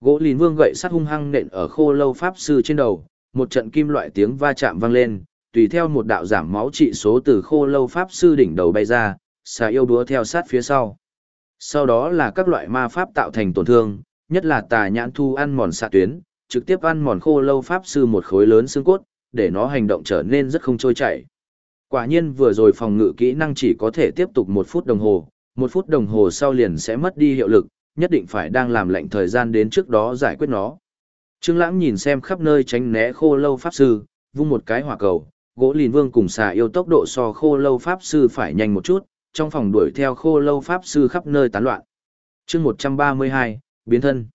Gỗ lìn vương gậy sắt hung hăng nện ở khô lâu pháp sư trên đầu, một trận kim loại tiếng va chạm vang lên, tùy theo một đạo giảm máu trị số từ khô lâu pháp sư đỉnh đầu bay ra, xà yêu đúa theo sát phía sau. Sau đó là các loại ma pháp tạo thành tổn thương, nhất là tà nhãn thu ăn mòn xạ tuyến, trực tiếp ăn mòn khô lâu pháp sư một khối lớn xương cốt, để nó hành động trở nên rất không trôi chảy. Quả nhiên vừa rồi phòng ngự kỹ năng chỉ có thể tiếp tục một phút đồng hồ, một phút đồng hồ sau liền sẽ mất đi hiệu lực, nhất định phải đang làm lệnh thời gian đến trước đó giải quyết nó. Trương Lãng nhìn xem khắp nơi tránh né khô lâu pháp sư, vung một cái hỏa cầu, gỗ lìn vương cùng xà yêu tốc độ so khô lâu pháp sư phải nhanh một chút, trong phòng đuổi theo khô lâu pháp sư khắp nơi tán loạn. Chương 132, biến thân.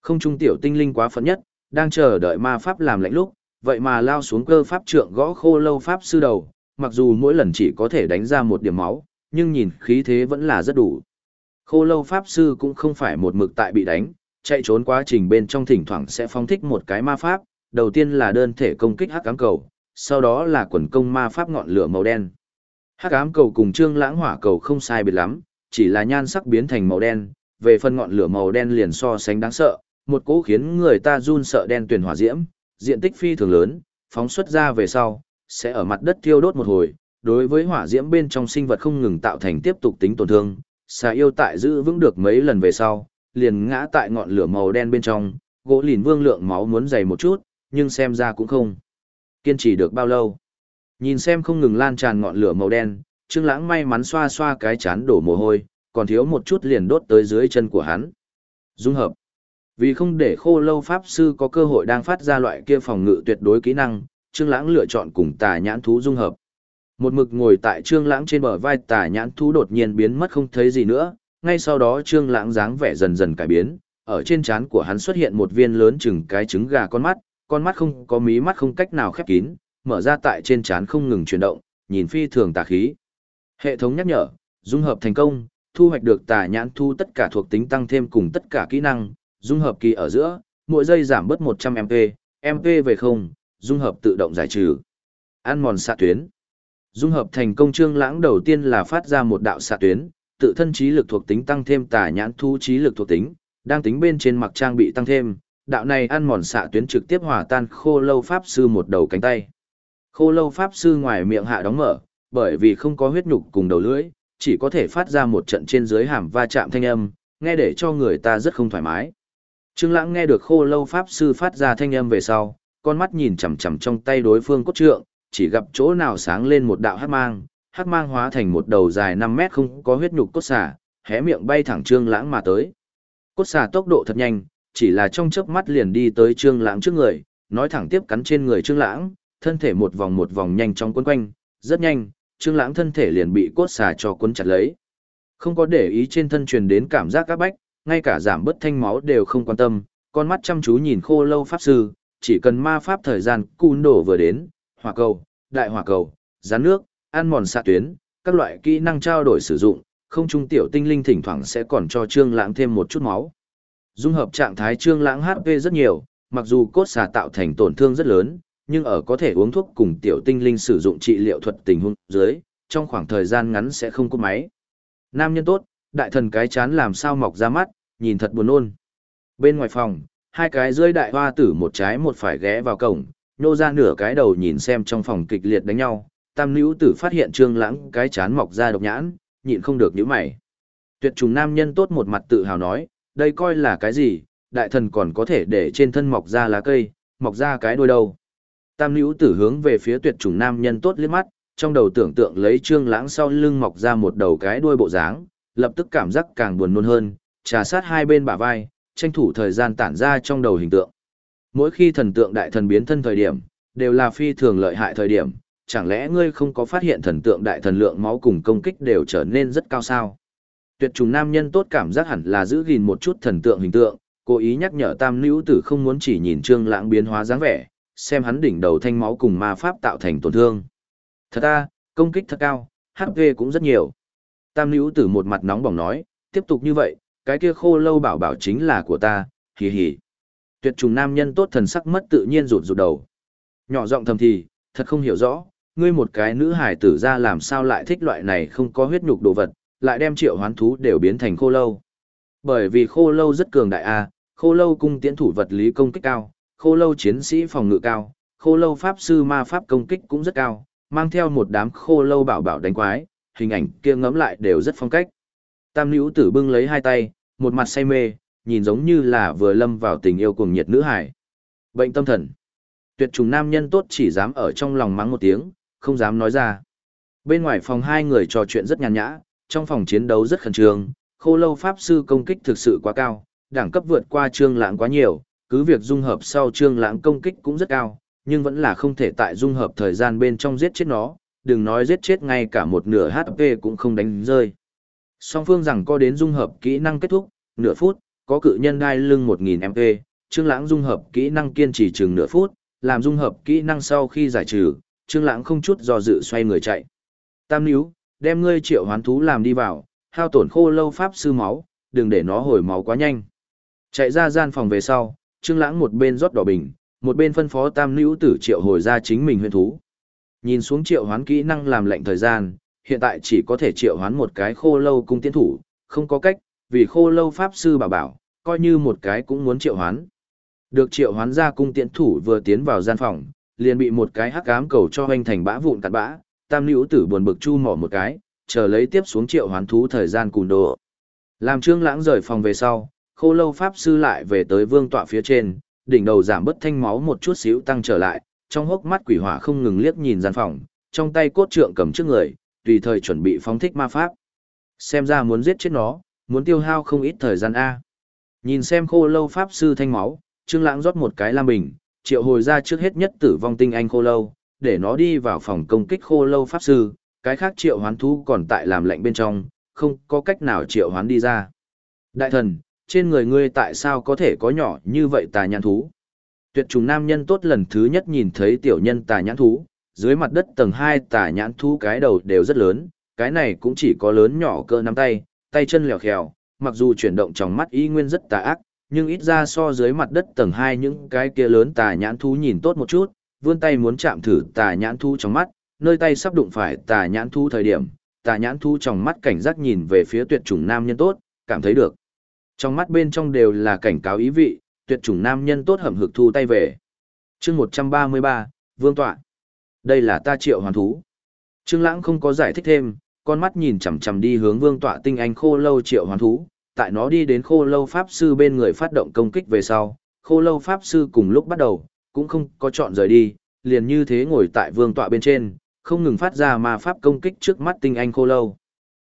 Không trung tiểu tinh linh quá phấn nhất, đang chờ đợi ma pháp làm lệnh lúc, vậy mà lao xuống cơ pháp trượng gõ khô lâu pháp sư đầu, mặc dù mỗi lần chỉ có thể đánh ra một điểm máu, nhưng nhìn khí thế vẫn là rất đủ. Khô lâu pháp sư cũng không phải một mực tại bị đánh, chạy trốn quá trình bên trong thỉnh thoảng sẽ phóng thích một cái ma pháp, đầu tiên là đơn thể công kích hắc ám cầu, sau đó là quần công ma pháp ngọn lửa màu đen. Hắc ám cầu cùng trương lãng hỏa cầu không sai biệt lắm, chỉ là nhan sắc biến thành màu đen, về phần ngọn lửa màu đen liền so sánh đáng sợ, một cỗ khiến người ta run sợ đen tuyền hỏa diễm, diện tích phi thường lớn, phóng xuất ra về sau, sẽ ở mặt đất thiêu đốt một hồi, đối với hỏa diễm bên trong sinh vật không ngừng tạo thành tiếp tục tính tổn thương, xà yêu tại giữ vững được mấy lần về sau, liền ngã tại ngọn lửa màu đen bên trong, gỗ lìn vương lượng máu muốn dày một chút, nhưng xem ra cũng không. Kiên trì được bao lâu? Nhìn xem không ngừng lan tràn ngọn lửa màu đen, Trương Lãng may mắn xoa xoa cái chán đổ mồ hôi, còn thiếu một chút liền đốt tới dưới chân của hắn. Dung hợp. Vì không để khô lâu pháp sư có cơ hội đang phát ra loại kia phòng ngự tuyệt đối kỹ năng, Trương Lãng lựa chọn cùng tà nhãn thú dung hợp. Một mực ngồi tại Trương Lãng trên bờ vai tà nhãn thú đột nhiên biến mất không thấy gì nữa, ngay sau đó Trương Lãng dáng vẻ dần dần cải biến, ở trên trán của hắn xuất hiện một viên lớn chừng cái trứng gà con mắt, con mắt không có mí mắt không cách nào khép kín, mở ra tại trên trán không ngừng chuyển động, nhìn phi thường tà khí. Hệ thống nhắc nhở, dung hợp thành công, thu hoạch được tà nhãn thu tất cả thuộc tính tăng thêm cùng tất cả kỹ năng, dung hợp kỳ ở giữa, mỗi giây giảm bớt 100 MP, MP về không, dung hợp tự động giải trừ. Ăn mòn xạ tuyến. Dung hợp thành công trương lãng đầu tiên là phát ra một đạo xạ tuyến, tự thân trí lực thuộc tính tăng thêm tà nhãn thu trí lực thuộc tính, đang tính bên trên mặc trang bị tăng thêm, đạo này ăn mòn xạ tuyến trực tiếp hòa tan khô lâu pháp sư một đầu cánh tay. Khô lâu pháp sư ngoài miệng hạ đóng mở, bởi vì không có huyết nhục cùng đầu lưỡi, chỉ có thể phát ra một trận trên dưới hàm va chạm thanh âm, nghe để cho người ta rất không thoải mái. Trương Lãng nghe được khô lâu pháp sư phát ra thanh âm về sau, con mắt nhìn chằm chằm trong tay đối phương cốt trượng, chỉ gặp chỗ nào sáng lên một đạo hắc mang, hắc mang hóa thành một đầu dài 5 mét không có huyết nhục cốt xà, hé miệng bay thẳng Trương Lãng mà tới. Cốt xà tốc độ thật nhanh, chỉ là trong chớp mắt liền đi tới Trương Lãng trước người, nói thẳng tiếp cắn trên người Trương Lãng, thân thể một vòng một vòng nhanh chóng quấn quanh, rất nhanh, Trương Lãng thân thể liền bị cốt xà cho cuốn chặt lấy. Không có để ý trên thân truyền đến cảm giác các bách, ngay cả giảm bớt thanh máu đều không quan tâm, con mắt chăm chú nhìn khô lâu pháp sư, chỉ cần ma pháp thời gian cun đổ vừa đến, hỏa cầu, đại hỏa cầu, rán nước, ăn mòn xạ tuyến, các loại kỹ năng trao đổi sử dụng, không trung tiểu tinh linh thỉnh thoảng sẽ còn cho Trương Lãng thêm một chút máu. Dung hợp trạng thái Trương Lãng HP rất nhiều, mặc dù cốt xà tạo thành tổn thương rất lớn, nhưng ở có thể uống thuốc cùng tiểu tinh linh sử dụng trị liệu thuật tình huống dưới, trong khoảng thời gian ngắn sẽ không có máy. Nam nhân tốt, đại thần cái chán làm sao mọc ra mắt, nhìn thật buồn nôn. Bên ngoài phòng, hai cái rơi đại hoa tử một trái một phải ghé vào cổng, nô ra nửa cái đầu nhìn xem trong phòng kịch liệt đánh nhau, tam nữ tử phát hiện trương lãng cái chán mọc ra độc nhãn, nhịn không được nhíu mày. Tuyệt trùng nam nhân tốt một mặt tự hào nói, đây coi là cái gì, đại thần còn có thể để trên thân mọc ra lá cây, mọc ra cái đuôi đâu. Tam nữ tử hướng về phía tuyệt trùng nam nhân tốt liếc mắt, trong đầu tưởng tượng lấy trương lãng sau lưng mọc ra một đầu cái đuôi bộ dáng, lập tức cảm giác càng buồn nôn hơn, trà sát hai bên bả vai, tranh thủ thời gian tản ra trong đầu hình tượng. Mỗi khi thần tượng đại thần biến thân thời điểm, đều là phi thường lợi hại thời điểm, chẳng lẽ ngươi không có phát hiện thần tượng đại thần lượng máu cùng công kích đều trở nên rất cao sao? Tuyệt trùng nam nhân tốt cảm giác hẳn là giữ gìn một chút thần tượng hình tượng, cố ý nhắc nhở tam nữ tử không muốn chỉ nhìn trương lãng biến hóa dáng vẻ, xem hắn đỉnh đầu thanh máu cùng ma pháp tạo thành tổn thương. Thật ta, công kích thật cao, HP cũng rất nhiều. Tam nữ tử một mặt nóng bỏng nói, tiếp tục như vậy, cái kia khô lâu bảo bảo chính là của ta, hì hì. Tuyệt trùng nam nhân tốt thần sắc mất tự nhiên rụt rụt đầu. Nhỏ giọng thầm thì, thật không hiểu rõ, ngươi một cái nữ hải tử ra làm sao lại thích loại này không có huyết nhục đồ vật, lại đem triệu hoán thú đều biến thành khô lâu. Bởi vì khô lâu rất cường đại a, Khô lâu cung tiễn thủ vật lý công kích cao, khô lâu chiến sĩ phòng ngự cao, khô lâu pháp sư ma pháp công kích cũng rất cao, mang theo một đám khô lâu bảo bảo đánh quái, hình ảnh kia ngẫm lại đều rất phong cách. Tam nữ tử bưng lấy hai tay, một mặt say mê, nhìn giống như là vừa lâm vào tình yêu cuồng nhiệt nữ hải. Bệnh tâm thần. Tuyệt trùng nam nhân tốt chỉ dám ở trong lòng mắng một tiếng, không dám nói ra. Bên ngoài phòng hai người trò chuyện rất nhàn nhã, trong phòng chiến đấu rất khẩn trương, khô lâu pháp sư công kích thực sự quá cao, đẳng cấp vượt qua trương lãng quá nhiều, cứ việc dung hợp sau trương lãng công kích cũng rất cao, nhưng vẫn là không thể tại dung hợp thời gian bên trong giết chết nó, đừng nói giết chết ngay cả một nửa HP cũng không đánh rơi. Song phương rằng có đến dung hợp kỹ năng kết thúc, nửa phút, có cự nhân đai lưng 1000 MP, Trương Lãng dung hợp kỹ năng kiên trì chừng nửa phút, làm dung hợp kỹ năng sau khi giải trừ, Trương Lãng không chút do dự xoay người chạy. Tam Nữu, đem ngươi triệu hoán thú làm đi vào, hao tổn khô lâu pháp sư máu, đừng để nó hồi máu quá nhanh. Chạy ra gian phòng về sau, Trương Lãng một bên rót đỏ bình, một bên phân phó Tam Nữu tử triệu hồi ra chính mình huyền thú. Nhìn xuống triệu hoán kỹ năng làm lệnh thời gian, hiện tại chỉ có thể triệu hoán một cái khô lâu cung tiến thủ, không có cách, vì khô lâu pháp sư bảo bảo, coi như một cái cũng muốn triệu hoán. Được triệu hoán ra cung tiện thủ vừa tiến vào gian phòng, liền bị một cái hắc ám cầu cho hoành thành bã vụn cặn bã, tam nữ tử buồn bực chu mỏ một cái, chờ lấy tiếp xuống triệu hoán thú thời gian cùn đồ. Làm trương lãng rời phòng về sau, khô lâu pháp sư lại về tới vương tọa phía trên, đỉnh đầu giảm bớt thanh máu một chút xíu tăng trở lại, trong hốc mắt quỷ hỏa không ngừng liếc nhìn gian phòng, trong tay cốt trượng cầm trước người, tùy thời chuẩn bị phóng thích ma pháp. Xem ra muốn giết chết nó, muốn tiêu hao không ít thời gian A. Nhìn xem khô lâu pháp sư thanh máu, Trương Lãng rót một cái lam bình, triệu hồi ra trước hết nhất tử vong tinh anh khô lâu, để nó đi vào phòng công kích khô lâu pháp sư, cái khác triệu hoán thú còn tại làm lệnh bên trong, không có cách nào triệu hoán đi ra. Đại thần, trên người ngươi tại sao có thể có nhỏ như vậy tà nhãn thú? Tuyệt trùng nam nhân tốt lần thứ nhất nhìn thấy tiểu nhân tà nhãn thú, dưới mặt đất tầng 2 tà nhãn thú cái đầu đều rất lớn, cái này cũng chỉ có lớn nhỏ cỡ nắm tay, tay chân lèo khèo, mặc dù chuyển động trong mắt y nguyên rất tà ác, nhưng ít ra so dưới mặt đất tầng 2 những cái kia lớn tà nhãn thú nhìn tốt một chút, vươn tay muốn chạm thử tà nhãn thú trong mắt, nơi tay sắp đụng phải tà nhãn thú thời điểm, tà nhãn thú trong mắt cảnh giác nhìn về phía tuyệt chủng nam nhân tốt, cảm thấy được. Trong mắt bên trong đều là cảnh cáo ý vị, tuyệt chủng nam nhân tốt hầm hực thu tay về. chương 133, Vương Tọa. Đây là ta triệu hoàn thú. Trương Lãng không có giải thích thêm, con mắt nhìn chằm chằm đi hướng Vương Tọa tinh anh khô lâu triệu hoàn thú, tại nó đi đến khô lâu pháp sư bên người phát động công kích về sau, khô lâu pháp sư cùng lúc bắt đầu, cũng không có chọn rời đi, liền như thế ngồi tại vương tọa bên trên, không ngừng phát ra ma pháp công kích trước mắt tinh anh khô lâu.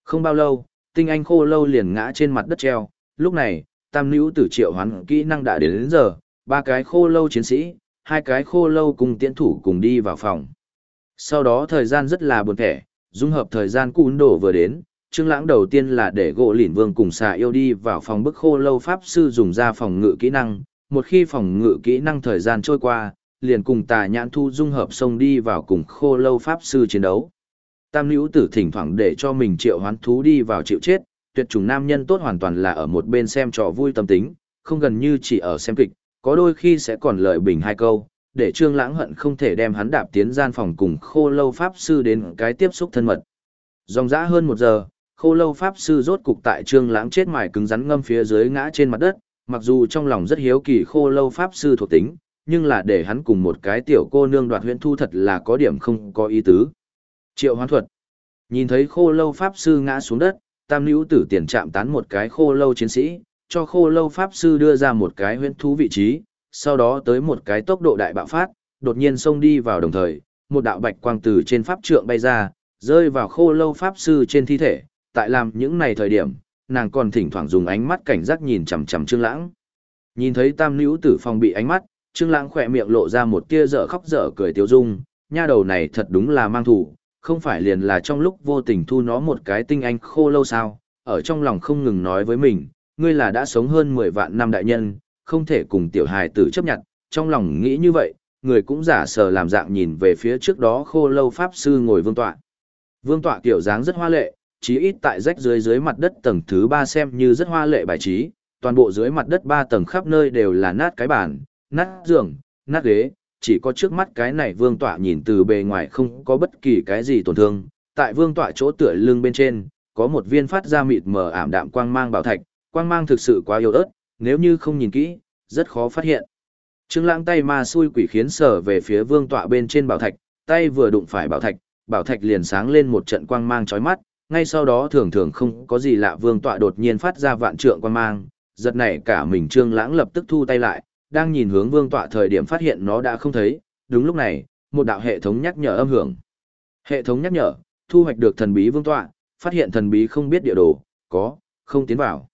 Không bao lâu, tinh anh khô lâu liền ngã trên mặt đất treo, lúc này, tam nữ tử triệu hoán kỹ năng đã đến, đến giờ, ba cái khô lâu chiến sĩ, hai cái khô lâu cùng tiễn thủ cùng đi vào phòng. Sau đó thời gian rất là buồn thẻ, dung hợp thời gian cún đổ vừa đến, Trương Lãng đầu tiên là để gỗ lỉn vương cùng xà yêu đi vào phòng bức khô lâu pháp sư dùng ra phòng ngự kỹ năng, một khi phòng ngự kỹ năng thời gian trôi qua, liền cùng tà nhãn thu dung hợp xông đi vào cùng khô lâu pháp sư chiến đấu. Tam nữ tử thỉnh thoảng để cho mình triệu hoán thú đi vào chịu chết, tuyệt chủng nam nhân tốt hoàn toàn là ở một bên xem trò vui tâm tính, không gần như chỉ ở xem kịch, có đôi khi sẽ còn lợi bình hai câu, để Trương Lãng hận không thể đem hắn đạp tiến gian phòng cùng khô lâu pháp sư đến cái tiếp xúc thân mật. Dòng dã hơn một giờ, khô lâu pháp sư rốt cục tại trương lãng chết mài cứng rắn ngâm phía dưới ngã trên mặt đất, mặc dù trong lòng rất hiếu kỳ khô lâu pháp sư thuộc tính, nhưng là để hắn cùng một cái tiểu cô nương đoạt huyễn thu thật là có điểm không có ý tứ. Triệu hoán thuật. Nhìn thấy khô lâu pháp sư ngã xuống đất, tam nữ tử tiền chạm tán một cái khô lâu chiến sĩ, cho khô lâu pháp sư đưa ra một cái huyễn thú vị trí, sau đó tới một cái tốc độ đại bạo phát, đột nhiên xông đi vào đồng thời, một đạo bạch quang từ trên pháp trượng bay ra, rơi vào khô lâu pháp sư trên thi thể, tại làm những này thời điểm, nàng còn thỉnh thoảng dùng ánh mắt cảnh giác nhìn chằm chằm Trương Lãng. Nhìn thấy Tam Nữu Tử Phong bị ánh mắt, Trương Lãng khẽ miệng lộ ra một tia dở khóc dở cười tiêu dung, nha đầu này thật đúng là mang thủ, không phải liền là trong lúc vô tình thu nó một cái tinh anh khô lâu sao? Ở trong lòng không ngừng nói với mình, ngươi là đã sống hơn 10 vạn năm đại nhân, không thể cùng tiểu hài tử chấp nhận, trong lòng nghĩ như vậy, người cũng giả sờ làm dạng nhìn về phía trước đó khô lâu pháp sư ngồi vương tọa. Vương tọa kiểu dáng rất hoa lệ, chí ít tại rách dưới dưới mặt đất tầng thứ ba xem như rất hoa lệ bài trí, toàn bộ dưới mặt đất ba tầng khắp nơi đều là nát cái bàn, nát giường, nát ghế, chỉ có trước mắt cái này vương tọa nhìn từ bề ngoài không có bất kỳ cái gì tổn thương. Tại vương tọa chỗ tựa lưng bên trên, có một viên phát ra mịt mờ ảm đạm quang mang bảo thạch, quang mang thực sự quá yếu ớt, nếu như không nhìn kỹ, rất khó phát hiện. Trương Lãng tay ma xui quỷ khiến sở về phía vương tọa bên trên bảo thạch, tay vừa đụng phải bảo thạch, bảo thạch liền sáng lên một trận quang mang chói mắt, ngay sau đó thường thường không có gì lạ vương tọa đột nhiên phát ra vạn trượng quang mang, giật nảy cả mình Trương Lãng lập tức thu tay lại, đang nhìn hướng vương tọa thời điểm phát hiện nó đã không thấy, đúng lúc này, một đạo hệ thống nhắc nhở âm hưởng. Hệ thống nhắc nhở, thu hoạch được thần bí vương tọa, phát hiện thần bí không biết địa đồ, có, không tiến vào.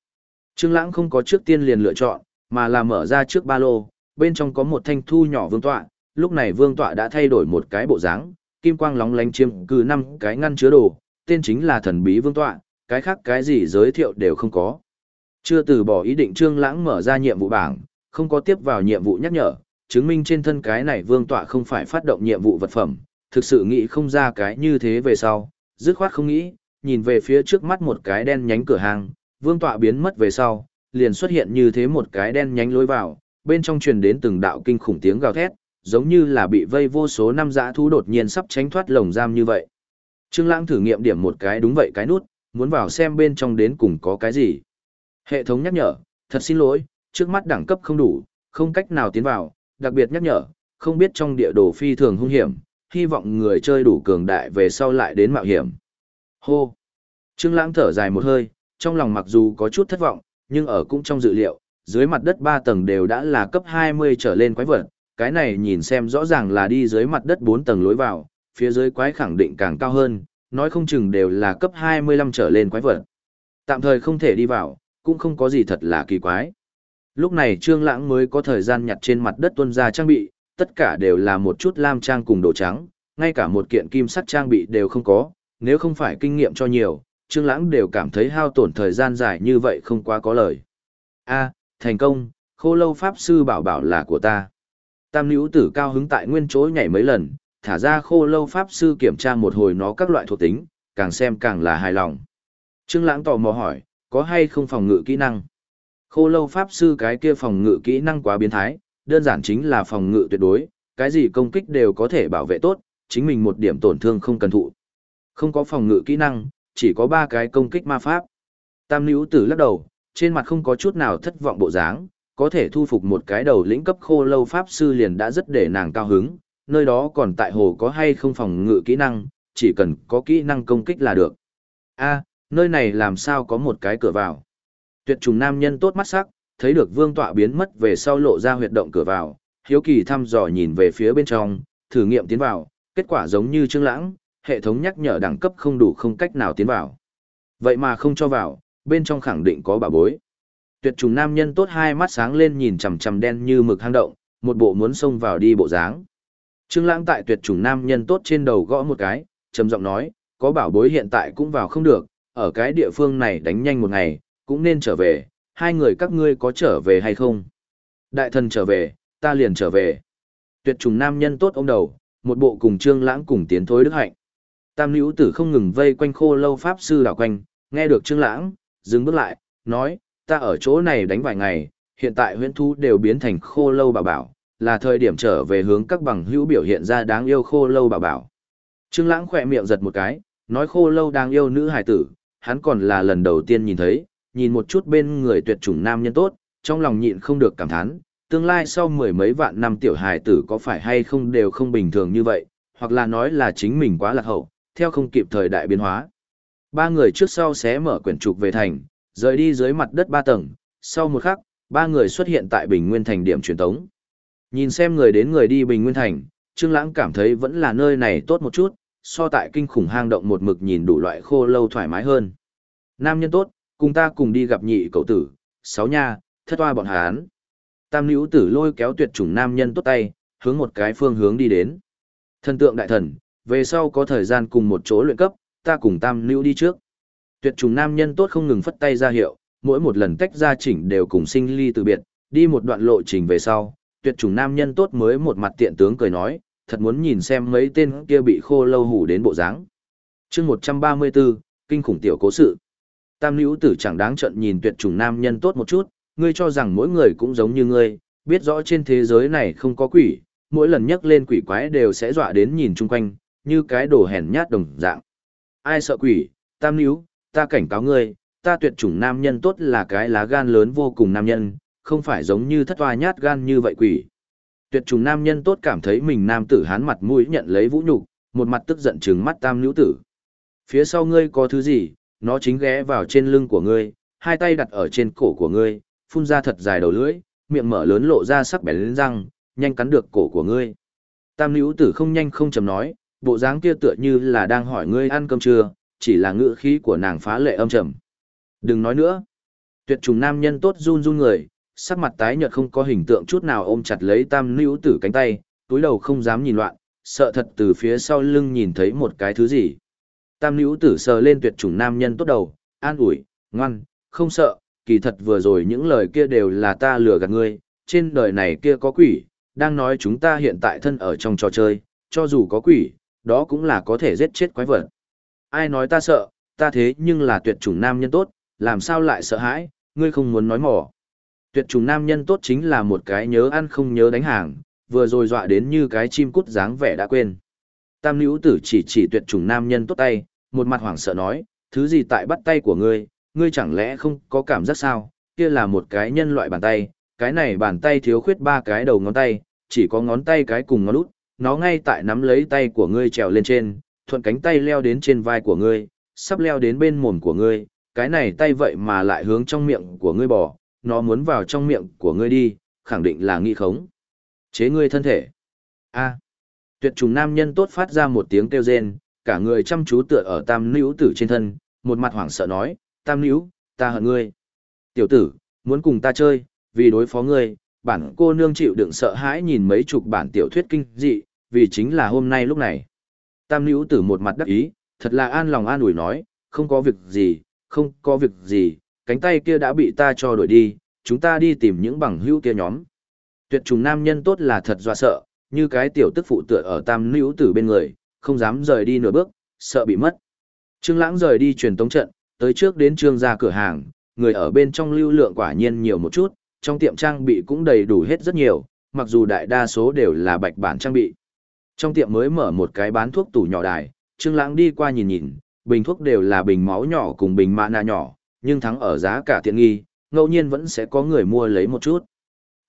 Trương Lãng không có trước tiên liền lựa chọn, mà là mở ra trước ba lô, bên trong có một thanh thu nhỏ vương tọa, lúc này vương tọa đã thay đổi một cái bộ dáng, kim quang lóng lánh chiếm cứ năm cái ngăn chứa đồ, tên chính là thần bí vương tọa, cái khác cái gì giới thiệu đều không có. Chưa từ bỏ ý định Trương Lãng mở ra nhiệm vụ bảng, không có tiếp vào nhiệm vụ nhắc nhở, chứng minh trên thân cái này vương tọa không phải phát động nhiệm vụ vật phẩm, thực sự nghĩ không ra cái như thế về sau, dứt khoát không nghĩ, nhìn về phía trước mắt một cái đen nhánh cửa hàng, vương tọa biến mất về sau, liền xuất hiện như thế một cái đen nhánh lối vào, bên trong truyền đến từng đạo kinh khủng tiếng gào thét, giống như là bị vây vô số năm dã thú đột nhiên sắp tránh thoát lồng giam như vậy. Trương Lãng thử nghiệm điểm một cái đúng vậy cái nút, muốn vào xem bên trong đến cùng có cái gì. Hệ thống nhắc nhở, thật xin lỗi, trước mắt đẳng cấp không đủ, không cách nào tiến vào, đặc biệt nhắc nhở, không biết trong địa đồ phi thường hung hiểm, hy vọng người chơi đủ cường đại về sau lại đến mạo hiểm. Hô! Trương Lãng thở dài một hơi, trong lòng mặc dù có chút thất vọng, nhưng ở cũng trong dự liệu, dưới mặt đất 3 tầng đều đã là cấp 20 trở lên quái vật, cái này nhìn xem rõ ràng là đi dưới mặt đất 4 tầng lối vào, phía dưới quái khẳng định càng cao hơn, nói không chừng đều là cấp 25 trở lên quái vật. Tạm thời không thể đi vào, cũng không có gì thật là kỳ quái. Lúc này Trương Lãng mới có thời gian nhặt trên mặt đất tuân ra trang bị, tất cả đều là một chút lam trang cùng đồ trắng, ngay cả một kiện kim sắt trang bị đều không có, nếu không phải kinh nghiệm cho nhiều, Trương Lãng đều cảm thấy hao tổn thời gian dài như vậy không quá có lời. A, thành công, khô lâu pháp sư bảo bảo là của ta. Tam Nữu tử cao hứng tại nguyên chỗ nhảy mấy lần, thả ra khô lâu pháp sư kiểm tra một hồi nó các loại thuộc tính, càng xem càng là hài lòng. Trương Lãng tò mò hỏi, có hay không phòng ngự kỹ năng? Khô lâu pháp sư cái kia phòng ngự kỹ năng quá biến thái, đơn giản chính là phòng ngự tuyệt đối, cái gì công kích đều có thể bảo vệ tốt, chính mình một điểm tổn thương không cần thụ. Không có phòng ngự kỹ năng, chỉ có ba cái công kích ma pháp. Tam nữ tử lắc đầu, trên mặt không có chút nào thất vọng bộ dáng, có thể thu phục một cái đầu lĩnh cấp khô lâu pháp sư liền đã rất để nàng cao hứng, nơi đó còn tại hồ có hay không phòng ngự kỹ năng, chỉ cần có kỹ năng công kích là được. A, nơi này làm sao có một cái cửa vào. Tuyệt trùng nam nhân tốt mắt sắc, thấy được vương tọa biến mất về sau lộ ra huyệt động cửa vào, hiếu kỳ thăm dò nhìn về phía bên trong, thử nghiệm tiến vào, kết quả giống như trương lãng, hệ thống nhắc nhở đẳng cấp không đủ không cách nào tiến vào. Vậy mà không cho vào, bên trong khẳng định có bảo bối. Tuyệt trùng nam nhân tốt hai mắt sáng lên nhìn chằm chằm đen như mực hang động, một bộ muốn xông vào đi bộ dáng. Trương Lãng tại tuyệt trùng nam nhân tốt trên đầu gõ một cái, trầm giọng nói, có bảo bối hiện tại cũng vào không được, ở cái địa phương này đánh nhanh một ngày, cũng nên trở về, hai người các ngươi có trở về hay không? Đại thần trở về, ta liền trở về. Tuyệt trùng nam nhân tốt ôm đầu, một bộ cùng Trương Lãng cùng tiến thối đức hạnh. Tam nữ tử không ngừng vây quanh khô lâu pháp sư đảo quanh, nghe được Trương Lãng, dừng bước lại, nói, ta ở chỗ này đánh vài ngày, hiện tại huyễn thú đều biến thành khô lâu bảo bảo, là thời điểm trở về hướng các bằng hữu biểu hiện ra đáng yêu khô lâu bảo bảo. Trương Lãng khẽ miệng giật một cái, nói khô lâu đáng yêu nữ hài tử, hắn còn là lần đầu tiên nhìn thấy, nhìn một chút bên người tuyệt chủng nam nhân tốt, trong lòng nhịn không được cảm thán, tương lai sau mười mấy vạn năm tiểu hài tử có phải hay không đều không bình thường như vậy, hoặc là nói là chính mình quá lạc hậu, theo không kịp thời đại biến hóa. Ba người trước sau xé mở quyển trục về thành, rời đi dưới mặt đất ba tầng, sau một khắc, ba người xuất hiện tại Bình Nguyên Thành điểm truyền tống. Nhìn xem người đến người đi Bình Nguyên Thành, Trương Lãng cảm thấy vẫn là nơi này tốt một chút, so tại kinh khủng hang động một mực nhìn đủ loại khô lâu thoải mái hơn. Nam nhân tốt, cùng ta cùng đi gặp nhị cậu tử, sáu nha, thất toa bọn hán. Tam nữ tử lôi kéo tuyệt chủng nam nhân tốt tay, hướng một cái phương hướng đi đến. Thần tượng đại thần, về sau có thời gian cùng một chỗ luyện cấp, ta cùng tam Nữu đi trước. Tuyệt trùng nam nhân tốt không ngừng phất tay ra hiệu, mỗi một lần tách ra chỉnh đều cùng sinh ly từ biệt, đi một đoạn lộ trình về sau, tuyệt trùng nam nhân tốt mới một mặt tiện tướng cười nói, thật muốn nhìn xem mấy tên kia bị khô lâu hủ đến bộ dáng. chương 134, kinh khủng tiểu cố sự. Tam Nữu tử chẳng đáng trận nhìn tuyệt trùng nam nhân tốt một chút, ngươi cho rằng mỗi người cũng giống như ngươi, biết rõ trên thế giới này không có quỷ, mỗi lần nhắc lên quỷ quái đều sẽ dọa đến nhìn chung quanh, như cái đồ hèn nhát đồng dạng. Ai sợ quỷ, tam níu, ta cảnh cáo ngươi, ta tuyệt chủng nam nhân tốt là cái lá gan lớn vô cùng nam nhân, không phải giống như thất toa nhát gan như vậy quỷ. Tuyệt trùng nam nhân tốt cảm thấy mình nam tử hán mặt mũi nhận lấy vũ nhục, một mặt tức giận trừng mắt tam nữ tử. Phía sau ngươi có thứ gì, nó chính ghé vào trên lưng của ngươi, hai tay đặt ở trên cổ của ngươi, phun ra thật dài đầu lưỡi, miệng mở lớn lộ ra sắc bén lên răng, nhanh cắn được cổ của ngươi. Tam nữ tử không nhanh không chậm nói, bộ dáng kia tựa như là đang hỏi ngươi ăn cơm chưa, chỉ là ngữ khí của nàng phá lệ âm trầm. Đừng nói nữa. Tuyệt trùng nam nhân tốt run run người, sắc mặt tái nhợt không có hình tượng chút nào ôm chặt lấy tam nữ tử cánh tay, túi đầu không dám nhìn loạn, sợ thật từ phía sau lưng nhìn thấy một cái thứ gì. Tam nữ tử sờ lên tuyệt chủng nam nhân tốt đầu, an ủi, ngoan, không sợ, kỳ thật vừa rồi những lời kia đều là ta lừa gạt ngươi, trên đời này kia có quỷ, đang nói chúng ta hiện tại thân ở trong trò chơi, cho dù có quỷ, đó cũng là có thể giết chết quái vật. Ai nói ta sợ, ta thế nhưng là tuyệt chủng nam nhân tốt, làm sao lại sợ hãi, ngươi không muốn nói mỏ. Tuyệt chủng nam nhân tốt chính là một cái nhớ ăn không nhớ đánh hàng, vừa rồi dọa đến như cái chim cút dáng vẻ đã quên. Tam nữ tử chỉ chỉ tuyệt chủng nam nhân tốt tay, một mặt hoảng sợ nói, thứ gì tại bắt tay của ngươi, ngươi chẳng lẽ không có cảm giác sao, kia là một cái nhân loại bàn tay, cái này bàn tay thiếu khuyết ba cái đầu ngón tay, chỉ có ngón tay cái cùng ngón út, nó ngay tại nắm lấy tay của ngươi trèo lên trên, thuận cánh tay leo đến trên vai của ngươi, sắp leo đến bên mồm của ngươi, cái này tay vậy mà lại hướng trong miệng của ngươi bỏ, nó muốn vào trong miệng của ngươi đi, khẳng định là nghi khống. Chế ngươi thân thể. A. Tuyệt trùng nam nhân tốt phát ra một tiếng kêu rên, cả người chăm chú tựa ở tam nữ tử trên thân, một mặt hoảng sợ nói, tam nữ, ta hận ngươi. Tiểu tử, muốn cùng ta chơi, vì đối phó ngươi, bản cô nương chịu đựng sợ hãi nhìn mấy chục bản tiểu thuyết kinh dị, vì chính là hôm nay lúc này. Tam nữ tử một mặt đắc ý, thật là an lòng an ủi nói, không có việc gì, không có việc gì, cánh tay kia đã bị ta cho đuổi đi, chúng ta đi tìm những bằng hữu kia nhóm. Tuyệt trùng nam nhân tốt là thật dọa sợ, như cái tiểu tức phụ tựa ở tam nữ tử bên người, không dám rời đi nửa bước, sợ bị mất. Trương Lãng rời đi truyền tống trận, tới trước đến trương gia cửa hàng, người ở bên trong lưu lượng quả nhiên nhiều một chút, trong tiệm trang bị cũng đầy đủ hết rất nhiều, mặc dù đại đa số đều là bạch bản trang bị. Trong tiệm mới mở một cái bán thuốc tủ nhỏ đài, Trương Lãng đi qua nhìn nhìn, bình thuốc đều là bình máu nhỏ cùng bình mạ nạ nhỏ, nhưng thắng ở giá cả tiện nghi, ngẫu nhiên vẫn sẽ có người mua lấy một chút.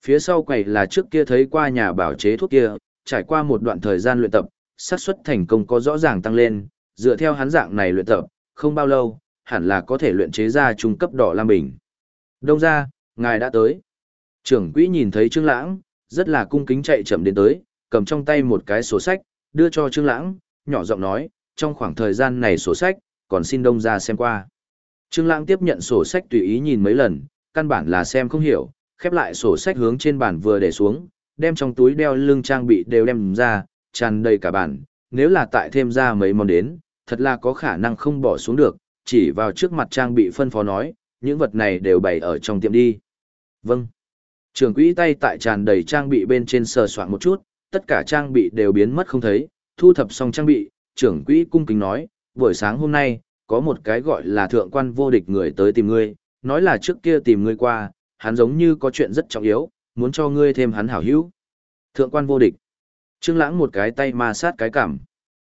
Phía sau quầy là trước kia thấy qua nhà bảo chế thuốc kia, trải qua một đoạn thời gian luyện tập, xác suất thành công có rõ ràng tăng lên, dựa theo hắn dạng này luyện tập, không bao lâu, hẳn là có thể luyện chế ra trung cấp đỏ lam bình. Đông ra, ngài đã tới. Trưởng quỹ nhìn thấy Trương Lãng, rất là cung kính chạy chậm đến tới, cầm trong tay một cái sổ sách, đưa cho Trương Lãng, nhỏ giọng nói, trong khoảng thời gian này sổ sách, còn xin đông ra xem qua. Trương Lãng tiếp nhận sổ sách tùy ý nhìn mấy lần, căn bản là xem không hiểu, khép lại sổ sách hướng trên bàn vừa để xuống, đem trong túi đeo lưng trang bị đều đem ra, tràn đầy cả bàn, nếu là tại thêm ra mấy món đến, thật là có khả năng không bỏ xuống được, chỉ vào trước mặt trang bị phân phó nói, những vật này đều bày ở trong tiệm đi. Vâng. Trường quỹ tay tại tràn đầy trang bị bên trên sờ soạn một chút, tất cả trang bị đều biến mất không thấy, thu thập xong trang bị, trưởng quỹ cung kính nói, buổi sáng hôm nay, có một cái gọi là thượng quan vô địch người tới tìm ngươi, nói là trước kia tìm ngươi qua, hắn giống như có chuyện rất trọng yếu, muốn cho ngươi thêm hắn hảo hữu. Thượng quan vô địch. Trương Lãng một cái tay ma sát cái cằm.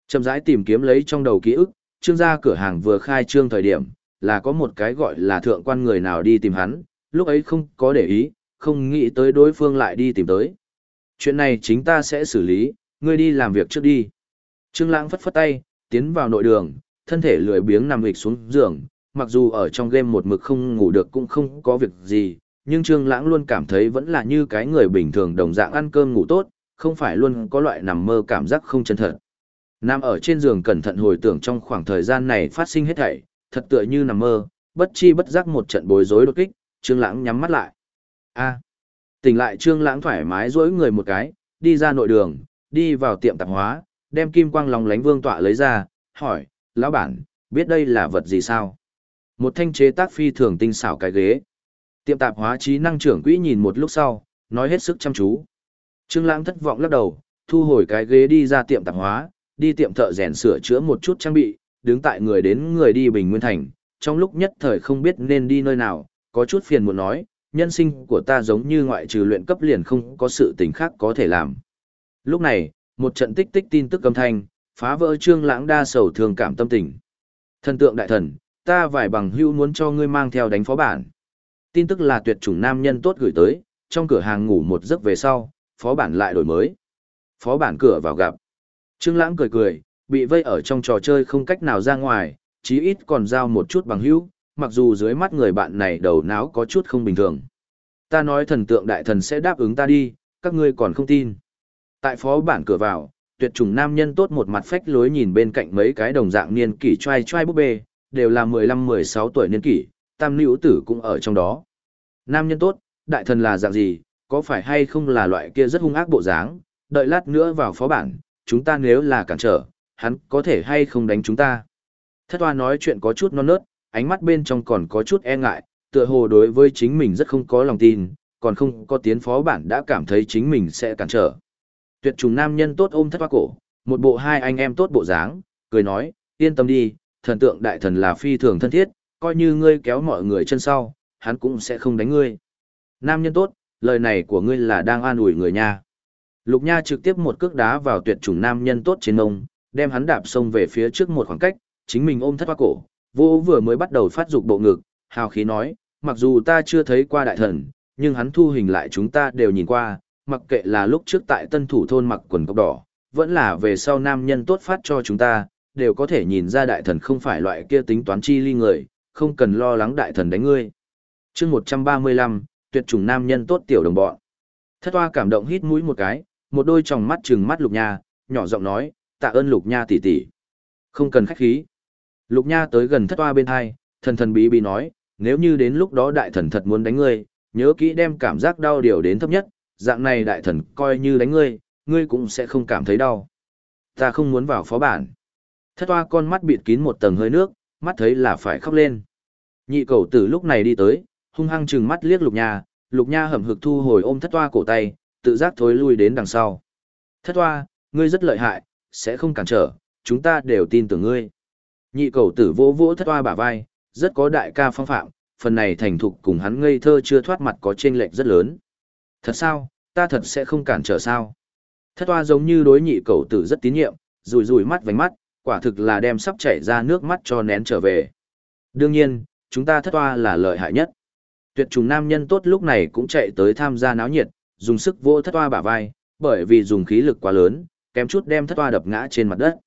Chậm rãi tìm kiếm lấy trong đầu ký ức, Trương gia cửa hàng vừa khai trương thời điểm, là có một cái gọi là thượng quan người nào đi tìm hắn, lúc ấy không có để ý, không nghĩ tới đối phương lại đi tìm tới. Chuyện này chính ta sẽ xử lý, ngươi đi làm việc trước đi. Trương Lãng phất phất tay, tiến vào nội đường, thân thể lười biếng nằm nghịch xuống giường, mặc dù ở trong game một mực không ngủ được cũng không có việc gì, nhưng Trương Lãng luôn cảm thấy vẫn là như cái người bình thường đồng dạng ăn cơm ngủ tốt, không phải luôn có loại nằm mơ cảm giác không chân thật. Nằm ở trên giường cẩn thận hồi tưởng trong khoảng thời gian này phát sinh hết thảy, thật tựa như nằm mơ, bất chi bất giác một trận bối rối đột kích, Trương Lãng nhắm mắt lại. A. Tỉnh lại Trương Lãng thoải mái duỗi người một cái, đi ra nội đường, đi vào tiệm tạp hóa, đem kim quang long lánh vương tọa lấy ra, hỏi, lão bản, biết đây là vật gì sao? Một thanh chế tác phi thường tinh xảo cái ghế. Tiệm tạp hóa trí năng trưởng quỹ nhìn một lúc sau, nói hết sức chăm chú. Trương Lãng thất vọng lắc đầu, thu hồi cái ghế đi ra tiệm tạp hóa, đi tiệm thợ rèn sửa chữa một chút trang bị, đứng tại người đến người đi Bình Nguyên Thành, trong lúc nhất thời không biết nên đi nơi nào, có chút phiền muốn nói, nhân sinh của ta giống như ngoại trừ luyện cấp liền không có sự tình khác có thể làm. Lúc này, một trận tích tích tin tức âm thanh, phá vỡ Trương Lãng đa sầu thường cảm tâm tình. Thần tượng đại thần, ta vài bằng hữu muốn cho ngươi mang theo đánh phó bản. Tin tức là tuyệt chủng nam nhân tốt gửi tới, trong cửa hàng ngủ một giấc về sau, phó bản lại đổi mới. Phó bản cửa vào gặp. Trương Lãng cười cười, bị vây ở trong trò chơi không cách nào ra ngoài, chí ít còn giao một chút bằng hữu, mặc dù dưới mắt người bạn này đầu não có chút không bình thường. Ta nói thần tượng đại thần sẽ đáp ứng ta đi, các ngươi còn không tin. Tại phó bản cửa vào, tuyệt chủng nam nhân tốt một mặt phách lối nhìn bên cạnh mấy cái đồng dạng niên kỷ trai trai búp bê, đều là 15-16 tuổi niên kỷ, tam nữ tử cũng ở trong đó. Nam nhân tốt, đại thần là dạng gì, có phải hay không là loại kia rất hung ác bộ dáng, đợi lát nữa vào phó bản, chúng ta nếu là cản trở, hắn có thể hay không đánh chúng ta. Thất hoa nói chuyện có chút non nớt, ánh mắt bên trong còn có chút e ngại, tựa hồ đối với chính mình rất không có lòng tin, còn không có tiến phó bản đã cảm thấy chính mình sẽ cản trở. Tuyệt trùng nam nhân tốt ôm thất hoa cổ, một bộ hai anh em tốt bộ dáng, cười nói, yên tâm đi, thần tượng đại thần là phi thường thân thiết, coi như ngươi kéo mọi người chân sau, hắn cũng sẽ không đánh ngươi. Nam nhân tốt, lời này của ngươi là đang an ủi người nha. Lục Nha trực tiếp một cước đá vào tuyệt chủng nam nhân tốt trên mông, đem hắn đạp xông về phía trước một khoảng cách, chính mình ôm thất hoa cổ, vô vừa mới bắt đầu phát dục bộ ngực, hào khí nói, mặc dù ta chưa thấy qua đại thần, nhưng hắn thu hình lại chúng ta đều nhìn qua, mặc kệ là lúc trước tại tân thủ thôn mặc quần cốc đỏ, vẫn là về sau nam nhân tốt phát cho chúng ta, đều có thể nhìn ra đại thần không phải loại kia tính toán chi ly người, không cần lo lắng đại thần đánh ngươi. chương 135, tuyệt chủng nam nhân tốt tiểu đồng bọn. Thất hoa cảm động hít mũi một cái, một đôi tròng mắt trừng mắt lục nha, nhỏ giọng nói, tạ ơn lục nha tỷ tỷ. Không cần khách khí. Lục nha tới gần thất toa bên hai, thần thần bí bí nói, nếu như đến lúc đó đại thần thật muốn đánh ngươi, nhớ kỹ đem cảm giác đau điều đến thấp nhất, dạng này đại thần coi như đánh ngươi, ngươi cũng sẽ không cảm thấy đau. Ta không muốn vào phó bản. Thất toa con mắt bịt kín một tầng hơi nước, mắt thấy là phải khóc lên. Nhị cầu tử lúc này đi tới, hung hăng trừng mắt liếc lục nha, lục nha hầm hực thu hồi ôm thất toa cổ tay, tự giác thối lui đến đằng sau. Thất toa, ngươi rất lợi hại, sẽ không cản trở, chúng ta đều tin tưởng ngươi. Nhị cầu tử vỗ vỗ thất Toa bả vai, rất có đại ca phong phạm, phần này thành thục cùng hắn ngây thơ chưa thoát mặt có chênh lệch rất lớn. Thật sao, ta thật sẽ không cản trở sao? Thất Toa giống như đối nhị cầu tử rất tín nhiệm, rùi rùi mắt vánh mắt, quả thực là đem sắp chảy ra nước mắt cho nén trở về. Đương nhiên, chúng ta thất Toa là lợi hại nhất. Tuyệt trùng nam nhân tốt lúc này cũng chạy tới tham gia náo nhiệt, dùng sức vỗ thất Toa bả vai, bởi vì dùng khí lực quá lớn, kém chút đem thất Toa đập ngã trên mặt đất.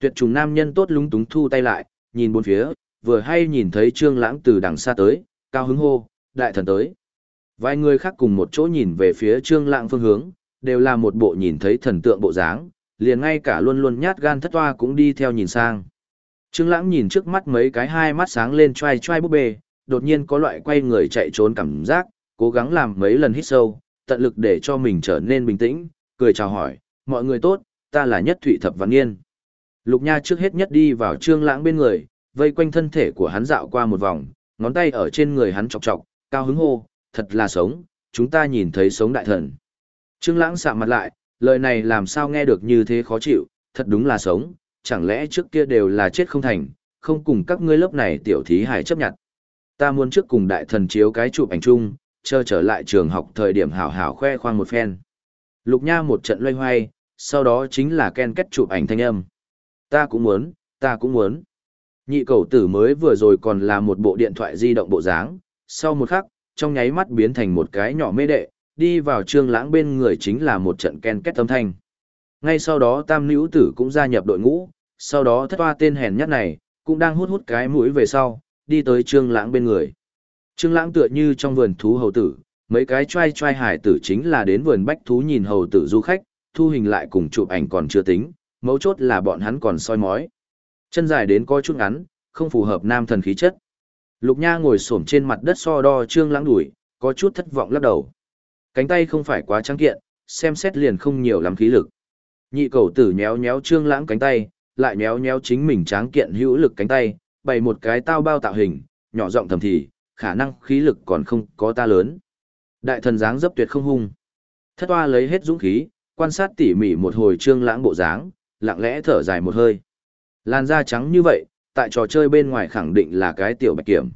Tuyệt trùng nam nhân tốt lúng túng thu tay lại, nhìn bốn phía, vừa hay nhìn thấy trương lãng từ đằng xa tới, cao hứng hô, đại thần tới. Vài người khác cùng một chỗ nhìn về phía trương lãng phương hướng, đều là một bộ nhìn thấy thần tượng bộ dáng, liền ngay cả luôn luôn nhát gan thất hoa cũng đi theo nhìn sang. Trương lãng nhìn trước mắt mấy cái hai mắt sáng lên trai trai búp bê, đột nhiên có loại quay người chạy trốn cảm giác, cố gắng làm mấy lần hít sâu, tận lực để cho mình trở nên bình tĩnh, cười chào hỏi, mọi người tốt, ta là nhất thụy thập văn Nghiên." Lục Nha trước hết nhất đi vào trương lãng bên người, vây quanh thân thể của hắn dạo qua một vòng, ngón tay ở trên người hắn chọc chọc, cao hứng hô, thật là sống, chúng ta nhìn thấy sống đại thần. Trương lãng sạm mặt lại, lời này làm sao nghe được như thế khó chịu, thật đúng là sống, chẳng lẽ trước kia đều là chết không thành, không cùng các ngươi lớp này tiểu thí hải chấp nhận. Ta muốn trước cùng đại thần chiếu cái chụp ảnh chung, chờ trở lại trường học thời điểm hảo hảo khoe khoang một phen. Lục Nha một trận loay hoay, sau đó chính là ken kết chụp ảnh thanh âm. Ta cũng muốn, ta cũng muốn. Nhị cầu tử mới vừa rồi còn là một bộ điện thoại di động bộ dáng, sau một khắc, trong nháy mắt biến thành một cái nhỏ mê đệ, đi vào trương lãng bên người chính là một trận ken kết âm thanh. Ngay sau đó tam nữ tử cũng gia nhập đội ngũ, sau đó thất toa tên hèn nhất này, cũng đang hút hút cái mũi về sau, đi tới trương lãng bên người. Trương lãng tựa như trong vườn thú hầu tử, mấy cái trai trai hải tử chính là đến vườn bách thú nhìn hầu tử du khách, thu hình lại cùng chụp ảnh còn chưa tính, mấu chốt là bọn hắn còn soi mói. Chân dài đến coi chút ngắn, không phù hợp nam thần khí chất. Lục Nha ngồi xổm trên mặt đất so đo trương lãng đuổi, có chút thất vọng lắc đầu. Cánh tay không phải quá trắng kiện, xem xét liền không nhiều lắm khí lực. Nhị cầu tử nhéo nhéo trương lãng cánh tay, lại nhéo nhéo chính mình tráng kiện hữu lực cánh tay, bày một cái tao bao tạo hình, nhỏ giọng thầm thì, khả năng khí lực còn không có ta lớn. Đại thần dáng dấp tuyệt không hung. Thất toa lấy hết dũng khí, quan sát tỉ mỉ một hồi trương lãng bộ dáng, lặng lẽ thở dài một hơi. Làn da trắng như vậy, tại trò chơi bên ngoài khẳng định là cái tiểu bạch kiểm.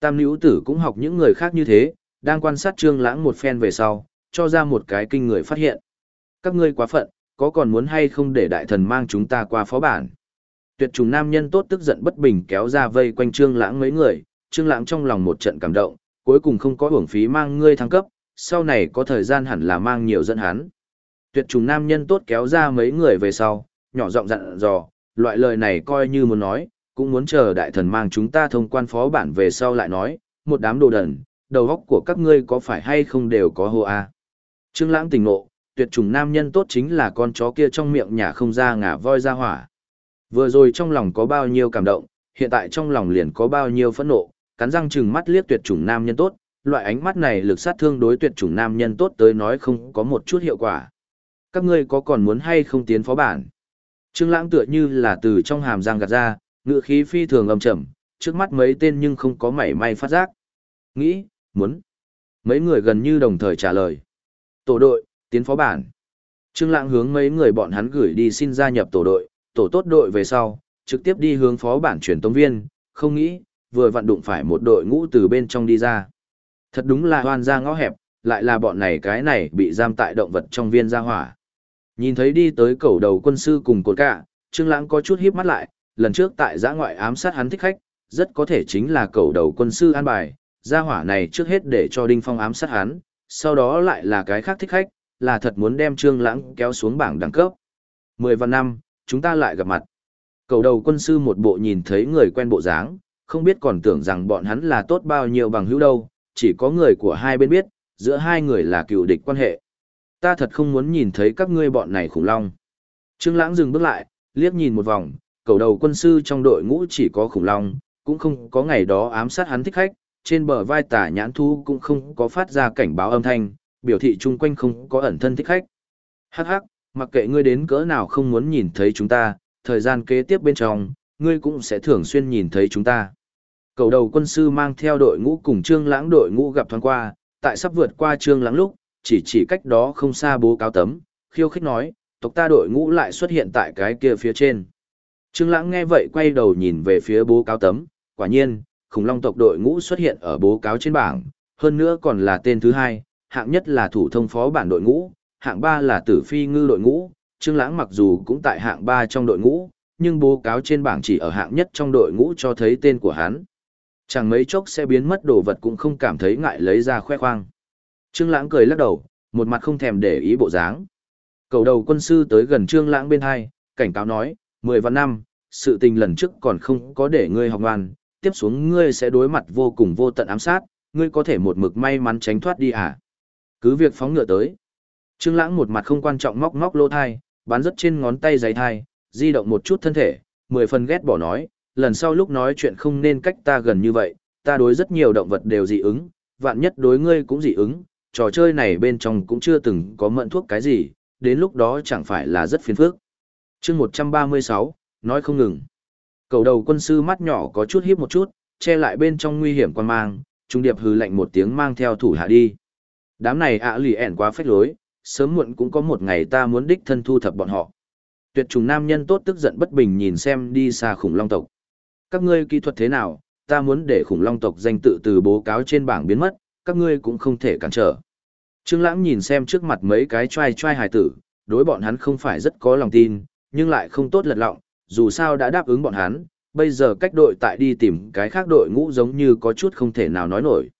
Tam nữ tử cũng học những người khác như thế, đang quan sát trương lãng một phen về sau, cho ra một cái kinh người phát hiện. Các ngươi quá phận, có còn muốn hay không để đại thần mang chúng ta qua phó bản. Tuyệt trùng nam nhân tốt tức giận bất bình kéo ra vây quanh trương lãng mấy người, trương lãng trong lòng một trận cảm động, Cuối cùng không có hưởng phí mang ngươi thăng cấp, sau này có thời gian hẳn là mang nhiều dẫn hắn. Tuyệt trùng nam nhân tốt kéo ra mấy người về sau, nhỏ giọng dặn dò, loại lời này coi như muốn nói, cũng muốn chờ đại thần mang chúng ta thông quan phó bản về sau lại nói, một đám đồ đần, đầu óc của các ngươi có phải hay không đều có hô a. Trương Lãng tỉnh ngộ, tuyệt chủng nam nhân tốt chính là con chó kia trong miệng nhà không ra ngả voi ra hỏa. Vừa rồi trong lòng có bao nhiêu cảm động, hiện tại trong lòng liền có bao nhiêu phẫn nộ, cắn răng trừng mắt liếc tuyệt chủng nam nhân tốt, loại ánh mắt này lực sát thương đối tuyệt chủng nam nhân tốt tới nói không có một chút hiệu quả. Các ngươi có còn muốn hay không tiến phó bản? Trương Lãng tựa như là từ trong hàm răng gạt ra, ngựa khí phi thường âm trầm, trước mắt mấy tên nhưng không có mảy may phát giác. Nghĩ, muốn. Mấy người gần như đồng thời trả lời. Tổ đội, tiến phó bản. Trương Lãng hướng mấy người bọn hắn gửi đi xin gia nhập tổ đội, tổ tốt đội về sau, trực tiếp đi hướng phó bản truyền tống viên, không nghĩ, vừa vận đụng phải một đội ngũ từ bên trong đi ra. Thật đúng là hoan gia ngõ hẹp, lại là bọn này cái này bị giam tại động vật trong viên gia hỏa. Nhìn thấy đi tới cầu đầu quân sư cùng cột cả, Trương Lãng có chút híp mắt lại, lần trước tại giã ngoại ám sát hắn thích khách, rất có thể chính là cầu đầu quân sư an bài, gia hỏa này trước hết để cho Đinh Phong ám sát hắn, sau đó lại là cái khác thích khách, là thật muốn đem Trương Lãng kéo xuống bảng đẳng cấp. Mười vạn năm, chúng ta lại gặp mặt. Cầu đầu quân sư một bộ nhìn thấy người quen bộ dáng, không biết còn tưởng rằng bọn hắn là tốt bao nhiêu bằng hữu đâu, chỉ có người của hai bên biết, giữa hai người là cựu địch quan hệ. Ta thật không muốn nhìn thấy các ngươi bọn này khủng long. Trương Lãng dừng bước lại, liếc nhìn một vòng, cầu đầu quân sư trong đội ngũ chỉ có khủng long, cũng không có ngày đó ám sát hắn thích khách, trên bờ vai tả nhãn thu cũng không có phát ra cảnh báo âm thanh, biểu thị chung quanh không có ẩn thân thích khách. Hắc hắc, mặc kệ ngươi đến cỡ nào không muốn nhìn thấy chúng ta, thời gian kế tiếp bên trong, ngươi cũng sẽ thường xuyên nhìn thấy chúng ta. Cầu đầu quân sư mang theo đội ngũ cùng trương lãng đội ngũ gặp thoáng qua, tại sắp vượt qua trương lãng lúc, chỉ chỉ cách đó không xa bố cáo tấm, khiêu khích nói, tộc ta đội ngũ lại xuất hiện tại cái kia phía trên. Trương lãng nghe vậy quay đầu nhìn về phía bố cáo tấm, quả nhiên, khủng long tộc đội ngũ xuất hiện ở bố cáo trên bảng, hơn nữa còn là tên thứ hai, hạng nhất là thủ thông phó bản đội ngũ, hạng ba là tử phi ngư đội ngũ, Trương Lãng mặc dù cũng tại hạng ba trong đội ngũ, nhưng bố cáo trên bảng chỉ ở hạng nhất trong đội ngũ cho thấy tên của hắn. Chẳng mấy chốc sẽ biến mất đồ vật cũng không cảm thấy ngại lấy ra khoe khoang. Trương Lãng cười lắc đầu, một mặt không thèm để ý bộ dáng. Cầu đầu quân sư tới gần Trương Lãng bên hai, cảnh cáo nói, mười vạn năm, sự tình lần trước còn không có để ngươi học ngoan, tiếp xuống ngươi sẽ đối mặt vô cùng vô tận ám sát, ngươi có thể một mực may mắn tránh thoát đi à? Cứ việc phóng ngựa tới. Trương Lãng một mặt không quan trọng móc móc lỗ thai, bắn rất trên ngón tay giấy thai, di động một chút thân thể, mười phần ghét bỏ nói, lần sau lúc nói chuyện không nên cách ta gần như vậy, ta đối rất nhiều động vật đều dị ứng, vạn nhất đối ngươi cũng dị ứng, trò chơi này bên trong cũng chưa từng có mận thuốc cái gì, đến lúc đó chẳng phải là rất phiền phức. Chương 136, nói không ngừng. Cầu đầu quân sư mắt nhỏ có chút híp một chút, che lại bên trong nguy hiểm quan mang, trung điệp hừ lạnh một tiếng mang theo thủ hạ đi. Đám này ạ lì ẻn quá phách lối, sớm muộn cũng có một ngày ta muốn đích thân thu thập bọn họ. Tuyệt trùng nam nhân tốt tức giận bất bình nhìn xem đi xa khủng long tộc. Các ngươi kỹ thuật thế nào, ta muốn để khủng long tộc danh tự từ bố cáo trên bảng biến mất, các ngươi cũng không thể cản trở. Trương Lãng nhìn xem trước mặt mấy cái trai trai hài tử, đối bọn hắn không phải rất có lòng tin, nhưng lại không tốt lật lọng, dù sao đã đáp ứng bọn hắn, bây giờ cách đội tại đi tìm cái khác đội ngũ giống như có chút không thể nào nói nổi.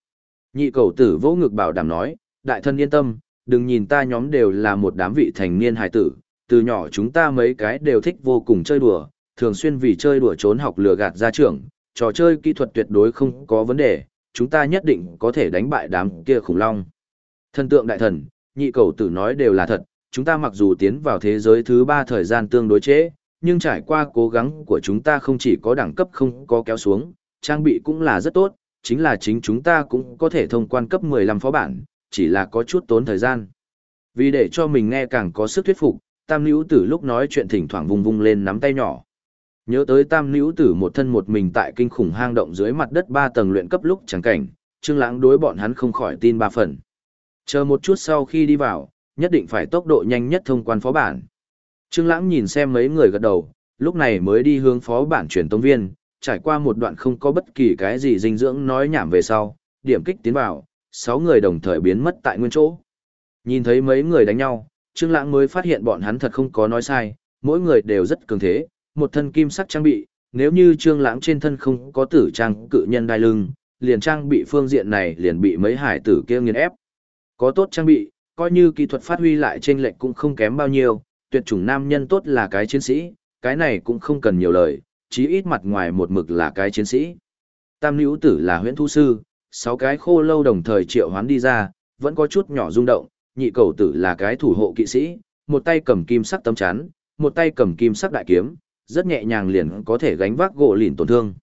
Nhị cầu tử vỗ ngực bảo đảm nói, đại thân yên tâm, đừng nhìn ta nhóm đều là một đám vị thành niên hài tử, từ nhỏ chúng ta mấy cái đều thích vô cùng chơi đùa, thường xuyên vì chơi đùa trốn học lừa gạt gia trưởng, trò chơi kỹ thuật tuyệt đối không có vấn đề, chúng ta nhất định có thể đánh bại đám kia khủng long. Thần tượng đại thần, nhị cầu tử nói đều là thật, chúng ta mặc dù tiến vào thế giới thứ ba thời gian tương đối chế, nhưng trải qua cố gắng của chúng ta không chỉ có đẳng cấp không có kéo xuống, trang bị cũng là rất tốt, chính là chính chúng ta cũng có thể thông quan cấp 15 phó bản, chỉ là có chút tốn thời gian. Vì để cho mình nghe càng có sức thuyết phục, tam nữ tử lúc nói chuyện thỉnh thoảng vung vung lên nắm tay nhỏ. Nhớ tới tam nữ tử một thân một mình tại kinh khủng hang động dưới mặt đất ba tầng luyện cấp lúc chẳng cảnh, Trương Lãng đối bọn hắn không khỏi tin ba phần. Chờ một chút sau khi đi vào, nhất định phải tốc độ nhanh nhất thông quan phó bản. Trương Lãng nhìn xem mấy người gật đầu, lúc này mới đi hướng phó bản truyền tống viên, trải qua một đoạn không có bất kỳ cái gì dinh dưỡng nói nhảm về sau, điểm kích tiến vào, sáu người đồng thời biến mất tại nguyên chỗ. Nhìn thấy mấy người đánh nhau, Trương Lãng mới phát hiện bọn hắn thật không có nói sai, mỗi người đều rất cường thế, một thân kim sắc trang bị, nếu như Trương Lãng trên thân không có tử trang cự nhân đai lưng, liền trang bị phương diện này liền bị mấy hải tử kia nghiền ép. Có tốt trang bị, coi như kỹ thuật phát huy lại trên lệch cũng không kém bao nhiêu, tuyệt chủng nam nhân tốt là cái chiến sĩ, cái này cũng không cần nhiều lời, chí ít mặt ngoài một mực là cái chiến sĩ. Tam nữ tử là huyễn thu sư, sáu cái khô lâu đồng thời triệu hoán đi ra, vẫn có chút nhỏ rung động, nhị cầu tử là cái thủ hộ kỵ sĩ, một tay cầm kim sắc tấm chắn, một tay cầm kim sắc đại kiếm, rất nhẹ nhàng liền có thể gánh vác gỗ lìn tổn thương.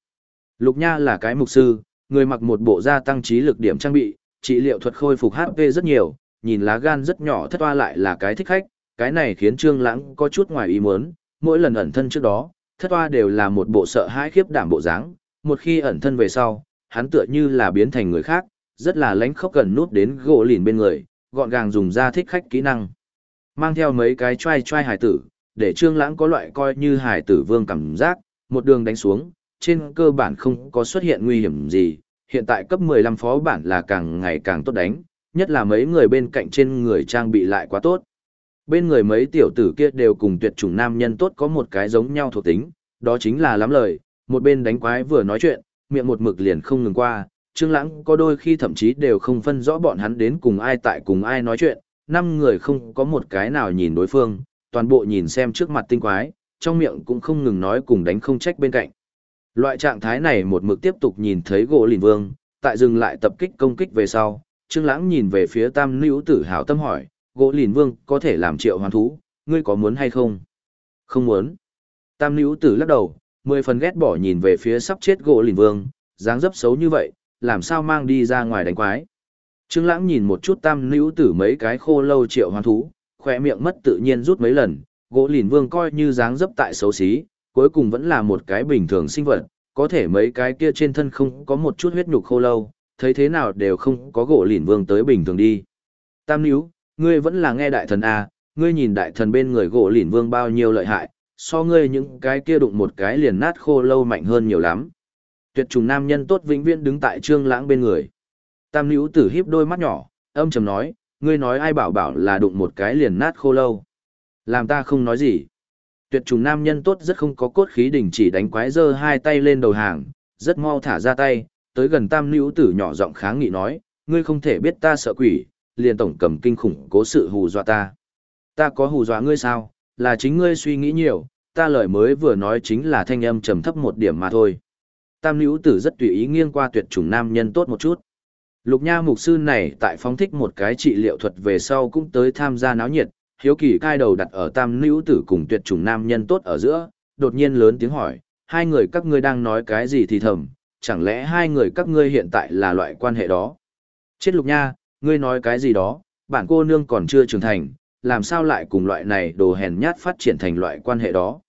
Lục Nha là cái mục sư, người mặc một bộ gia tăng trí lực điểm trang bị, trị liệu thuật khôi phục HP rất nhiều, nhìn lá gan rất nhỏ thất toa lại là cái thích khách, cái này khiến Trương Lãng có chút ngoài ý muốn, mỗi lần ẩn thân trước đó, thất toa đều là một bộ sợ hãi khiếp đảm bộ dáng, một khi ẩn thân về sau, hắn tựa như là biến thành người khác, rất là lánh khóc gần nút đến gỗ lìn bên người, gọn gàng dùng ra thích khách kỹ năng. Mang theo mấy cái trai trai hải tử, để Trương Lãng có loại coi như hải tử vương cảm giác, một đường đánh xuống, trên cơ bản không có xuất hiện nguy hiểm gì, hiện tại cấp 15 phó bản là càng ngày càng tốt đánh, nhất là mấy người bên cạnh trên người trang bị lại quá tốt. Bên người mấy tiểu tử kia đều cùng tuyệt chủng nam nhân tốt có một cái giống nhau thuộc tính, đó chính là lắm lời, một bên đánh quái vừa nói chuyện, miệng một mực liền không ngừng qua, Trương Lãng có đôi khi thậm chí đều không phân rõ bọn hắn đến cùng ai tại cùng ai nói chuyện, năm người không có một cái nào nhìn đối phương, toàn bộ nhìn xem trước mặt tinh quái, trong miệng cũng không ngừng nói cùng đánh không trách bên cạnh. Loại trạng thái này một mực tiếp tục nhìn thấy gỗ lìn vương, tại dừng lại tập kích công kích về sau, Trương Lãng nhìn về phía Tam Nữu Tử hào tâm hỏi, gỗ lìn vương có thể làm triệu hoán thú, ngươi có muốn hay không? Không muốn. Tam Nữu Tử lắc đầu, mười phần ghét bỏ nhìn về phía sắp chết gỗ lìn vương, dáng dấp xấu như vậy, làm sao mang đi ra ngoài đánh quái. Trương Lãng nhìn một chút Tam Nữu Tử mấy cái khô lâu triệu hoán thú, khóe miệng mất tự nhiên rút mấy lần, gỗ lìn vương coi như dáng dấp tại xấu xí, cuối cùng vẫn là một cái bình thường sinh vật, có thể mấy cái kia trên thân không có một chút huyết nhục khô lâu, thấy thế nào đều không có gỗ lìn vương tới bình thường đi. Tam níu, ngươi vẫn là nghe đại thần à? ngươi nhìn đại thần bên người gỗ lìn vương bao nhiêu lợi hại, so ngươi những cái kia đụng một cái liền nát khô lâu mạnh hơn nhiều lắm. Tuyệt trùng nam nhân tốt vĩnh viễn đứng tại trương lãng bên người. Tam níu tử híp đôi mắt nhỏ, âm trầm nói, ngươi nói ai bảo bảo là đụng một cái liền nát khô lâu. Làm ta không nói gì tuyệt trùng nam nhân tốt rất không có cốt khí đình chỉ đánh quái dơ hai tay lên đầu hàng, rất mau thả ra tay, tới gần tam nữ tử nhỏ giọng kháng nghị nói, ngươi không thể biết ta sợ quỷ, liền tổng cầm kinh khủng cố sự hù dọa ta. Ta có hù dọa ngươi sao, là chính ngươi suy nghĩ nhiều, ta lời mới vừa nói chính là thanh âm trầm thấp một điểm mà thôi. Tam nữ tử rất tùy ý nghiêng qua tuyệt chủng nam nhân tốt một chút. Lục nha mục sư này tại phóng thích một cái trị liệu thuật về sau cũng tới tham gia náo nhiệt, hiếu kỳ cai đầu đặt ở tam nữ tử cùng tuyệt chủng nam nhân tốt ở giữa, đột nhiên lớn tiếng hỏi, hai người các ngươi đang nói cái gì thì thầm, chẳng lẽ hai người các ngươi hiện tại là loại quan hệ đó? Chết lục nha, ngươi nói cái gì đó, bản cô nương còn chưa trưởng thành, làm sao lại cùng loại này đồ hèn nhát phát triển thành loại quan hệ đó?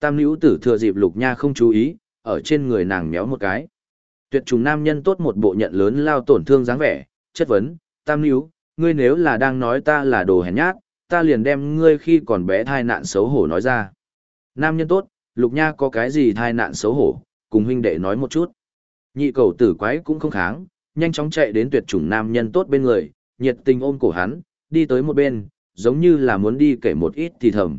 Tam nữ tử thừa dịp lục nha không chú ý, ở trên người nàng méo một cái. Tuyệt trùng nam nhân tốt một bộ nhận lớn lao tổn thương dáng vẻ, chất vấn, tam níu, ngươi nếu là đang nói ta là đồ hèn nhát, ta liền đem ngươi khi còn bé thai nạn xấu hổ nói ra. Nam nhân tốt, lục nha có cái gì thai nạn xấu hổ, cùng huynh đệ nói một chút. Nhị cầu tử quái cũng không kháng, nhanh chóng chạy đến tuyệt chủng nam nhân tốt bên người, nhiệt tình ôm cổ hắn, đi tới một bên, giống như là muốn đi kể một ít thì thầm.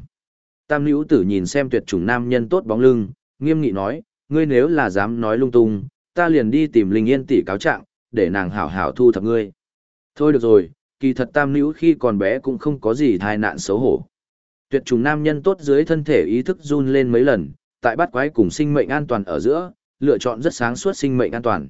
Tam nữ tử nhìn xem tuyệt chủng nam nhân tốt bóng lưng, nghiêm nghị nói, ngươi nếu là dám nói lung tung, ta liền đi tìm Linh Yên tỷ cáo trạng, để nàng hảo hảo thu thập ngươi. Thôi được rồi, kỳ thật tam nữ khi còn bé cũng không có gì thai nạn xấu hổ. Tuyệt trùng nam nhân tốt dưới thân thể ý thức run lên mấy lần, tại bắt quái cùng sinh mệnh an toàn ở giữa, lựa chọn rất sáng suốt sinh mệnh an toàn.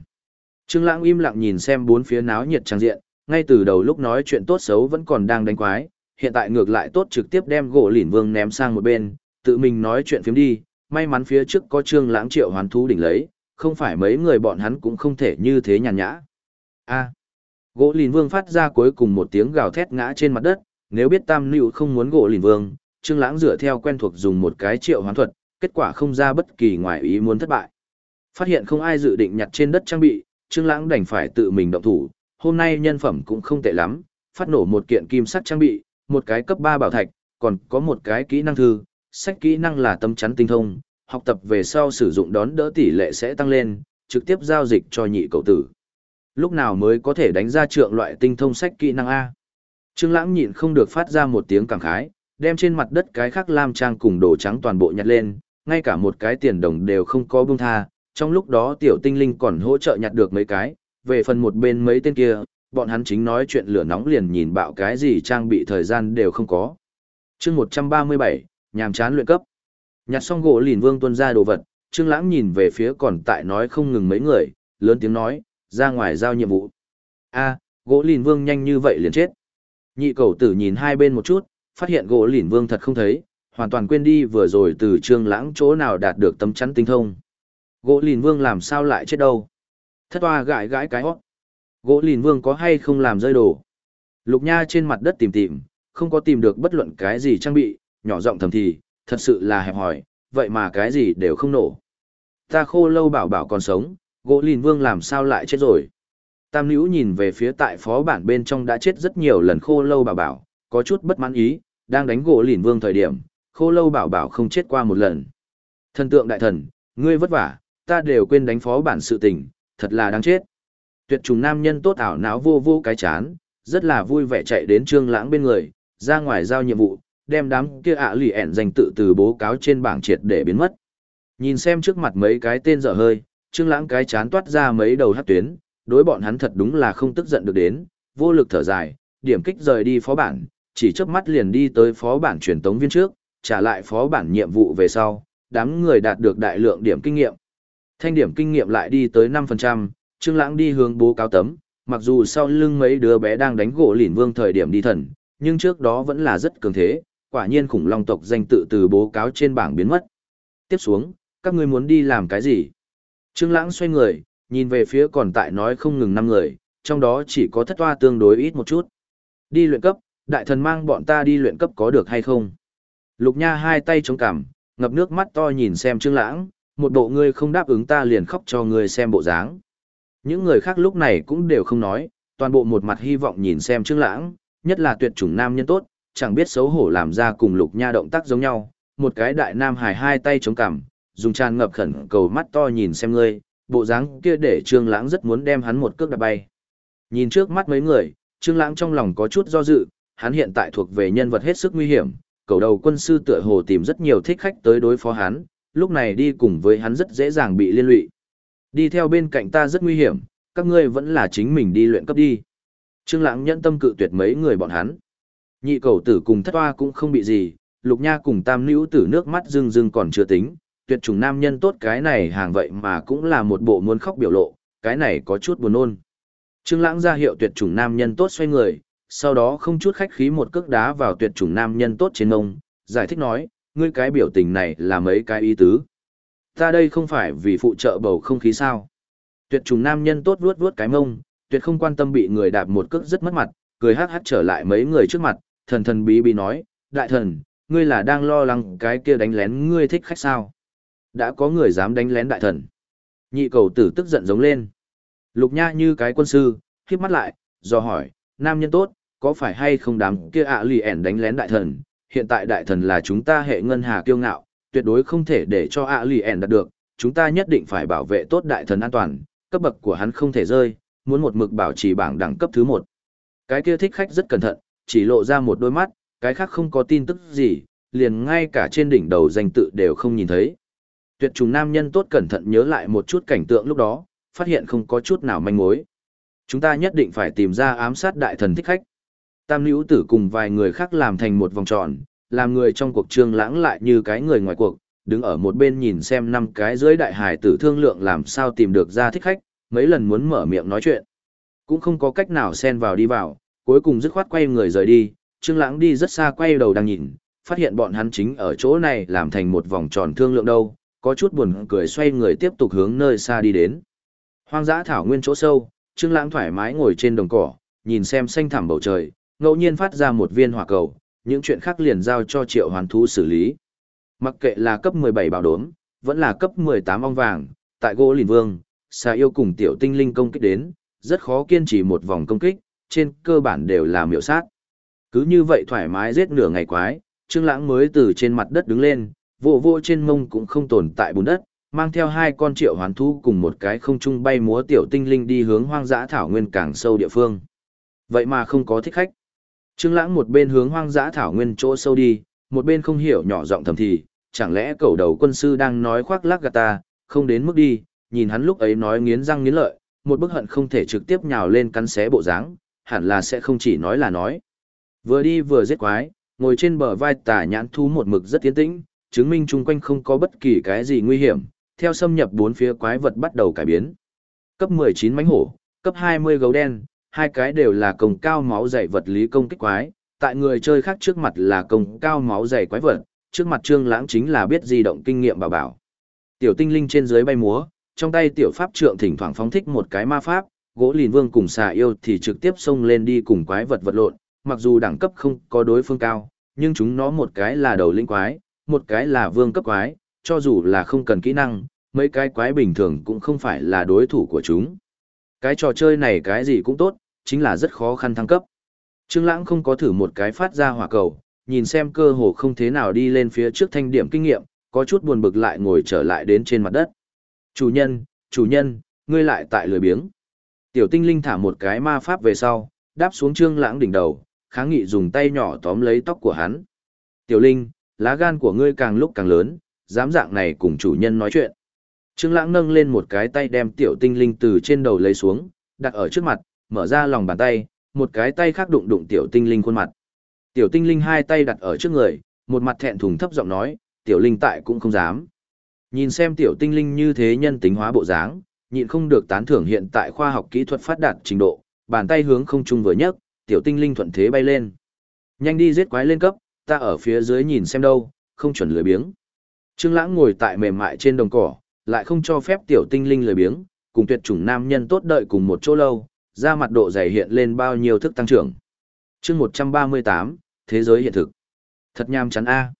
Trương Lãng im lặng nhìn xem bốn phía náo nhiệt trang diện, ngay từ đầu lúc nói chuyện tốt xấu vẫn còn đang đánh quái, hiện tại ngược lại tốt trực tiếp đem gỗ lỉnh vương ném sang một bên, tự mình nói chuyện phiếm đi, may mắn phía trước có Trương Lãng triệu hoán thú đỉnh lấy, không phải mấy người bọn hắn cũng không thể như thế nhàn nhã. A. Gỗ lìn vương phát ra cuối cùng một tiếng gào thét ngã trên mặt đất, nếu biết tam Nữu không muốn gỗ lìn vương, Trương Lãng dựa theo quen thuộc dùng một cái triệu hoán thuật, kết quả không ra bất kỳ ngoài ý muốn thất bại. Phát hiện không ai dự định nhặt trên đất trang bị, Trương Lãng đành phải tự mình động thủ, hôm nay nhân phẩm cũng không tệ lắm, phát nổ một kiện kim sắt trang bị, một cái cấp 3 bảo thạch, còn có một cái kỹ năng thư, sách kỹ năng là tâm chắn tinh thông, học tập về sau sử dụng đón đỡ tỷ lệ sẽ tăng lên, trực tiếp giao dịch cho nhị cậu tử. Lúc nào mới có thể đánh ra trượng loại tinh thông sách kỹ năng A? Trương Lãng nhịn không được phát ra một tiếng cảm khái, đem trên mặt đất cái khắc lam trang cùng đồ trắng toàn bộ nhặt lên, ngay cả một cái tiền đồng đều không có buông tha, Trong lúc đó tiểu tinh linh còn hỗ trợ nhặt được mấy cái, về phần một bên mấy tên kia, bọn hắn chính nói chuyện lửa nóng liền nhìn bạo cái gì trang bị thời gian đều không có. chương 137, nhàm chán luyện cấp. Nhặt xong gỗ lìn vương tuân ra đồ vật, Trương Lãng nhìn về phía còn tại nói không ngừng mấy người, lớn tiếng nói, ra ngoài giao nhiệm vụ. A, gỗ lìn vương nhanh như vậy liền chết. Nhị cầu tử nhìn hai bên một chút, phát hiện gỗ lìn vương thật không thấy, hoàn toàn quên đi vừa rồi từ Trương Lãng chỗ nào đạt được tấm chắn tinh thông. Gỗ lìn vương làm sao lại chết đâu? Thất toa gãi gãi cái hót. Gỗ lìn vương có hay không làm rơi đồ? Lục Nha trên mặt đất tìm tìm, không có tìm được bất luận cái gì trang bị, nhỏ giọng thầm thì, thật sự là hẹp hòi, vậy mà cái gì đều không nổ. Ta khô lâu bảo bảo còn sống, gỗ lìn vương làm sao lại chết rồi. Tam nữ nhìn về phía tại phó bản bên trong đã chết rất nhiều lần khô lâu bảo bảo, có chút bất mãn ý, đang đánh gỗ lìn vương thời điểm, khô lâu bảo bảo không chết qua một lần. Thần tượng đại thần, ngươi vất vả, ta đều quên đánh phó bản sự tình, thật là đáng chết. Tuyệt trùng nam nhân tốt ảo náo vô vô cái chán, rất là vui vẻ chạy đến trương lãng bên người, ra ngoài giao nhiệm vụ, đem đám kia ạ lì ẻn danh tự từ bố cáo trên bảng triệt để biến mất. Nhìn xem trước mặt mấy cái tên dở hơi, trương lãng cái chán toát ra mấy đầu hát tuyến, đối bọn hắn thật đúng là không tức giận được đến, vô lực thở dài, điểm kích rời đi phó bản, chỉ chớp mắt liền đi tới phó bản truyền tống viên trước, trả lại phó bản nhiệm vụ về sau, đám người đạt được đại lượng điểm kinh nghiệm. Thanh điểm kinh nghiệm lại đi tới 5%, Trương Lãng đi hướng bố cáo tấm, mặc dù sau lưng mấy đứa bé đang đánh gỗ lỉn vương thời điểm đi thần, nhưng trước đó vẫn là rất cường thế, quả nhiên khủng long tộc danh tự từ bố cáo trên bảng biến mất. Tiếp xuống, các ngươi muốn đi làm cái gì? Trương Lãng xoay người, nhìn về phía còn tại nói không ngừng năm người, trong đó chỉ có thất toa tương đối ít một chút. Đi luyện cấp, đại thần mang bọn ta đi luyện cấp có được hay không? Lục Nha hai tay chống cằm, ngập nước mắt to nhìn xem Trương Lãng, một bộ ngươi không đáp ứng ta liền khóc cho ngươi xem bộ dáng. Những người khác lúc này cũng đều không nói, toàn bộ một mặt hy vọng nhìn xem Trương Lãng, nhất là tuyệt chủng nam nhân tốt, chẳng biết xấu hổ làm ra cùng Lục Nha động tác giống nhau, một cái đại nam hài hai tay chống cằm, dùng tràn ngập khẩn cầu mắt to nhìn xem ngươi, bộ dáng kia để Trương Lãng rất muốn đem hắn một cước đạp bay. Nhìn trước mắt mấy người, Trương Lãng trong lòng có chút do dự, hắn hiện tại thuộc về nhân vật hết sức nguy hiểm, cầu đầu quân sư tựa hồ tìm rất nhiều thích khách tới đối phó hắn, lúc này đi cùng với hắn rất dễ dàng bị liên lụy. Đi theo bên cạnh ta rất nguy hiểm, các ngươi vẫn là chính mình đi luyện cấp đi. Trương Lãng nhẫn tâm cự tuyệt mấy người bọn hắn. Nhị cầu tử cùng thất hoa cũng không bị gì, lục nha cùng tam nữ tử nước mắt rưng rưng còn chưa tính, tuyệt chủng nam nhân tốt cái này hàng vậy mà cũng là một bộ muốn khóc biểu lộ, cái này có chút buồn nôn. Trương Lãng ra hiệu tuyệt chủng nam nhân tốt xoay người, sau đó không chút khách khí một cước đá vào tuyệt chủng nam nhân tốt trên ông, giải thích nói, ngươi cái biểu tình này là mấy cái ý tứ. Ta đây không phải vì phụ trợ bầu không khí sao. Tuyệt trùng nam nhân tốt vuốt vuốt cái mông, tuyệt không quan tâm bị người đạp một cước rất mất mặt, cười hát hát trở lại mấy người trước mặt, thần thần bí bí nói, đại thần, ngươi là đang lo lắng cái kia đánh lén ngươi thích khách sao. Đã có người dám đánh lén đại thần. Nhị cầu tử tức giận giống lên. Lục nha như cái quân sư, khiếp mắt lại, do hỏi, nam nhân tốt, có phải hay không đám kia ạ lì ẻn đánh lén đại thần, hiện tại đại thần là chúng ta hệ ngân hà kiêu ngạo, tuyệt đối không thể để cho ạ lì ẻn đạt được, chúng ta nhất định phải bảo vệ tốt đại thần an toàn, cấp bậc của hắn không thể rơi, muốn một mực bảo trì bảng đẳng cấp thứ một. Cái kia thích khách rất cẩn thận, chỉ lộ ra một đôi mắt, cái khác không có tin tức gì, liền ngay cả trên đỉnh đầu danh tự đều không nhìn thấy. Tuyệt trùng nam nhân tốt cẩn thận nhớ lại một chút cảnh tượng lúc đó, phát hiện không có chút nào manh mối. Chúng ta nhất định phải tìm ra ám sát đại thần thích khách. Tam nữ tử cùng vài người khác làm thành một vòng tròn, làm người trong cuộc trương lãng lại như cái người ngoài cuộc, đứng ở một bên nhìn xem năm cái dưới đại hải tử thương lượng làm sao tìm được ra thích khách, mấy lần muốn mở miệng nói chuyện. Cũng không có cách nào xen vào đi vào, cuối cùng dứt khoát quay người rời đi, trương lãng đi rất xa quay đầu đang nhìn, phát hiện bọn hắn chính ở chỗ này làm thành một vòng tròn thương lượng đâu, có chút buồn cười xoay người tiếp tục hướng nơi xa đi đến. Hoang dã thảo nguyên chỗ sâu, Trương Lãng thoải mái ngồi trên đồng cỏ, nhìn xem xanh thẳm bầu trời, ngẫu nhiên phát ra một viên hỏa cầu, những chuyện khác liền giao cho triệu hoàn thú xử lý. Mặc kệ là cấp 17 bảo đốm, vẫn là cấp 18 ong vàng, tại gỗ lìn vương, Sa yêu cùng tiểu tinh linh công kích đến, rất khó kiên trì một vòng công kích, trên cơ bản đều là miểu sát. Cứ như vậy thoải mái giết nửa ngày quái, Trương Lãng mới từ trên mặt đất đứng lên, vỗ vỗ trên mông cũng không tồn tại bùn đất, mang theo hai con triệu hoàn thú cùng một cái không trung bay múa tiểu tinh linh đi hướng hoang dã thảo nguyên càng sâu địa phương. Vậy mà không có thích khách. Trương Lãng một bên hướng hoang dã thảo nguyên chỗ sâu đi, một bên không hiểu nhỏ giọng thầm thì, chẳng lẽ cầu đầu quân sư đang nói khoác lác gạt ta, không đến mức đi, nhìn hắn lúc ấy nói nghiến răng nghiến lợi, một bức hận không thể trực tiếp nhào lên cắn xé bộ dáng, hẳn là sẽ không chỉ nói là nói. Vừa đi vừa giết quái, ngồi trên bờ vai tà nhãn thú một mực rất tiến tĩnh, chứng minh chung quanh không có bất kỳ cái gì nguy hiểm, theo xâm nhập bốn phía quái vật bắt đầu cải biến. Cấp 19 mánh hổ, cấp 20 gấu đen, hai cái đều là công cao máu dày vật lý công kích quái, tại người chơi khác trước mặt là công cao máu dày quái vật, trước mặt Trương Lãng chính là biết di động kinh nghiệm bảo bảo. Tiểu tinh linh trên dưới bay múa, trong tay tiểu pháp trượng thỉnh thoảng phóng thích một cái ma pháp, gỗ lìn vương cùng xà yêu thì trực tiếp xông lên đi cùng quái vật vật lộn, mặc dù đẳng cấp không có đối phương cao, nhưng chúng nó một cái là đầu linh quái, một cái là vương cấp quái, cho dù là không cần kỹ năng, mấy cái quái bình thường cũng không phải là đối thủ của chúng. Cái trò chơi này cái gì cũng tốt, chính là rất khó khăn thăng cấp. Trương Lãng không có thử một cái phát ra hỏa cầu, nhìn xem cơ hồ không thế nào đi lên phía trước thanh điểm kinh nghiệm, có chút buồn bực lại ngồi trở lại đến trên mặt đất. Chủ nhân, chủ nhân, ngươi lại tại lười biếng. Tiểu tinh linh thả một cái ma pháp về sau, đáp xuống trương lãng đỉnh đầu, kháng nghị dùng tay nhỏ tóm lấy tóc của hắn. Tiểu linh, lá gan của ngươi càng lúc càng lớn, dám dạng này cùng chủ nhân nói chuyện. Trương lãng nâng lên một cái tay đem tiểu tinh linh từ trên đầu lấy xuống, đặt ở trước mặt, mở ra lòng bàn tay, một cái tay khác đụng đụng tiểu tinh linh khuôn mặt. Tiểu tinh linh hai tay đặt ở trước người, một mặt thẹn thùng thấp giọng nói, tiểu linh tại cũng không dám. Nhìn xem tiểu tinh linh như thế nhân tính hóa bộ dáng, nhịn không được tán thưởng hiện tại khoa học kỹ thuật phát đạt trình độ, bàn tay hướng không trung vừa nhấc, tiểu tinh linh thuận thế bay lên. Nhanh đi giết quái lên cấp, ta ở phía dưới nhìn xem đâu, không chuẩn lười biếng. Trương Lãng ngồi tại mềm mại trên đồng cỏ, lại không cho phép tiểu tinh linh lười biếng, cùng tuyệt chủng nam nhân tốt đợi cùng một chỗ lâu, da mặt độ dày hiện lên bao nhiêu thức tăng trưởng. Chương 138, thế giới hiện thực. Thật nham chán a.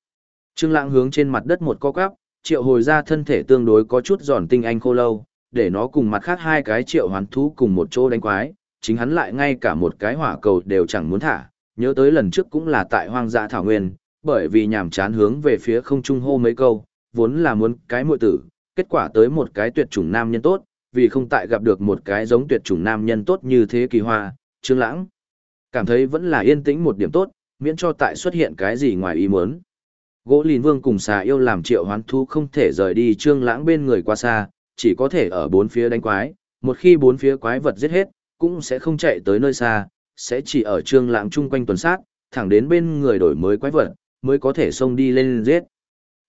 Trương Lãng hướng trên mặt đất một co quắp, triệu hồi ra thân thể tương đối có chút giòn tinh anh khô lâu, để nó cùng mặt khác hai cái triệu hoán thú cùng một chỗ đánh quái, chính hắn lại ngay cả một cái hỏa cầu đều chẳng muốn thả, nhớ tới lần trước cũng là tại hoang dã thảo nguyên, bởi vì nhàm chán hướng về phía không trung hô mấy câu, vốn là muốn cái muội tử, kết quả tới một cái tuyệt chủng nam nhân tốt, vì không tại gặp được một cái giống tuyệt chủng nam nhân tốt như thế kỳ hoa, Trương Lãng cảm thấy vẫn là yên tĩnh một điểm tốt, miễn cho tại xuất hiện cái gì ngoài ý muốn. Gỗ lìn vương cùng xà yêu làm triệu hoán thú không thể rời đi trương lãng bên người qua xa, chỉ có thể ở bốn phía đánh quái, một khi bốn phía quái vật giết hết, cũng sẽ không chạy tới nơi xa, sẽ chỉ ở trương lãng chung quanh tuần sát, thẳng đến bên người đổi mới quái vật, mới có thể xông đi lên giết.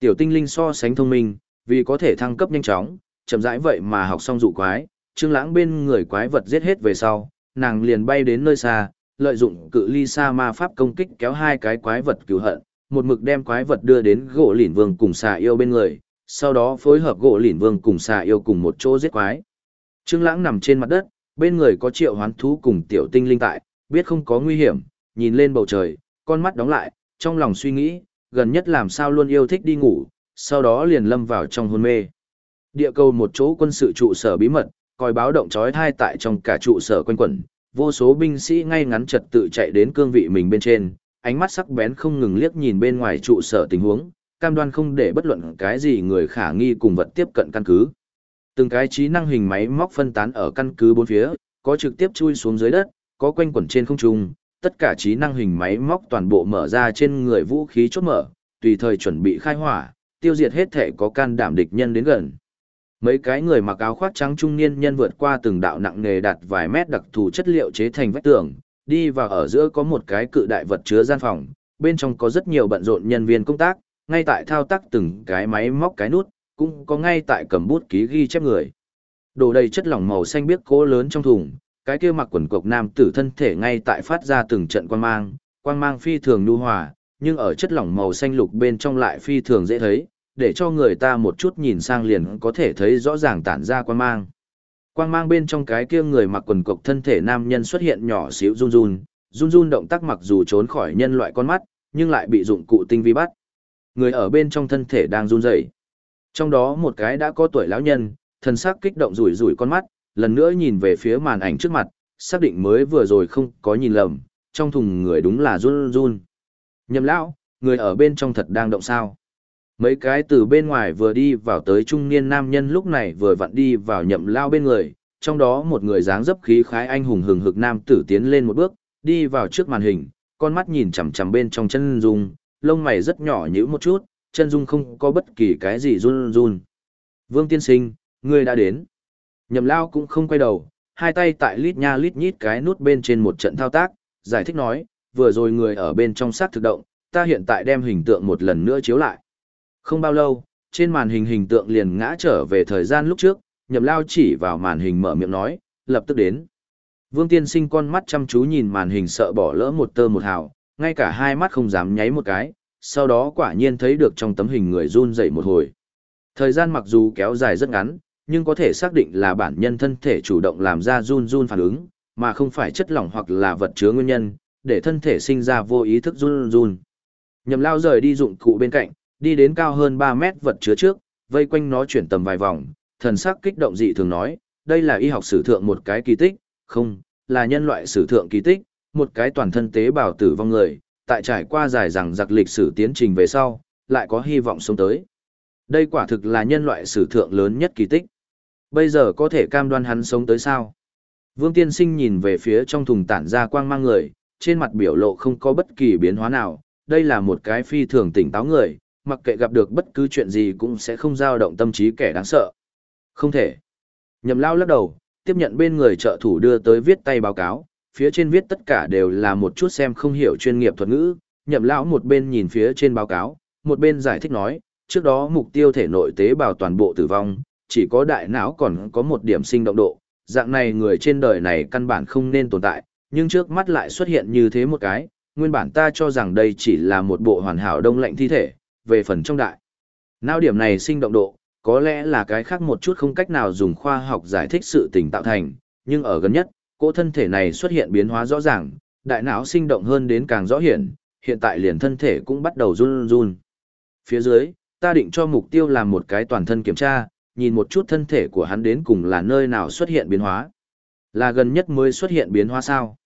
Tiểu tinh linh so sánh thông minh, vì có thể thăng cấp nhanh chóng, chậm rãi vậy mà học xong dụ quái, trương lãng bên người quái vật giết hết về sau, nàng liền bay đến nơi xa, lợi dụng cự ly xa ma pháp công kích kéo hai cái quái vật cứu hận, một mực đem quái vật đưa đến gỗ lỉn vương cùng xà yêu bên người, sau đó phối hợp gỗ lỉn vương cùng xà yêu cùng một chỗ giết quái. Trương Lãng nằm trên mặt đất, bên người có triệu hoán thú cùng tiểu tinh linh tại, biết không có nguy hiểm, nhìn lên bầu trời, con mắt đóng lại, trong lòng suy nghĩ, gần nhất làm sao luôn yêu thích đi ngủ, sau đó liền lâm vào trong hôn mê. Địa cầu một chỗ quân sự trụ sở bí mật, còi báo động chói tai tại trong cả trụ sở quanh quẩn, vô số binh sĩ ngay ngắn trật tự chạy đến cương vị mình bên trên, ánh mắt sắc bén không ngừng liếc nhìn bên ngoài trụ sở tình huống, cam đoan không để bất luận cái gì người khả nghi cùng vật tiếp cận căn cứ. Từng cái trí năng hình máy móc phân tán ở căn cứ bốn phía, có trực tiếp chui xuống dưới đất, có quanh quẩn trên không trung, tất cả trí năng hình máy móc toàn bộ mở ra trên người vũ khí chốt mở, tùy thời chuẩn bị khai hỏa, tiêu diệt hết thể có can đảm địch nhân đến gần. Mấy cái người mặc áo khoác trắng trung niên nhân vượt qua từng đạo nặng nghề đặt vài mét đặc thù chất liệu chế thành vách tường, đi vào ở giữa có một cái cự đại vật chứa gian phòng, bên trong có rất nhiều bận rộn nhân viên công tác, ngay tại thao tác từng cái máy móc cái nút, cũng có ngay tại cầm bút ký ghi chép người. Đồ đầy chất lỏng màu xanh biếc cố lớn trong thùng, cái kia mặc quần cộc nam tử thân thể ngay tại phát ra từng trận quang mang, quang mang phi thường nhu hòa, nhưng ở chất lỏng màu xanh lục bên trong lại phi thường dễ thấy, để cho người ta một chút nhìn sang liền có thể thấy rõ ràng tản ra quang mang. Quang mang bên trong cái kia người mặc quần cộc thân thể nam nhân xuất hiện nhỏ xíu run run, run run động tác mặc dù trốn khỏi nhân loại con mắt, nhưng lại bị dụng cụ tinh vi bắt. Người ở bên trong thân thể đang run rẩy. Trong đó một cái đã có tuổi lão nhân, thần sắc kích động rủi rủi con mắt, lần nữa nhìn về phía màn ảnh trước mặt, xác định mới vừa rồi không có nhìn lầm, trong thùng người đúng là run run. Nhầm lão, người ở bên trong thật đang động sao. Mấy cái từ bên ngoài vừa đi vào tới trung niên nam nhân lúc này vừa vặn đi vào nhậm lao bên người, trong đó một người dáng dấp khí khái anh hùng hừng hực nam tử tiến lên một bước, đi vào trước màn hình, con mắt nhìn chằm chằm bên trong chân dung, lông mày rất nhỏ nhữ một chút, chân dung không có bất kỳ cái gì run run. Vương tiên sinh, ngươi đã đến. Nhậm lao cũng không quay đầu, hai tay tại lít nha lít nhít cái nút bên trên một trận thao tác, giải thích nói, vừa rồi người ở bên trong sát thực động, ta hiện tại đem hình tượng một lần nữa chiếu lại. Không bao lâu, trên màn hình hình tượng liền ngã trở về thời gian lúc trước, nhậm lao chỉ vào màn hình mở miệng nói, lập tức đến. Vương tiên sinh con mắt chăm chú nhìn màn hình sợ bỏ lỡ một tơ một hào, ngay cả hai mắt không dám nháy một cái, sau đó quả nhiên thấy được trong tấm hình người run dậy một hồi. Thời gian mặc dù kéo dài rất ngắn, nhưng có thể xác định là bản nhân thân thể chủ động làm ra run run phản ứng, mà không phải chất lỏng hoặc là vật chứa nguyên nhân, để thân thể sinh ra vô ý thức run run. Nhầm lao rời đi dụng cụ bên cạnh, đi đến cao hơn 3 mét vật chứa trước, vây quanh nó chuyển tầm vài vòng, thần sắc kích động dị thường nói, đây là y học sử thượng một cái kỳ tích, không, là nhân loại sử thượng kỳ tích, một cái toàn thân tế bào tử vong người, tại trải qua dài rằng giặc lịch sử tiến trình về sau, lại có hy vọng sống tới. Đây quả thực là nhân loại sử thượng lớn nhất kỳ tích. Bây giờ có thể cam đoan hắn sống tới sao? Vương Tiên Sinh nhìn về phía trong thùng tản ra quang mang người, trên mặt biểu lộ không có bất kỳ biến hóa nào, đây là một cái phi thường tỉnh táo người, mặc kệ gặp được bất cứ chuyện gì cũng sẽ không dao động tâm trí kẻ đáng sợ. Không thể. Nhậm lao lắc đầu, tiếp nhận bên người trợ thủ đưa tới viết tay báo cáo, phía trên viết tất cả đều là một chút xem không hiểu chuyên nghiệp thuật ngữ. Nhậm lão một bên nhìn phía trên báo cáo, một bên giải thích nói, trước đó mục tiêu thể nội tế bào toàn bộ tử vong, chỉ có đại não còn có một điểm sinh động độ, dạng này người trên đời này căn bản không nên tồn tại, nhưng trước mắt lại xuất hiện như thế một cái, nguyên bản ta cho rằng đây chỉ là một bộ hoàn hảo đông lạnh thi thể, về phần trong đại. Não điểm này sinh động độ, có lẽ là cái khác một chút không cách nào dùng khoa học giải thích sự tình tạo thành, nhưng ở gần nhất, cỗ thân thể này xuất hiện biến hóa rõ ràng, đại não sinh động hơn đến càng rõ hiển, hiện tại liền thân thể cũng bắt đầu run run. Phía dưới, ta định cho mục tiêu làm một cái toàn thân kiểm tra, nhìn một chút thân thể của hắn đến cùng là nơi nào xuất hiện biến hóa. Là gần nhất mới xuất hiện biến hóa sao?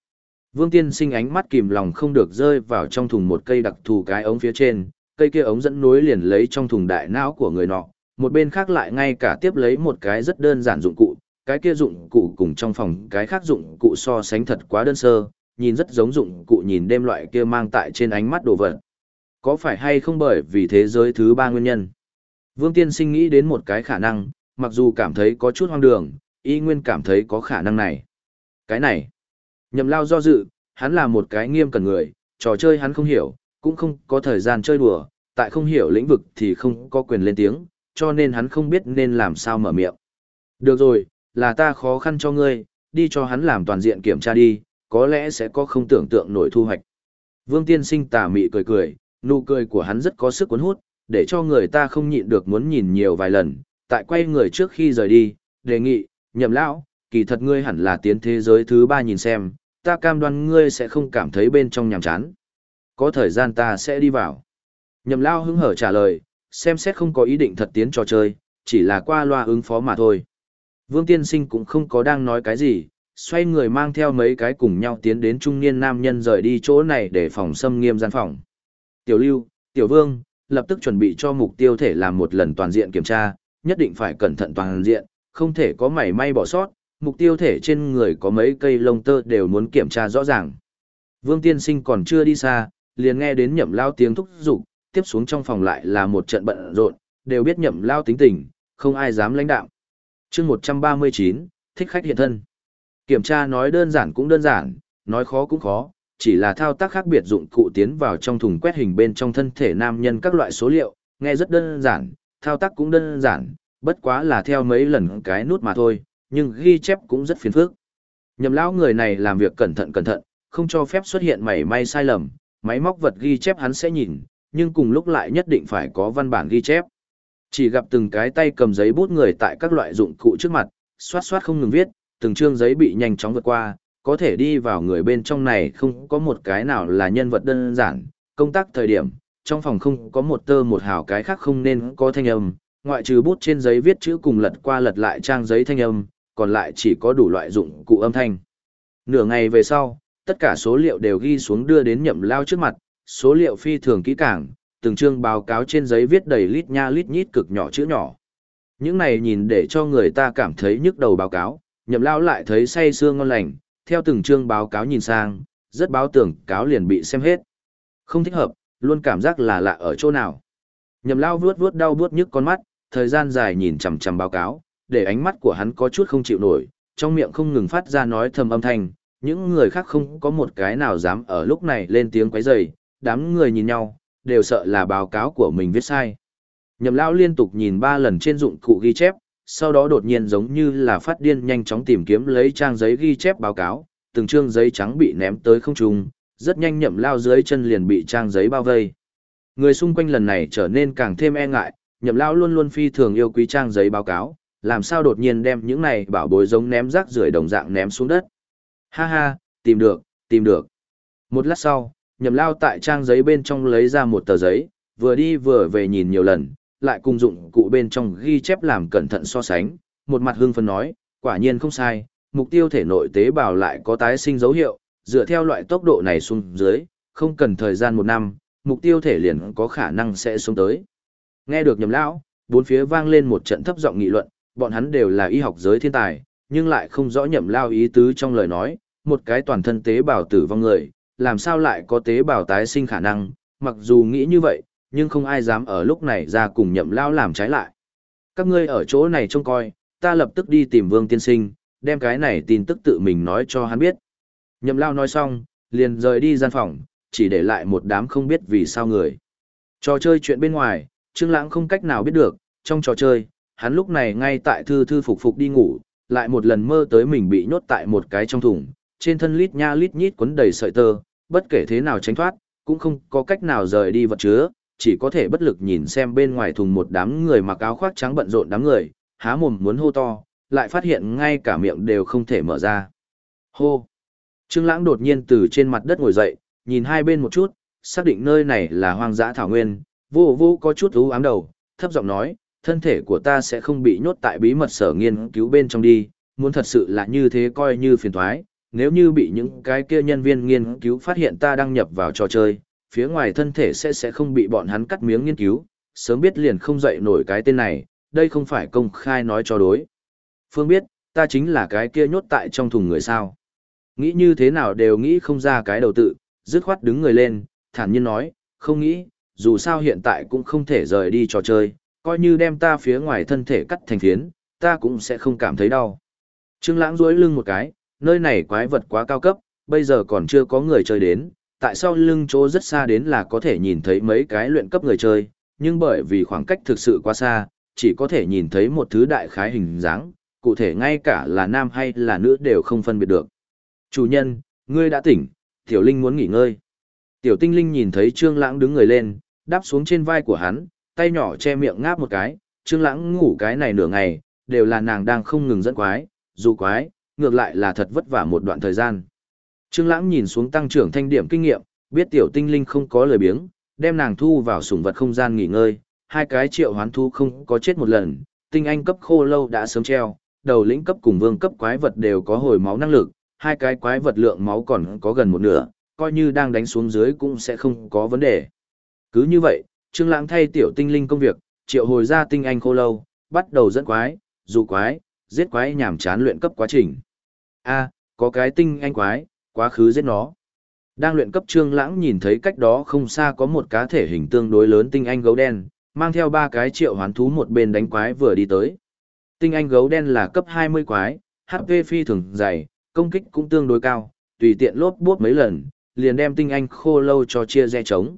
Vương Tiên sinh ánh mắt kìm lòng không được rơi vào trong thùng một cây đặc thù cái ống phía trên, cây kia ống dẫn nối liền lấy trong thùng đại não của người nọ, một bên khác lại ngay cả tiếp lấy một cái rất đơn giản dụng cụ, cái kia dụng cụ cùng trong phòng cái khác dụng cụ so sánh thật quá đơn sơ, nhìn rất giống dụng cụ nhìn đêm loại kia mang tại trên ánh mắt đồ vật. Có phải hay không bởi vì thế giới thứ ba nguyên nhân? Vương Tiên Sinh nghĩ đến một cái khả năng, mặc dù cảm thấy có chút hoang đường, y nguyên cảm thấy có khả năng này. Cái này, nhầm lao do dự, hắn là một cái nghiêm cần người, trò chơi hắn không hiểu, cũng không có thời gian chơi đùa, tại không hiểu lĩnh vực thì không có quyền lên tiếng, cho nên hắn không biết nên làm sao mở miệng. Được rồi, là ta khó khăn cho ngươi, đi cho hắn làm toàn diện kiểm tra đi, có lẽ sẽ có không tưởng tượng nổi thu hoạch. Vương Tiên Sinh tà mị cười cười, nụ cười của hắn rất có sức cuốn hút, để cho người ta không nhịn được muốn nhìn nhiều vài lần, tại quay người trước khi rời đi, đề nghị, nhậm lão, kỳ thật ngươi hẳn là tiến thế giới thứ ba nhìn xem, ta cam đoan ngươi sẽ không cảm thấy bên trong nhàm chán. Có thời gian ta sẽ đi vào. Nhậm lão hứng hở trả lời, xem xét không có ý định thật tiến trò chơi, chỉ là qua loa ứng phó mà thôi. Vương Tiên Sinh cũng không có đang nói cái gì, xoay người mang theo mấy cái cùng nhau tiến đến trung niên nam nhân rời đi chỗ này để phòng xâm nghiêm gian phòng. Tiểu Lưu, Tiểu Vương, lập tức chuẩn bị cho mục tiêu thể làm một lần toàn diện kiểm tra, nhất định phải cẩn thận toàn diện, không thể có mảy may bỏ sót, mục tiêu thể trên người có mấy cây lông tơ đều muốn kiểm tra rõ ràng. Vương Tiên Sinh còn chưa đi xa, liền nghe đến nhậm lao tiếng thúc giục, tiếp xuống trong phòng lại là một trận bận rộn, đều biết nhậm lao tính tình, không ai dám lãnh đạo chương 139, thích khách hiện thân. Kiểm tra nói đơn giản cũng đơn giản, nói khó cũng khó, chỉ là thao tác khác biệt dụng cụ tiến vào trong thùng quét hình bên trong thân thể nam nhân các loại số liệu, nghe rất đơn giản, thao tác cũng đơn giản, bất quá là theo mấy lần cái nút mà thôi, nhưng ghi chép cũng rất phiền phức. Nhầm lão người này làm việc cẩn thận cẩn thận, không cho phép xuất hiện mảy may sai lầm, máy móc vật ghi chép hắn sẽ nhìn, nhưng cùng lúc lại nhất định phải có văn bản ghi chép. Chỉ gặp từng cái tay cầm giấy bút người tại các loại dụng cụ trước mặt, xoát xoát không ngừng viết, từng chương giấy bị nhanh chóng vượt qua, có thể đi vào người bên trong này không có một cái nào là nhân vật đơn giản, công tác thời điểm, trong phòng không có một tơ một hào cái khác không nên có thanh âm, ngoại trừ bút trên giấy viết chữ cùng lật qua lật lại trang giấy thanh âm, còn lại chỉ có đủ loại dụng cụ âm thanh. Nửa ngày về sau, tất cả số liệu đều ghi xuống đưa đến nhậm lao trước mặt, số liệu phi thường kỹ càng, từng chương báo cáo trên giấy viết đầy lít nha lít nhít cực nhỏ chữ nhỏ. Những này nhìn để cho người ta cảm thấy nhức đầu báo cáo, nhậm lao lại thấy say sương ngon lành, theo từng chương báo cáo nhìn sang, rất báo tưởng cáo liền bị xem hết. Không thích hợp, luôn cảm giác là lạ ở chỗ nào. Nhậm lao vuốt vuốt đau vuốt nhức con mắt, thời gian dài nhìn chằm chằm báo cáo, để ánh mắt của hắn có chút không chịu nổi, trong miệng không ngừng phát ra nói thầm âm thanh, những người khác không có một cái nào dám ở lúc này lên tiếng quấy rầy, đám người nhìn nhau, đều sợ là báo cáo của mình viết sai. Nhậm lão liên tục nhìn ba lần trên dụng cụ ghi chép, sau đó đột nhiên giống như là phát điên nhanh chóng tìm kiếm lấy trang giấy ghi chép báo cáo, từng trương giấy trắng bị ném tới không trung, rất nhanh nhậm Lão dưới chân liền bị trang giấy bao vây. Người xung quanh lần này trở nên càng thêm e ngại, nhậm Lão luôn luôn phi thường yêu quý trang giấy báo cáo, làm sao đột nhiên đem những này bảo bối giống ném rác rưởi đồng dạng ném xuống đất. Ha ha, tìm được, tìm được. Một lát sau, nhậm lao tại trang giấy bên trong lấy ra một tờ giấy, vừa đi vừa về nhìn nhiều lần, lại cùng dụng cụ bên trong ghi chép làm cẩn thận so sánh, một mặt hưng phấn nói, quả nhiên không sai, mục tiêu thể nội tế bào lại có tái sinh dấu hiệu, dựa theo loại tốc độ này xuống dưới, không cần thời gian một năm, mục tiêu thể liền có khả năng sẽ xuống tới. Nghe được nhầm lão, bốn phía vang lên một trận thấp giọng nghị luận, bọn hắn đều là y học giới thiên tài, nhưng lại không rõ nhậm lao ý tứ trong lời nói, một cái toàn thân tế bào tử vong người, làm sao lại có tế bào tái sinh khả năng, mặc dù nghĩ như vậy, nhưng không ai dám ở lúc này ra cùng nhậm lao làm trái lại. Các ngươi ở chỗ này trông coi, ta lập tức đi tìm vương tiên sinh, đem cái này tin tức tự mình nói cho hắn biết. Nhậm lao nói xong, liền rời đi gian phòng, chỉ để lại một đám không biết vì sao người. Trò chơi chuyện bên ngoài, Trương Lãng không cách nào biết được, trong trò chơi, hắn lúc này ngay tại thư thư phục phục đi ngủ, lại một lần mơ tới mình bị nhốt tại một cái trong thùng, trên thân lít nha lít nhít quấn đầy sợi tơ, bất kể thế nào tránh thoát, cũng không có cách nào rời đi vật chứa, chỉ có thể bất lực nhìn xem bên ngoài thùng một đám người mặc áo khoác trắng bận rộn đám người, há mồm muốn hô to, lại phát hiện ngay cả miệng đều không thể mở ra. Hô! Trương Lãng đột nhiên từ trên mặt đất ngồi dậy, nhìn hai bên một chút, xác định nơi này là hoang dã thảo nguyên, vô vô có chút u ám đầu, thấp giọng nói, thân thể của ta sẽ không bị nhốt tại bí mật sở nghiên cứu bên trong đi, muốn thật sự là như thế coi như phiền toái, nếu như bị những cái kia nhân viên nghiên cứu phát hiện ta đăng nhập vào trò chơi, phía ngoài thân thể sẽ sẽ không bị bọn hắn cắt miếng nghiên cứu, sớm biết liền không dậy nổi cái tên này, đây không phải công khai nói cho đối. Phương biết, ta chính là cái kia nhốt tại trong thùng người sao. Nghĩ như thế nào đều nghĩ không ra cái đầu tự, dứt khoát đứng người lên, thản nhiên nói, không nghĩ, dù sao hiện tại cũng không thể rời đi trò chơi, coi như đem ta phía ngoài thân thể cắt thành phiến, ta cũng sẽ không cảm thấy đau. Trương Lãng duỗi lưng một cái, nơi này quái vật quá cao cấp, bây giờ còn chưa có người chơi đến, tại sao lưng chỗ rất xa đến là có thể nhìn thấy mấy cái luyện cấp người chơi, nhưng bởi vì khoảng cách thực sự quá xa, chỉ có thể nhìn thấy một thứ đại khái hình dáng, cụ thể ngay cả là nam hay là nữ đều không phân biệt được. Chủ nhân, ngươi đã tỉnh, Tiểu Linh muốn nghỉ ngơi. Tiểu Tinh Linh nhìn thấy Trương Lãng đứng người lên, đáp xuống trên vai của hắn, tay nhỏ che miệng ngáp một cái, Trương Lãng ngủ cái này nửa ngày, đều là nàng đang không ngừng dẫn quái, dù quái, ngược lại là thật vất vả một đoạn thời gian. Trương Lãng nhìn xuống tăng trưởng thanh điểm kinh nghiệm, biết tiểu tinh linh không có lời biếng, đem nàng thu vào sủng vật không gian nghỉ ngơi, hai cái triệu hoán thú không có chết một lần, tinh anh cấp khô lâu đã sớm treo, đầu lĩnh cấp cùng vương cấp quái vật đều có hồi máu năng lực, hai cái quái vật lượng máu còn có gần một nửa, coi như đang đánh xuống dưới cũng sẽ không có vấn đề. Cứ như vậy, Trương Lãng thay tiểu tinh linh công việc, triệu hồi ra tinh anh khô lâu, bắt đầu dẫn quái, dụ quái, giết quái nhàm chán luyện cấp quá trình. A, có cái tinh anh quái, quá khứ giết nó. Đang luyện cấp Trương Lãng nhìn thấy cách đó không xa có một cá thể hình tương đối lớn tinh anh gấu đen, mang theo ba cái triệu hoán thú một bên đánh quái vừa đi tới. Tinh anh gấu đen là cấp 20 quái, HP phi thường dày, công kích cũng tương đối cao, tùy tiện lốp bốp mấy lần, liền đem tinh anh khô lâu cho chia rẽ trống.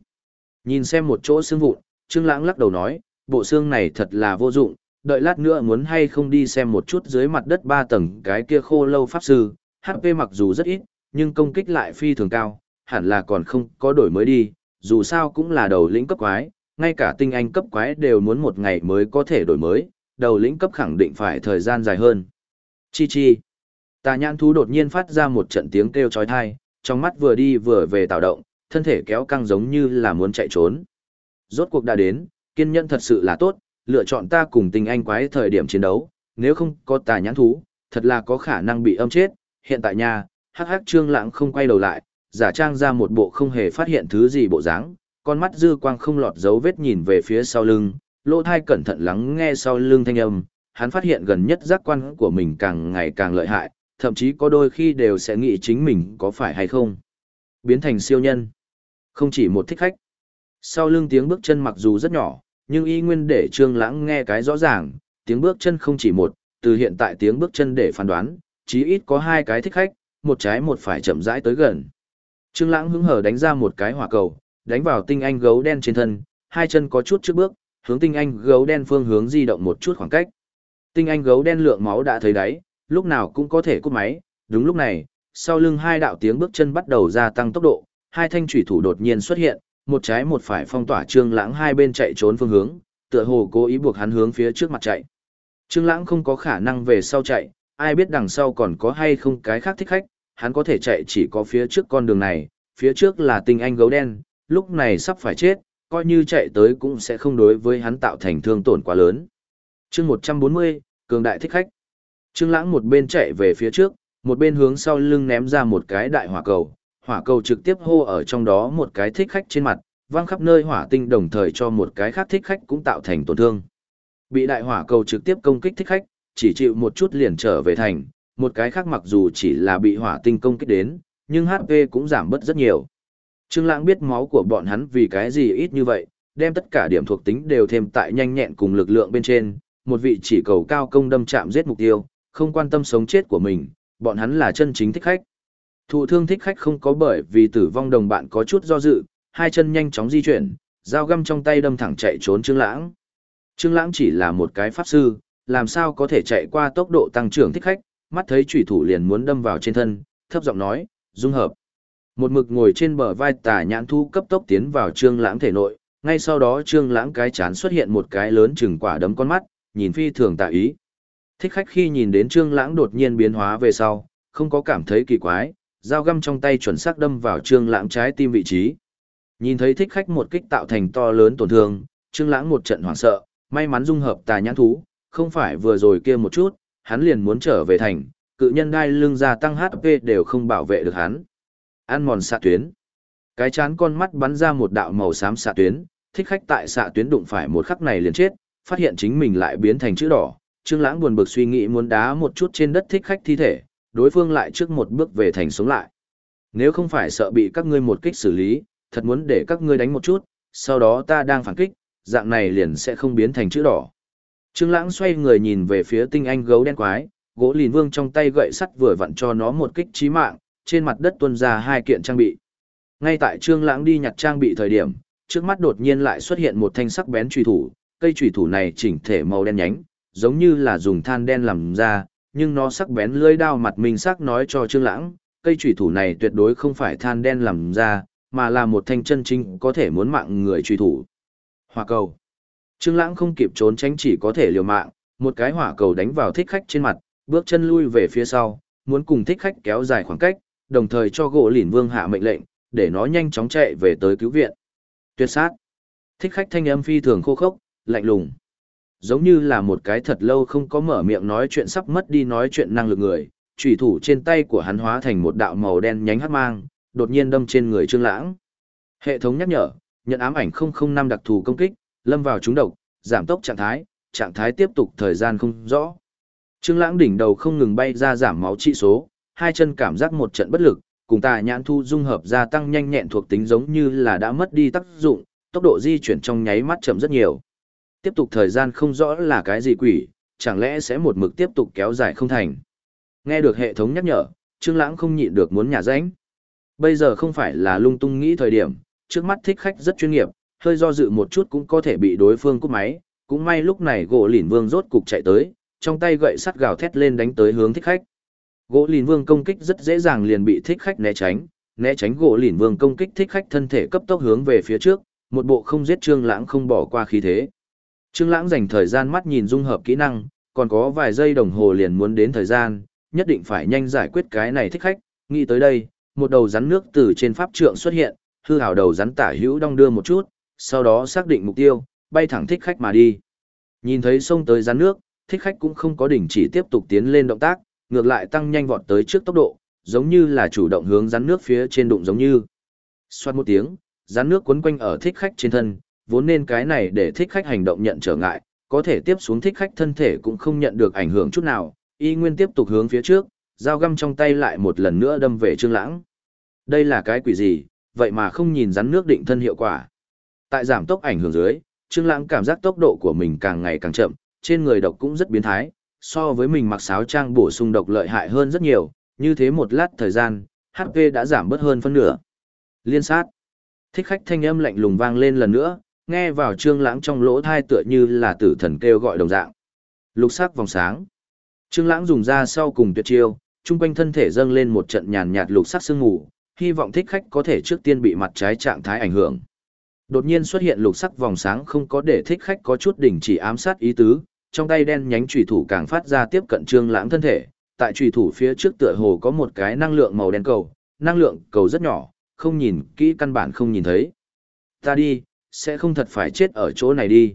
Nhìn xem một chỗ xương vụn, Trương Lãng lắc đầu nói, bộ xương này thật là vô dụng, đợi lát nữa muốn hay không đi xem một chút dưới mặt đất ba tầng cái kia khô lâu pháp sư, HP mặc dù rất ít, nhưng công kích lại phi thường cao, hẳn là còn không có đổi mới đi, dù sao cũng là đầu lĩnh cấp quái, ngay cả tinh anh cấp quái đều muốn một ngày mới có thể đổi mới, đầu lĩnh cấp khẳng định phải thời gian dài hơn. Chi chi. Tà nhãn thú đột nhiên phát ra một trận tiếng kêu chói tai, trong mắt vừa đi vừa về tạo động, thân thể kéo căng giống như là muốn chạy trốn. Rốt cuộc đã đến, kiên nhẫn thật sự là tốt, lựa chọn ta cùng tình anh quái thời điểm chiến đấu, nếu không có tà nhãn thú, thật là có khả năng bị âm chết. Hiện tại nhà, hắc hắc trương lãng không quay đầu lại, giả trang ra một bộ không hề phát hiện thứ gì bộ dáng, con mắt dư quang không lọt dấu vết nhìn về phía sau lưng, lỗ thai cẩn thận lắng nghe sau lưng thanh âm, hắn phát hiện gần nhất giác quan của mình càng ngày càng lợi hại, thậm chí có đôi khi đều sẽ nghĩ chính mình có phải hay không. Biến thành siêu nhân. Không chỉ một thích khách. Sau lưng tiếng bước chân mặc dù rất nhỏ, nhưng y nguyên để trương lãng nghe cái rõ ràng, tiếng bước chân không chỉ một, từ hiện tại tiếng bước chân để phán đoán, chí ít có hai cái thích khách, một trái một phải chậm rãi tới gần. Trương Lãng hứng hở đánh ra một cái hỏa cầu, đánh vào tinh anh gấu đen trên thân, hai chân có chút trước bước, hướng tinh anh gấu đen phương hướng di động một chút khoảng cách. Tinh anh gấu đen lượng máu đã thấy đáy, lúc nào cũng có thể cút máy, đúng lúc này, sau lưng hai đạo tiếng bước chân bắt đầu gia tăng tốc độ, hai thanh chủy thủ đột nhiên xuất hiện, một trái một phải phong tỏa Trương Lãng hai bên chạy trốn phương hướng, tựa hồ cố ý buộc hắn hướng phía trước mặt chạy. Trương Lãng không có khả năng về sau chạy, ai biết đằng sau còn có hay không cái khác thích khách, hắn có thể chạy chỉ có phía trước con đường này, phía trước là tinh anh gấu đen, lúc này sắp phải chết, coi như chạy tới cũng sẽ không đối với hắn tạo thành thương tổn quá lớn. Chương 140, cường đại thích khách. Trương Lãng một bên chạy về phía trước, một bên hướng sau lưng ném ra một cái đại hỏa cầu, hỏa cầu trực tiếp hô ở trong đó một cái thích khách trên mặt, vang khắp nơi hỏa tinh đồng thời cho một cái khác thích khách cũng tạo thành tổn thương. Bị đại hỏa cầu trực tiếp công kích thích khách, chỉ chịu một chút liền trở về thành, một cái khác mặc dù chỉ là bị hỏa tinh công kích đến, nhưng HP cũng giảm bớt rất nhiều. Trương Lãng biết máu của bọn hắn vì cái gì ít như vậy, đem tất cả điểm thuộc tính đều thêm tại nhanh nhẹn cùng lực lượng bên trên, một vị chỉ cầu cao công đâm chạm giết mục tiêu, không quan tâm sống chết của mình, bọn hắn là chân chính thích khách. Thụ thương thích khách không có bởi vì tử vong đồng bạn có chút do dự, hai chân nhanh chóng di chuyển, dao găm trong tay đâm thẳng chạy trốn Trương Lãng. Trương Lãng chỉ là một cái pháp sư, làm sao có thể chạy qua tốc độ tăng trưởng thích khách, mắt thấy chủy thủ liền muốn đâm vào trên thân, thấp giọng nói, "Dung hợp." Một mực ngồi trên bờ vai tà nhãn thu cấp tốc tiến vào Trương Lãng thể nội, ngay sau đó Trương Lãng cái chán xuất hiện một cái lớn chừng quả đấm con mắt, nhìn phi thường tà ý. Thích khách khi nhìn đến Trương Lãng đột nhiên biến hóa về sau, không có cảm thấy kỳ quái, dao găm trong tay chuẩn xác đâm vào Trương Lãng trái tim vị trí. Nhìn thấy thích khách một kích tạo thành to lớn tổn thương, Trương Lãng một trận hoảng sợ, may mắn dung hợp tà nhãn thú, không phải vừa rồi kia một chút, hắn liền muốn trở về thành, cự nhân đai lưng gia tăng HP đều không bảo vệ được hắn. Ăn mòn xạ tuyến. Cái chán con mắt bắn ra một đạo màu xám xạ tuyến, thích khách tại xạ tuyến đụng phải một khắc này liền chết, phát hiện chính mình lại biến thành chữ đỏ. Trương Lãng buồn bực suy nghĩ muốn đá một chút trên đất thích khách thi thể, đối phương lại trước một bước về thành sống lại. Nếu không phải sợ bị các ngươi một kích xử lý, thật muốn để các ngươi đánh một chút, sau đó ta đang phản kích, dạng này liền sẽ không biến thành chữ đỏ. Trương Lãng xoay người nhìn về phía tinh anh gấu đen quái, gỗ lìn vương trong tay gậy sắt vừa vặn cho nó một kích chí mạng, trên mặt đất tuôn ra hai kiện trang bị. Ngay tại Trương Lãng đi nhặt trang bị thời điểm, trước mắt đột nhiên lại xuất hiện một thanh sắc bén truy thủ, cây truy thủ này chỉnh thể màu đen nhánh, giống như là dùng than đen làm ra, nhưng nó sắc bén lưỡi đao mặt mình sắc nói cho Trương Lãng, cây chùy thủ này tuyệt đối không phải than đen làm ra, mà là một thanh chân chính có thể muốn mạng người truy thủ. Hỏa cầu. Trương Lãng không kịp trốn tránh chỉ có thể liều mạng, một cái hỏa cầu đánh vào thích khách trên mặt, bước chân lui về phía sau, muốn cùng thích khách kéo dài khoảng cách, đồng thời cho gỗ lìn vương hạ mệnh lệnh, để nó nhanh chóng chạy về tới cứu viện. Tuyệt sát. Thích khách thanh âm phi thường khô khốc, lạnh lùng. Giống như là một cái thật lâu không có mở miệng nói chuyện sắp mất đi nói chuyện năng lực người, chủy thủ trên tay của hắn hóa thành một đạo màu đen nhánh hắc mang, đột nhiên đâm trên người Trương Lãng. Hệ thống nhắc nhở, nhận ám ảnh 005 đặc thù công kích, lâm vào trúng độc, giảm tốc trạng thái, trạng thái tiếp tục thời gian không rõ. Trương Lãng đỉnh đầu không ngừng bay ra giảm máu trị số, hai chân cảm giác một trận bất lực, cùng tà nhãn thu dung hợp gia tăng nhanh nhẹn thuộc tính giống như là đã mất đi tác dụng, tốc độ di chuyển trong nháy mắt chậm rất nhiều. Tiếp tục thời gian không rõ là cái gì quỷ, chẳng lẽ sẽ một mực tiếp tục kéo dài không thành. Nghe được hệ thống nhắc nhở, Trương Lãng không nhịn được muốn nhả rãnh. Bây giờ không phải là lung tung nghĩ thời điểm, trước mắt thích khách rất chuyên nghiệp, hơi do dự một chút cũng có thể bị đối phương cúp máy, cũng may lúc này gỗ lìn vương rốt cục chạy tới, trong tay gậy sắt gào thét lên đánh tới hướng thích khách. Gỗ lìn vương công kích rất dễ dàng liền bị thích khách né tránh, né tránh gỗ lìn vương công kích thích khách thân thể cấp tốc hướng về phía trước, một bộ không giết Trương Lãng không bỏ qua khí thế. Trương Lãng dành thời gian mắt nhìn dung hợp kỹ năng, còn có vài giây đồng hồ liền muốn đến thời gian, nhất định phải nhanh giải quyết cái này thích khách, nghĩ tới đây, một đầu rắn nước từ trên pháp trượng xuất hiện, hư hào đầu rắn tả hữu đong đưa một chút, sau đó xác định mục tiêu, bay thẳng thích khách mà đi. Nhìn thấy sông tới rắn nước, thích khách cũng không có đình chỉ tiếp tục tiến lên động tác, ngược lại tăng nhanh vọt tới trước tốc độ, giống như là chủ động hướng rắn nước phía trên đụng giống như. Xoát một tiếng, rắn nước quấn quanh ở thích khách trên thân, vốn nên cái này để thích khách hành động nhận trở ngại, có thể tiếp xuống thích khách thân thể cũng không nhận được ảnh hưởng chút nào, y nguyên tiếp tục hướng phía trước, dao găm trong tay lại một lần nữa đâm về Trương Lãng. Đây là cái quỷ gì, vậy mà không nhìn rắn nước định thân hiệu quả. Tại giảm tốc ảnh hưởng dưới, Trương Lãng cảm giác tốc độ của mình càng ngày càng chậm, trên người độc cũng rất biến thái, so với mình mặc sáo trang bổ sung độc lợi hại hơn rất nhiều, như thế một lát thời gian, HP đã giảm bớt hơn phân nửa. Liên sát. Thích khách thanh âm lạnh lùng vang lên lần nữa, nghe vào trương lãng trong lỗ thai tựa như là tử thần kêu gọi đồng dạng. Lục sắc vòng sáng. Trương lãng dùng ra sau cùng tuyệt chiêu, trung quanh thân thể dâng lên một trận nhàn nhạt lục sắc sương mù, hy vọng thích khách có thể trước tiên bị mặt trái trạng thái ảnh hưởng. Đột nhiên xuất hiện lục sắc vòng sáng không có để thích khách có chút đỉnh chỉ ám sát ý tứ, trong tay đen nhánh chủy thủ càng phát ra tiếp cận Trương Lãng thân thể, tại chủy thủ phía trước tựa hồ có một cái năng lượng màu đen cầu, năng lượng cầu rất nhỏ, không nhìn kỹ căn bản không nhìn thấy. Ta đi, sẽ không thật phải chết ở chỗ này đi.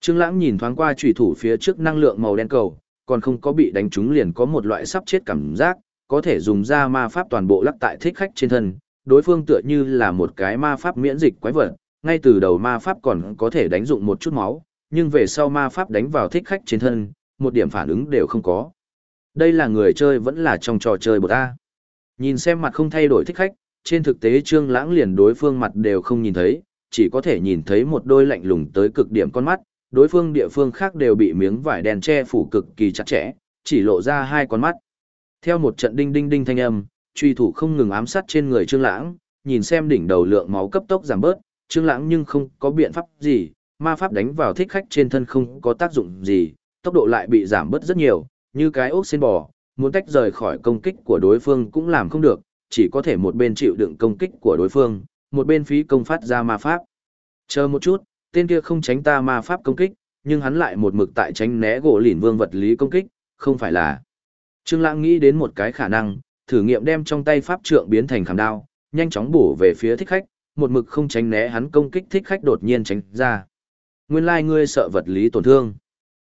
Trương Lãng nhìn thoáng qua chủy thủ phía trước năng lượng màu đen cầu, còn không có bị đánh trúng liền có một loại sắp chết cảm giác, có thể dùng ra ma pháp toàn bộ lắc tại thích khách trên thân, đối phương tựa như là một cái ma pháp miễn dịch quái vật, ngay từ đầu ma pháp còn có thể đánh dụng một chút máu, nhưng về sau ma pháp đánh vào thích khách trên thân, một điểm phản ứng đều không có. Đây là người chơi vẫn là trong trò chơi bột A. Nhìn xem mặt không thay đổi thích khách, trên thực tế trương lãng liền đối phương mặt đều không nhìn thấy, chỉ có thể nhìn thấy một đôi lạnh lùng tới cực điểm con mắt, đối phương địa phương khác đều bị miếng vải đen che phủ cực kỳ chặt chẽ, chỉ lộ ra hai con mắt. Theo một trận đinh đinh đinh thanh âm, truy thủ không ngừng ám sát trên người Trương Lãng, nhìn xem đỉnh đầu lượng máu cấp tốc giảm bớt, Trương Lãng nhưng không có biện pháp gì, ma pháp đánh vào thích khách trên thân không có tác dụng gì, tốc độ lại bị giảm bớt rất nhiều, như cái ốc sen bò, muốn tách rời khỏi công kích của đối phương cũng làm không được, chỉ có thể một bên chịu đựng công kích của đối phương, một bên phí công phát ra ma pháp. Chờ một chút, tên kia không tránh ta ma pháp công kích, nhưng hắn lại một mực tại tránh né gỗ lìn vương vật lý công kích, không phải là. Trương Lãng nghĩ đến một cái khả năng, thử nghiệm đem trong tay pháp trượng biến thành khảm đao, nhanh chóng bổ về phía thích khách, một mực không tránh né hắn công kích thích khách đột nhiên tránh ra. Nguyên lai like ngươi sợ vật lý tổn thương.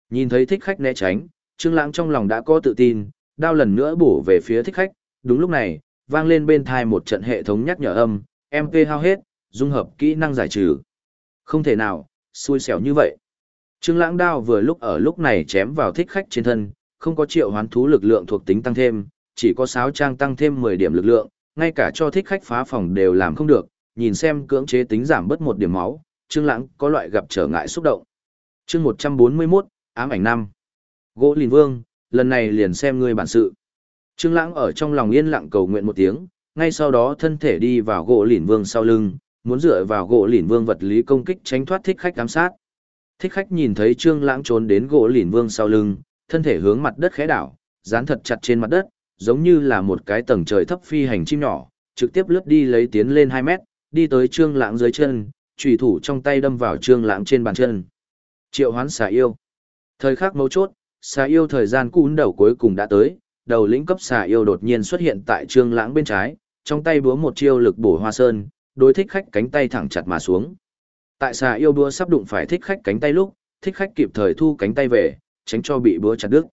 Nhìn thấy thích khách né tránh, Trương Lãng trong lòng đã có tự tin, đao lần nữa bổ về phía thích khách, đúng lúc này, vang lên bên tai một trận hệ thống nhắc nhở âm, MP hao hết, dung hợp kỹ năng giải trừ. Không thể nào, xui xẻo như vậy. Trương Lãng đao vừa lúc ở lúc này chém vào thích khách trên thân, không có triệu hoán thú lực lượng thuộc tính tăng thêm, chỉ có sáo trang tăng thêm 10 điểm lực lượng, ngay cả cho thích khách phá phòng đều làm không được, nhìn xem cưỡng chế tính giảm bớt một điểm máu, Trương Lãng có loại gặp trở ngại xúc động. Chương 141, ám ảnh năm. Gỗ Lìn Vương, lần này liền xem ngươi bản sự. Trương Lãng ở trong lòng yên lặng cầu nguyện một tiếng, ngay sau đó thân thể đi vào gỗ Lìn Vương sau lưng, muốn dựa vào gỗ Lìn Vương vật lý công kích tránh thoát thích khách ám sát. Thích khách nhìn thấy Trương Lãng trốn đến gỗ Lìn Vương sau lưng, thân thể hướng mặt đất khẽ đảo, dán thật chặt trên mặt đất, giống như là một cái tầng trời thấp phi hành chim nhỏ, trực tiếp lướt đi lấy tiến lên hai mét, đi tới Trương Lãng dưới chân, chủy thủ trong tay đâm vào Trương Lãng trên bàn chân. Triệu Hoán xà yêu. Thời khắc mấu chốt, xà yêu thời gian cún đầu cuối cùng đã tới, đầu lĩnh cấp xà yêu đột nhiên xuất hiện tại Trương Lãng bên trái, trong tay búa một chiêu lực bổ hoa sơn, đối thích khách cánh tay thẳng chặt mà xuống. Tại xà yêu búa sắp đụng phải thích khách cánh tay lúc, thích khách kịp thời thu cánh tay về, tránh cho bị búa chặt đứt.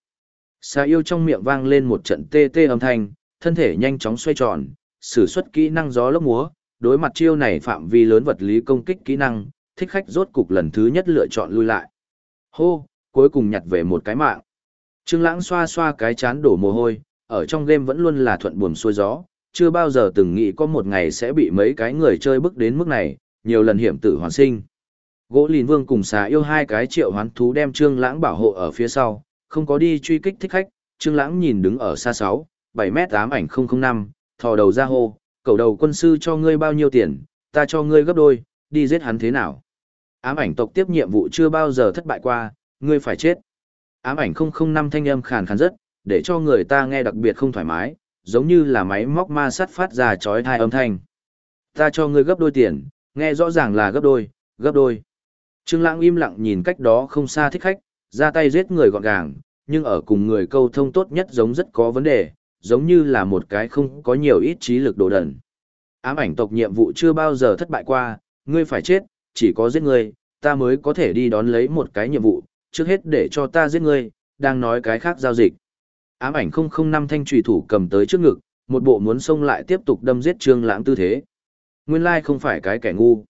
Xà yêu trong miệng vang lên một trận tê tê âm thanh, thân thể nhanh chóng xoay tròn, sử xuất kỹ năng gió lốc múa, đối mặt chiêu này phạm vi lớn vật lý công kích kỹ năng, thích khách rốt cục lần thứ nhất lựa chọn lui lại. Hô, cuối cùng nhặt về một cái mạng. Trương Lãng xoa xoa cái chán đổ mồ hôi, ở trong game vẫn luôn là thuận buồm xuôi gió, chưa bao giờ từng nghĩ có một ngày sẽ bị mấy cái người chơi bức đến mức này, nhiều lần hiểm tử hoàn sinh. Gỗ Lìn Vương cùng xà yêu hai cái triệu hoán thú đem Trương Lãng bảo hộ ở phía sau, không có đi truy kích thích khách, Trương Lãng nhìn đứng ở xa 6, 7 mét ám ảnh 005, thò đầu ra hô, cầu đầu quân sư cho ngươi bao nhiêu tiền, ta cho ngươi gấp đôi, đi giết hắn thế nào. Ám ảnh tộc tiếp nhiệm vụ chưa bao giờ thất bại qua, ngươi phải chết. Ám ảnh 005 thanh âm khàn khàn rất, để cho người ta nghe đặc biệt không thoải mái, giống như là máy móc ma sắt phát ra chói tai âm thanh. Ta cho ngươi gấp đôi tiền, nghe rõ ràng là gấp đôi, gấp đôi. Trương Lãng im lặng nhìn cách đó không xa thích khách, ra tay giết người gọn gàng, nhưng ở cùng người câu thông tốt nhất giống rất có vấn đề, giống như là một cái không có nhiều ít trí lực đồ đần. Ám ảnh tộc nhiệm vụ chưa bao giờ thất bại qua, ngươi phải chết, chỉ có giết ngươi, ta mới có thể đi đón lấy một cái nhiệm vụ, trước hết để cho ta giết ngươi, đang nói cái khác giao dịch. Ám ảnh 005 thanh trùy thủ cầm tới trước ngực, một bộ muốn xông lại tiếp tục đâm giết Trương Lãng tư thế. Nguyên lai không phải cái kẻ ngu.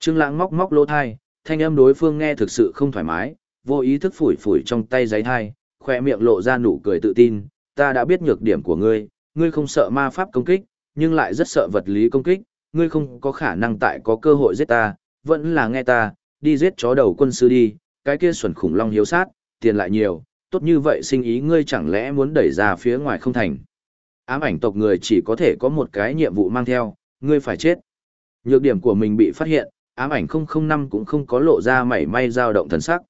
Trương Lãng móc móc lỗ thai, thanh âm đối phương nghe thực sự không thoải mái, vô ý thức phủi phủi trong tay giấy thai, khoe miệng lộ ra nụ cười tự tin, ta đã biết nhược điểm của ngươi, ngươi không sợ ma pháp công kích, nhưng lại rất sợ vật lý công kích, ngươi không có khả năng tại có cơ hội giết ta, vẫn là nghe ta, đi giết chó đầu quân sư đi, cái kia xuẩn khủng long hiếu sát, tiền lại nhiều, tốt như vậy sinh ý ngươi chẳng lẽ muốn đẩy ra phía ngoài không thành. Ám ảnh tộc người chỉ có thể có một cái nhiệm vụ mang theo, ngươi phải chết. Nhược điểm của mình bị phát hiện, ám ảnh 005 cũng không có lộ ra mảy may dao động thần sắc.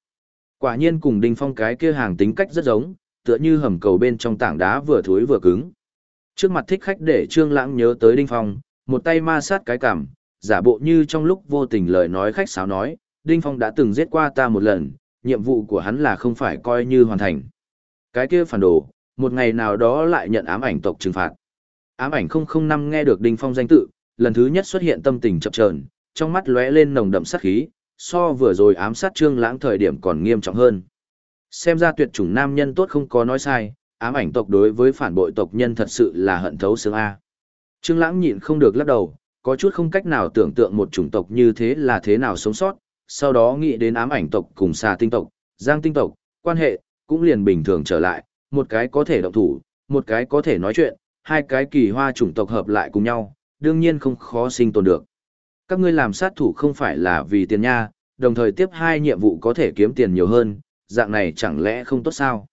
Quả nhiên cùng Đinh Phong cái kia hàng tính cách rất giống, tựa như hầm cầu bên trong tảng đá vừa thối vừa cứng. Trước mặt thích khách để Trương Lãng nhớ tới Đinh Phong, một tay ma sát cái cằm, giả bộ như trong lúc vô tình lời nói khách sáo nói, Đinh Phong đã từng giết qua ta một lần, nhiệm vụ của hắn là không phải coi như hoàn thành. Cái kia phản đồ, một ngày nào đó lại nhận ám ảnh tộc trừng phạt. Ám ảnh 005 nghe được Đinh Phong danh tự, lần thứ nhất xuất hiện tâm tình chập chờn, trong mắt lóe lên nồng đậm sát khí, so vừa rồi ám sát Trương Lãng thời điểm còn nghiêm trọng hơn. Xem ra tuyệt chủng nam nhân tốt không có nói sai, ám ảnh tộc đối với phản bội tộc nhân thật sự là hận thấu xương a. Trương Lãng nhịn không được lắc đầu, có chút không cách nào tưởng tượng một chủng tộc như thế là thế nào sống sót, sau đó nghĩ đến ám ảnh tộc cùng xà tinh tộc, giang tinh tộc, quan hệ, cũng liền bình thường trở lại, một cái có thể động thủ, một cái có thể nói chuyện, hai cái kỳ hoa chủng tộc hợp lại cùng nhau, đương nhiên không khó sinh tồn được. Các ngươi làm sát thủ không phải là vì tiền nha, đồng thời tiếp hai nhiệm vụ có thể kiếm tiền nhiều hơn, dạng này chẳng lẽ không tốt sao?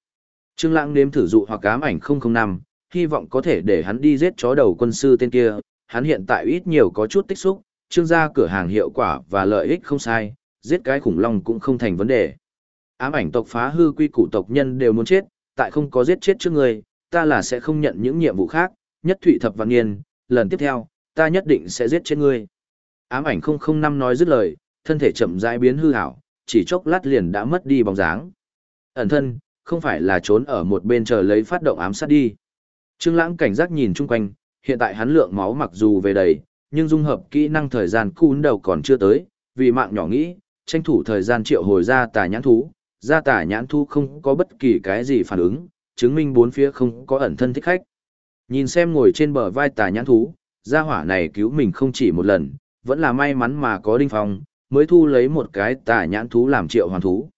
Trương Lãng nếm thử dụ hoặc ám ảnh 005, hy vọng có thể để hắn đi giết chó đầu quân sư tên kia, hắn hiện tại ít nhiều có chút tích xúc, trương gia cửa hàng hiệu quả và lợi ích không sai, giết cái khủng long cũng không thành vấn đề. Ám ảnh tộc phá hư quy củ tộc nhân đều muốn chết, tại không có giết chết trước người, ta là sẽ không nhận những nhiệm vụ khác, nhất thụy thập văn nghiên, lần tiếp theo, ta nhất định sẽ giết chết ngươi. Ám ảnh 005 nói dứt lời, thân thể chậm rãi biến hư hảo, chỉ chốc lát liền đã mất đi bóng dáng. Ẩn thân, không phải là trốn ở một bên chờ lấy phát động ám sát đi. Trương Lãng cảnh giác nhìn chung quanh, hiện tại hắn lượng máu mặc dù về đầy, nhưng dung hợp kỹ năng thời gian cún đầu còn chưa tới, vì mạng nhỏ nghĩ, tranh thủ thời gian triệu hồi ra tà nhãn thú, ra tà nhãn thú không có bất kỳ cái gì phản ứng, chứng minh bốn phía không có ẩn thân thích khách. Nhìn xem ngồi trên bờ vai tà nhãn thú, gia hỏa này cứu mình không chỉ một lần, vẫn là may mắn mà có đinh phong, mới thu lấy một cái tà nhãn thú làm triệu hoàn thú.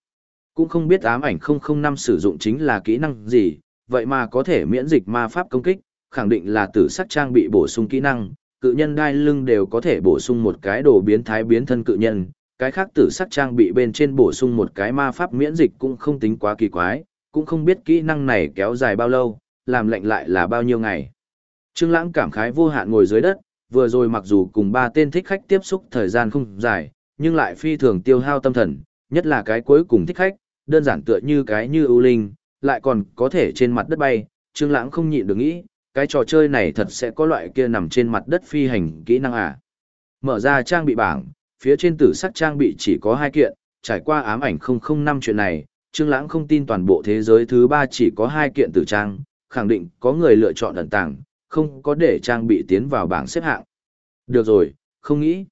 Cũng không biết ám ảnh 005 sử dụng chính là kỹ năng gì, vậy mà có thể miễn dịch ma pháp công kích, khẳng định là tử sắc trang bị bổ sung kỹ năng, cự nhân đai lưng đều có thể bổ sung một cái đồ biến thái biến thân cự nhân, cái khác tử sắc trang bị bên trên bổ sung một cái ma pháp miễn dịch cũng không tính quá kỳ quái, cũng không biết kỹ năng này kéo dài bao lâu, làm lệnh lại là bao nhiêu ngày. Trương Lãng cảm khái vô hạn ngồi dưới đất, vừa rồi mặc dù cùng ba tên thích khách tiếp xúc thời gian không dài, nhưng lại phi thường tiêu hao tâm thần, nhất là cái cuối cùng thích khách, đơn giản tựa như cái như ưu linh, lại còn có thể trên mặt đất bay, Trương Lãng không nhịn được nghĩ, cái trò chơi này thật sẽ có loại kia nằm trên mặt đất phi hành kỹ năng à. Mở ra trang bị bảng, phía trên tử sắc trang bị chỉ có hai kiện, trải qua ám ảnh 005 chuyện này, Trương Lãng không tin toàn bộ thế giới thứ ba chỉ có hai kiện tử trang, khẳng định có người lựa chọn ẩn tàng, không có để trang bị tiến vào bảng xếp hạng. Được rồi, không nghĩ.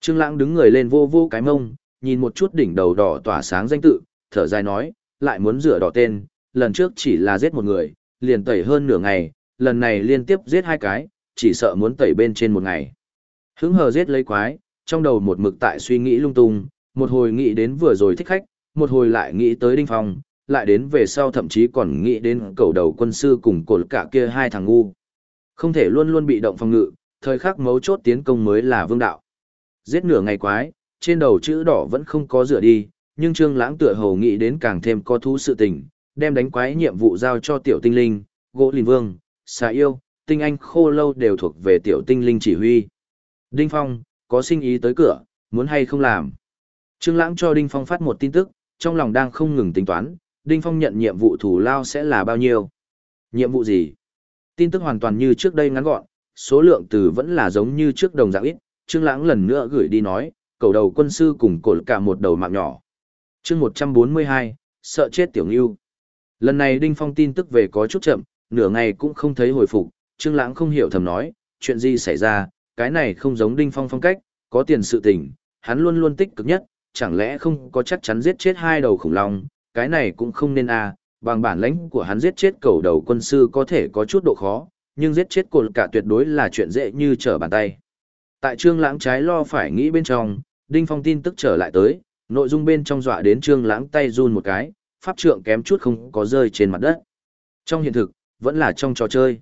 Trương Lãng đứng người lên vô vô cái mông, nhìn một chút đỉnh đầu đỏ tỏa sáng danh tự, thở dài nói, lại muốn rửa đỏ tên, lần trước chỉ là giết một người, liền tẩy hơn nửa ngày, lần này liên tiếp giết hai cái, chỉ sợ muốn tẩy bên trên một ngày. Hứng hờ giết lấy quái, trong đầu một mực tại suy nghĩ lung tung, một hồi nghĩ đến vừa rồi thích khách, một hồi lại nghĩ tới Đinh Phong, lại đến về sau thậm chí còn nghĩ đến cầu đầu quân sư cùng cột cả kia hai thằng ngu. Không thể luôn luôn bị động phòng ngự, thời khắc mấu chốt tiến công mới là vương đạo. Giết nửa ngày quái, trên đầu chữ đỏ vẫn không có rửa đi, nhưng Trương Lãng tựa hồ nghĩ đến càng thêm có thú sự tình, đem đánh quái nhiệm vụ giao cho tiểu tinh linh, gỗ lìn vương, xà yêu, tinh anh khô lâu đều thuộc về tiểu tinh linh chỉ huy. Đinh Phong, có sinh ý tới cửa, muốn hay không làm. Trương Lãng cho Đinh Phong phát một tin tức, trong lòng đang không ngừng tính toán, Đinh Phong nhận nhiệm vụ thủ lao sẽ là bao nhiêu. Nhiệm vụ gì? Tin tức hoàn toàn như trước đây ngắn gọn, số lượng từ vẫn là giống như trước đồng dạng ít, Trương Lãng lần nữa gửi đi nói, cầu đầu quân sư cùng cột cả một đầu mạng nhỏ. Chương 142, sợ chết tiểu Ngưu. Lần này Đinh Phong tin tức về có chút chậm, nửa ngày cũng không thấy hồi phục, Trương Lãng không hiểu thầm nói, chuyện gì xảy ra, cái này không giống Đinh Phong phong cách, có tiền sự tình, hắn luôn luôn tích cực nhất, chẳng lẽ không có chắc chắn giết chết hai đầu khủng long, cái này cũng không nên à, bằng bản lãnh của hắn giết chết cầu đầu quân sư có thể có chút độ khó, nhưng giết chết cột cả tuyệt đối là chuyện dễ như trở bàn tay. Tại Trương Lãng trái lo phải nghĩ bên trong, Đinh Phong tin tức trở lại tới, nội dung bên trong dọa đến Trương Lãng tay run một cái, pháp trượng kém chút không có rơi trên mặt đất. Trong hiện thực, vẫn là trong trò chơi.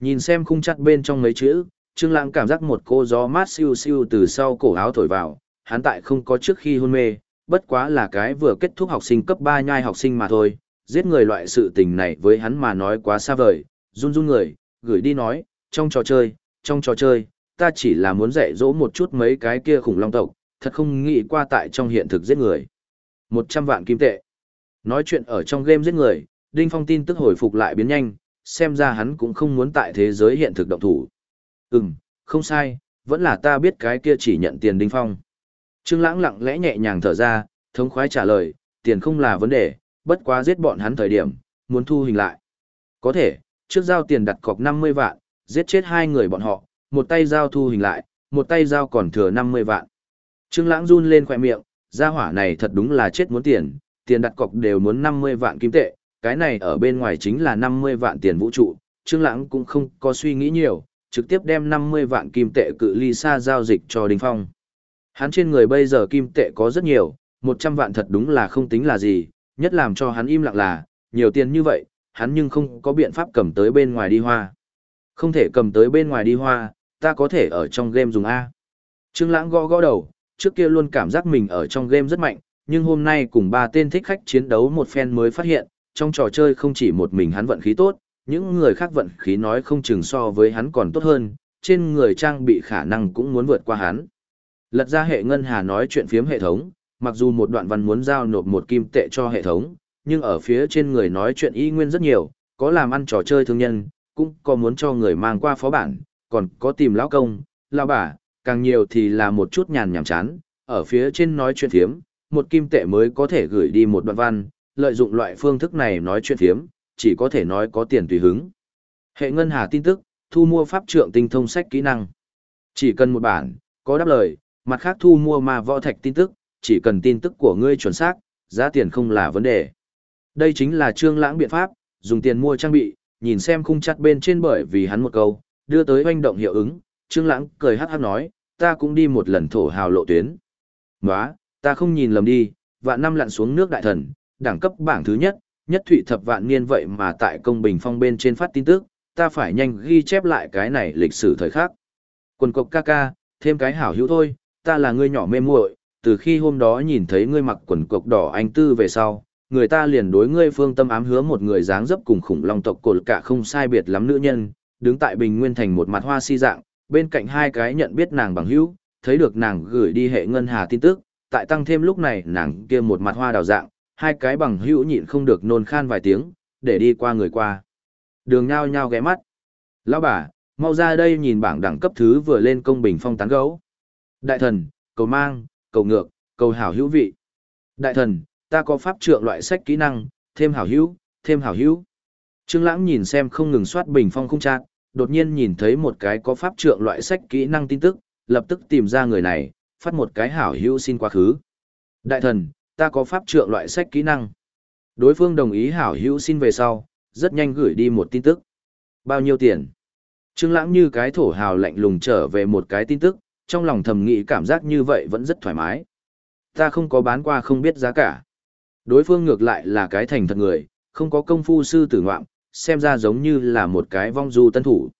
Nhìn xem khung chặt bên trong mấy chữ, Trương Lãng cảm giác một cô gió mát siêu siêu từ sau cổ áo thổi vào, hắn tại không có trước khi hôn mê, bất quá là cái vừa kết thúc học sinh cấp 3 nhai học sinh mà thôi, giết người loại sự tình này với hắn mà nói quá xa vời, run run người, gửi đi nói, trong trò chơi, trong trò chơi, ta chỉ là muốn dạy dỗ một chút mấy cái kia khủng long tộc, thật không nghĩ qua tại trong hiện thực giết người. 100 vạn kim tệ. Nói chuyện ở trong game giết người, Đinh Phong tin tức hồi phục lại biến nhanh, xem ra hắn cũng không muốn tại thế giới hiện thực động thủ. Ừm, không sai, vẫn là ta biết cái kia chỉ nhận tiền Đinh Phong. Trương Lãng lặng lẽ nhẹ nhàng thở ra, thống khoái trả lời, tiền không là vấn đề, bất quá giết bọn hắn thời điểm, muốn thu hình lại. Có thể, trước giao tiền đặt cọc 50 vạn, giết chết hai người bọn họ, một tay giao thu hình lại, một tay giao còn thừa 50 vạn. Trương Lãng run lên khóe miệng, gia hỏa này thật đúng là chết muốn tiền, tiền đặt cọc đều muốn 50 vạn kim tệ, cái này ở bên ngoài chính là 50 vạn tiền vũ trụ, Trương Lãng cũng không có suy nghĩ nhiều, trực tiếp đem 50 vạn kim tệ cự ly xa giao dịch cho Đinh Phong. Hắn trên người bây giờ kim tệ có rất nhiều, 100 vạn thật đúng là không tính là gì, nhất làm cho hắn im lặng là, nhiều tiền như vậy, hắn nhưng không có biện pháp cầm tới bên ngoài đi hoa. Không thể cầm tới bên ngoài đi hoa, ta có thể ở trong game dùng A. Trương Lãng gõ gõ đầu, trước kia luôn cảm giác mình ở trong game rất mạnh, nhưng hôm nay cùng ba tên thích khách chiến đấu một phen mới phát hiện, trong trò chơi không chỉ một mình hắn vận khí tốt, những người khác vận khí nói không chừng so với hắn còn tốt hơn, trên người trang bị khả năng cũng muốn vượt qua hắn. Lật ra hệ ngân hà nói chuyện phiếm hệ thống, mặc dù một đoạn văn muốn giao nộp một kim tệ cho hệ thống, nhưng ở phía trên người nói chuyện y nguyên rất nhiều, có làm ăn trò chơi thương nhân, cũng có muốn cho người mang qua phó bản, còn có tìm lão công, lão bà, càng nhiều thì là một chút nhàn nhảm chán, ở phía trên nói chuyện phiếm, một kim tệ mới có thể gửi đi một đoạn văn, lợi dụng loại phương thức này nói chuyện phiếm, chỉ có thể nói có tiền tùy hứng. Hệ ngân hà tin tức, thu mua pháp trượng tinh thông sách kỹ năng. Chỉ cần một bản, có đáp lời, mặt khác thu mua ma võ thạch tin tức, chỉ cần tin tức của ngươi chuẩn xác, giá tiền không là vấn đề. Đây chính là trương lãng biện pháp, dùng tiền mua trang bị, nhìn xem khung chặt bên trên bởi vì hắn một câu, đưa tới hoành động hiệu ứng, trương lãng cười hát hát nói, ta cũng đi một lần thổ hào lộ tuyến. Nóa, ta không nhìn lầm đi, vạn năm lặn xuống nước đại thần, đẳng cấp bảng thứ nhất, nhất thụy thập vạn niên vậy mà tại công bình phong bên trên phát tin tức, ta phải nhanh ghi chép lại cái này lịch sử thời khắc. Quần cộc ca ca, thêm cái hảo hữu thôi, ta là người nhỏ mê muội, từ khi hôm đó nhìn thấy ngươi mặc quần cộc đỏ anh tư về sau, người ta liền đối ngươi phương tâm ám hứa một người dáng dấp cùng khủng long tộc cột cả không sai biệt lắm nữ nhân, đứng tại Bình Nguyên thành một mặt hoa si dạng, bên cạnh hai cái nhận biết nàng bằng hữu, thấy được nàng gửi đi hệ ngân hà tin tức, tại tăng thêm lúc này nàng kia một mặt hoa đào dạng, hai cái bằng hữu nhịn không được nôn khan vài tiếng, để đi qua người qua. Đường nhao nhao ghé mắt. Lão bà, mau ra đây nhìn bảng đẳng cấp thứ vừa lên công bình phong tán gấu. Đại thần, cầu mang, cầu ngược, cầu hảo hữu vị. Đại thần, ta có pháp trượng loại sách kỹ năng, thêm hảo hữu, thêm hảo hữu. Trương Lãng nhìn xem không ngừng soát bình phong không chát, đột nhiên nhìn thấy một cái có pháp trượng loại sách kỹ năng tin tức, lập tức tìm ra người này, phát một cái hảo hữu xin quá khứ. Đại thần, ta có pháp trượng loại sách kỹ năng. Đối phương đồng ý hảo hữu xin về sau, rất nhanh gửi đi một tin tức. Bao nhiêu tiền? Trương Lãng như cái thổ hào lạnh lùng trở về một cái tin tức, trong lòng thầm nghĩ cảm giác như vậy vẫn rất thoải mái. Ta không có bán qua không biết giá cả. Đối phương ngược lại là cái thành thật người, không có công phu sư tử ngoạm, xem ra giống như là một cái vong du tân thủ.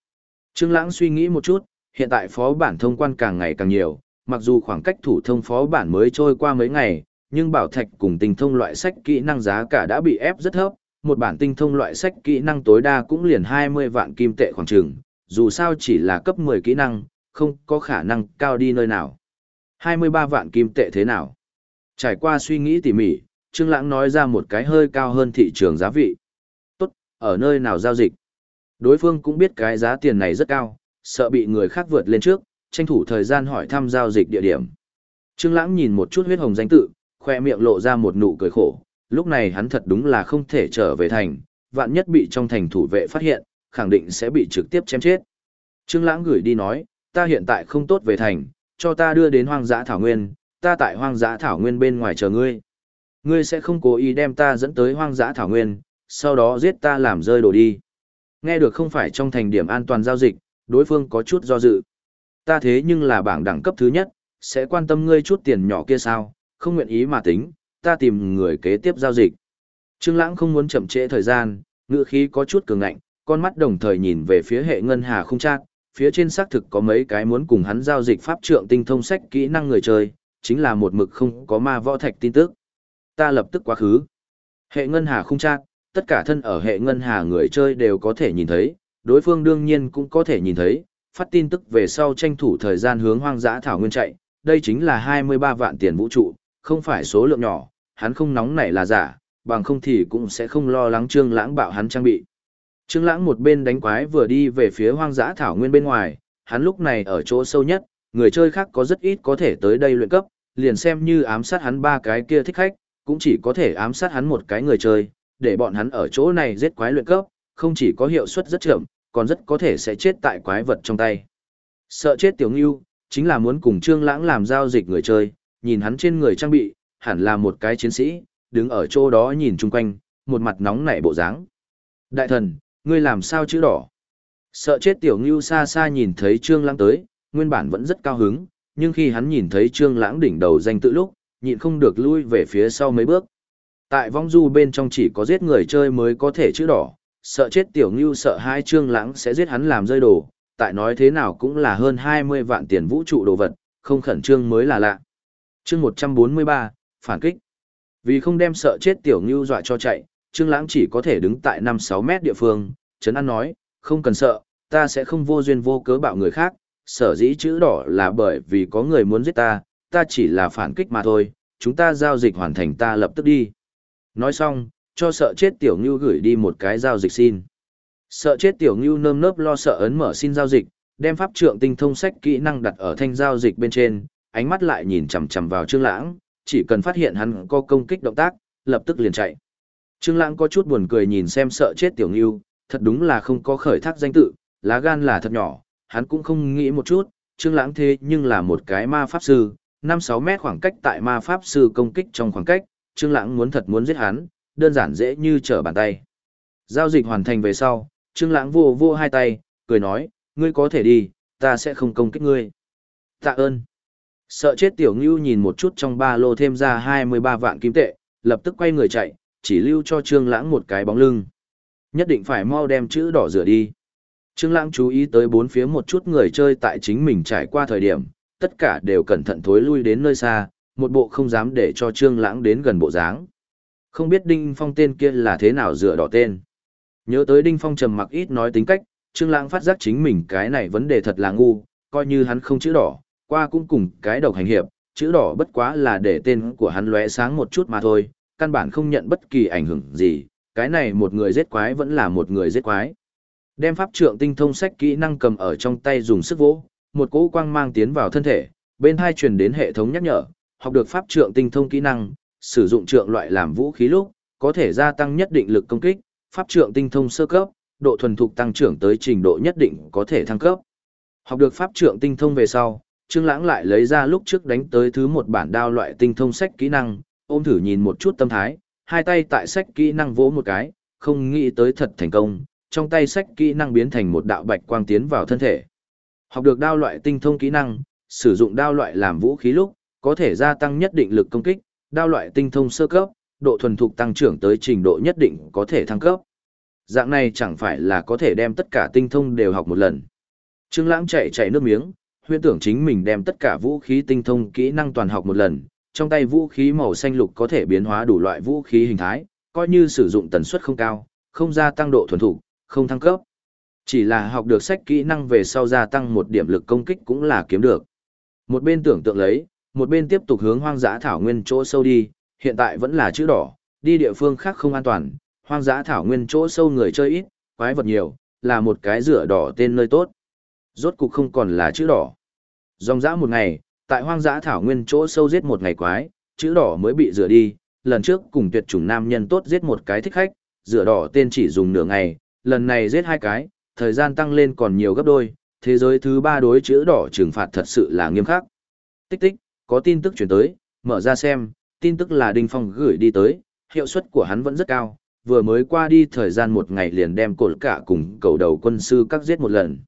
Trương Lãng suy nghĩ một chút, hiện tại phó bản thông quan càng ngày càng nhiều, mặc dù khoảng cách thủ thông phó bản mới trôi qua mấy ngày, nhưng bảo thạch cùng tinh thông loại sách kỹ năng giá cả đã bị ép rất thấp, một bản tinh thông loại sách kỹ năng tối đa cũng liền 20 vạn kim tệ khoảng trường. dù sao chỉ là cấp 10 kỹ năng, không có khả năng cao đi nơi nào. 23 vạn kim tệ thế nào? Trải qua suy nghĩ tỉ mỉ, Trương Lãng nói ra một cái hơi cao hơn thị trường giá vị. Tốt, ở nơi nào giao dịch? Đối phương cũng biết cái giá tiền này rất cao, sợ bị người khác vượt lên trước, tranh thủ thời gian hỏi thăm giao dịch địa điểm. Trương Lãng nhìn một chút huyết hồng danh tự, khoe miệng lộ ra một nụ cười khổ, lúc này hắn thật đúng là không thể trở về thành, vạn nhất bị trong thành thủ vệ phát hiện, khẳng định sẽ bị trực tiếp chém chết. Trương Lãng gửi đi nói, ta hiện tại không tốt về thành, cho ta đưa đến hoang dã thảo nguyên, ta tại hoang dã thảo nguyên bên ngoài chờ ngươi. Ngươi sẽ không cố ý đem ta dẫn tới hoang dã thảo nguyên, sau đó giết ta làm rơi đồ đi. Nghe được không phải trong thành điểm an toàn giao dịch, đối phương có chút do dự. Ta thế nhưng là bảng đẳng cấp thứ nhất, sẽ quan tâm ngươi chút tiền nhỏ kia sao, không nguyện ý mà tính, ta tìm người kế tiếp giao dịch. Trương Lãng không muốn chậm trễ thời gian, ngữ khí có chút cường ngạnh, con mắt đồng thời nhìn về phía hệ ngân hà không chắc, phía trên xác thực có mấy cái muốn cùng hắn giao dịch pháp trượng tinh thông sách kỹ năng người chơi, chính là một mực không có ma võ thạch tin tức. Ta lập tức quá khứ. Hệ ngân hà không chắc, tất cả thân ở hệ ngân hà người chơi đều có thể nhìn thấy, đối phương đương nhiên cũng có thể nhìn thấy, phát tin tức về sau tranh thủ thời gian hướng hoang dã thảo nguyên chạy, đây chính là 23 vạn tiền vũ trụ, không phải số lượng nhỏ, hắn không nóng nảy là giả, bằng không thì cũng sẽ không lo lắng Trương Lãng bạo hắn trang bị. Trương Lãng một bên đánh quái vừa đi về phía hoang dã thảo nguyên bên ngoài, hắn lúc này ở chỗ sâu nhất, người chơi khác có rất ít có thể tới đây luyện cấp, liền xem như ám sát hắn ba cái kia thích khách, cũng chỉ có thể ám sát hắn một cái người chơi, để bọn hắn ở chỗ này giết quái luyện cấp, không chỉ có hiệu suất rất chậm, còn rất có thể sẽ chết tại quái vật trong tay. Sợ chết tiểu ngưu, chính là muốn cùng Trương Lãng làm giao dịch người chơi, nhìn hắn trên người trang bị, hẳn là một cái chiến sĩ, đứng ở chỗ đó nhìn chung quanh, một mặt nóng nảy bộ dáng. Đại thần, ngươi làm sao chữ đỏ? Sợ chết tiểu ngưu xa xa nhìn thấy Trương Lãng tới, nguyên bản vẫn rất cao hứng, nhưng khi hắn nhìn thấy Trương Lãng đỉnh đầu danh tự lúc, nhịn không được lui về phía sau mấy bước. Tại vong du bên trong chỉ có giết người chơi mới có thể chữ đỏ, sợ chết tiểu ngưu sợ hai Trương Lãng sẽ giết hắn làm rơi đồ, tại nói thế nào cũng là hơn 20 vạn tiền vũ trụ đồ vật, không khẩn trương mới là lạ. Chương 143, phản kích. Vì không đem sợ chết tiểu ngưu dọa cho chạy, Trương Lãng chỉ có thể đứng tại 5-6 mét địa phương, Trấn An nói, không cần sợ, ta sẽ không vô duyên vô cớ bạo người khác, sở dĩ chữ đỏ là bởi vì có người muốn giết ta, ta chỉ là phản kích mà thôi, chúng ta giao dịch hoàn thành ta lập tức đi. Nói xong, cho sợ chết tiểu ngưu gửi đi một cái giao dịch xin. Sợ chết tiểu ngưu nơm nớp lo sợ ấn mở xin giao dịch, đem pháp trượng tinh thông sách kỹ năng đặt ở thanh giao dịch bên trên, ánh mắt lại nhìn chằm chằm vào Trương Lãng, chỉ cần phát hiện hắn có công kích động tác, lập tức liền chạy. Trương Lãng có chút buồn cười nhìn xem sợ chết tiểu ngưu, thật đúng là không có khởi thác danh tự, lá gan là thật nhỏ, hắn cũng không nghĩ một chút, Trương Lãng thế nhưng là một cái ma pháp sư, 5-6 mét khoảng cách tại ma pháp sư công kích trong khoảng cách, Trương Lãng muốn thật muốn giết hắn, đơn giản dễ như trở bàn tay. Giao dịch hoàn thành về sau, Trương Lãng vô vô hai tay, cười nói, ngươi có thể đi, ta sẽ không công kích ngươi. Tạ ơn. Sợ chết tiểu ngưu nhìn một chút trong ba lô thêm ra 23 vạn kim tệ, lập tức quay người chạy, chỉ lưu cho Trương Lãng một cái bóng lưng. Nhất định phải mau đem chữ đỏ rửa đi. Trương Lãng chú ý tới bốn phía một chút người chơi tại chính mình trải qua thời điểm, tất cả đều cẩn thận thối lui đến nơi xa, một bộ không dám để cho Trương Lãng đến gần bộ dáng. Không biết Đinh Phong tên kia là thế nào rửa đỏ tên. Nhớ tới Đinh Phong trầm mặc ít nói tính cách, Trương Lãng phát giác chính mình cái này vấn đề thật là ngu, coi như hắn không chữ đỏ, qua cũng cùng cái độc hành hiệp, chữ đỏ bất quá là để tên của hắn lóe sáng một chút mà thôi, căn bản không nhận bất kỳ ảnh hưởng gì, cái này một người giết quái vẫn là một người giết quái. Đem pháp trượng tinh thông sách kỹ năng cầm ở trong tay dùng sức vỗ, một cỗ quang mang tiến vào thân thể, bên hai truyền đến hệ thống nhắc nhở, học được pháp trượng tinh thông kỹ năng, sử dụng trượng loại làm vũ khí lúc, có thể gia tăng nhất định lực công kích, pháp trượng tinh thông sơ cấp, độ thuần thục tăng trưởng tới trình độ nhất định có thể thăng cấp. Học được pháp trượng tinh thông về sau, Trương Lãng lại lấy ra lúc trước đánh tới thứ một bản đao loại tinh thông sách kỹ năng, ôm thử nhìn một chút tâm thái, hai tay tại sách kỹ năng vỗ một cái, không nghĩ tới thật thành công, trong tay sách kỹ năng biến thành một đạo bạch quang tiến vào thân thể. Học được đao loại tinh thông kỹ năng, sử dụng đao loại làm vũ khí lúc, có thể gia tăng nhất định lực công kích, đao loại tinh thông sơ cấp, độ thuần thục tăng trưởng tới trình độ nhất định có thể thăng cấp. Dạng này chẳng phải là có thể đem tất cả tinh thông đều học một lần. Trương Lãng chạy chạy nước miếng, huyễn tưởng chính mình đem tất cả vũ khí tinh thông kỹ năng toàn học một lần, trong tay vũ khí màu xanh lục có thể biến hóa đủ loại vũ khí hình thái, coi như sử dụng tần suất không cao, không gia tăng độ thuần thủ, không thăng cấp. Chỉ là học được sách kỹ năng về sau gia tăng một điểm lực công kích cũng là kiếm được. Một bên tưởng tượng lấy, một bên tiếp tục hướng hoang dã thảo nguyên chỗ sâu đi, hiện tại vẫn là chữ đỏ, đi địa phương khác không an toàn, hoang dã thảo nguyên chỗ sâu người chơi ít, quái vật nhiều, là một cái rửa đỏ tên nơi tốt. Rốt cục không còn là chữ đỏ. Dòng dã một ngày, tại hoang dã thảo nguyên chỗ sâu giết một ngày quái, chữ đỏ mới bị rửa đi, lần trước cùng tuyệt chủng nam nhân tốt giết một cái thích khách, rửa đỏ tên chỉ dùng nửa ngày, lần này giết hai cái, thời gian tăng lên còn nhiều gấp đôi, thế giới thứ ba đối chữ đỏ trừng phạt thật sự là nghiêm khắc. Tích tích, có tin tức chuyển tới, mở ra xem, tin tức là Đinh Phong gửi đi tới, hiệu suất của hắn vẫn rất cao, vừa mới qua đi thời gian một ngày liền đem cột cả cùng cầu đầu quân sư các giết một lần.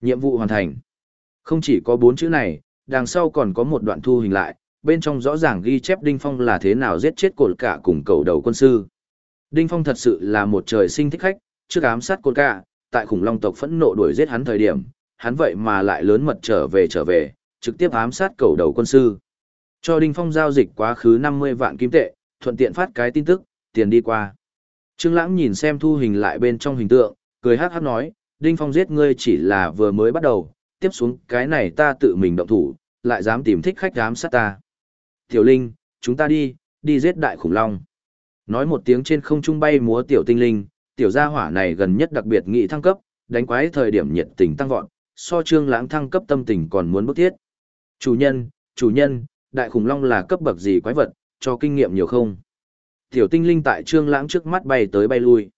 Nhiệm vụ hoàn thành. Không chỉ có bốn chữ này, đằng sau còn có một đoạn thu hình lại, bên trong rõ ràng ghi chép Đinh Phong là thế nào giết chết cột cả cùng cầu đầu quân sư. Đinh Phong thật sự là một trời sinh thích khách, trước ám sát cột cả, tại khủng long tộc phẫn nộ đuổi giết hắn thời điểm, hắn vậy mà lại lớn mật trở về trở về, trực tiếp ám sát cầu đầu quân sư. Cho Đinh Phong giao dịch quá khứ 50 vạn kim tệ, thuận tiện phát cái tin tức, tiền đi qua. Trương Lãng nhìn xem thu hình lại bên trong hình tượng, cười hắc hắc nói, Đinh Phong giết ngươi chỉ là vừa mới bắt đầu, tiếp xuống cái này ta tự mình động thủ, lại dám tìm thích khách dám sát ta. Tiểu Linh, chúng ta đi, đi giết đại khủng long. Nói một tiếng trên không trung bay múa tiểu tinh linh, tiểu gia hỏa này gần nhất đặc biệt nghị thăng cấp, đánh quái thời điểm nhiệt tình tăng vọt, so trương lãng thăng cấp tâm tình còn muốn bức thiết. Chủ nhân, chủ nhân, đại khủng long là cấp bậc gì quái vật, cho kinh nghiệm nhiều không? Tiểu tinh linh tại trương lãng trước mắt bay tới bay lui.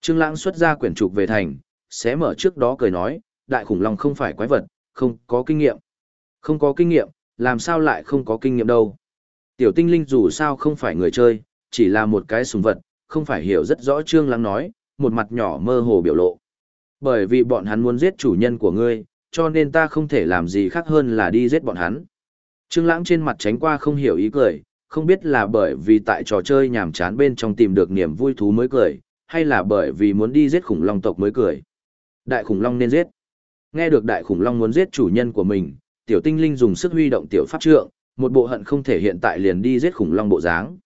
Trương lãng xuất ra quyển trục về thành, xé mở trước đó cười nói, đại khủng long không phải quái vật, không có kinh nghiệm. Không có kinh nghiệm, làm sao lại không có kinh nghiệm đâu. Tiểu tinh linh dù sao không phải người chơi, chỉ là một cái sùng vật, không phải hiểu rất rõ trương lãng nói, một mặt nhỏ mơ hồ biểu lộ. Bởi vì bọn hắn muốn giết chủ nhân của ngươi, cho nên ta không thể làm gì khác hơn là đi giết bọn hắn. Trương Lãng trên mặt tránh qua không hiểu ý cười, không biết là bởi vì tại trò chơi nhàm chán bên trong tìm được niềm vui thú mới cười, hay là bởi vì muốn đi giết khủng long tộc mới cười. Đại khủng long nên giết. Nghe được đại khủng long muốn giết chủ nhân của mình, tiểu tinh linh dùng sức huy động tiểu pháp trượng, một bộ hận không thể hiện tại liền đi giết khủng long bộ dáng.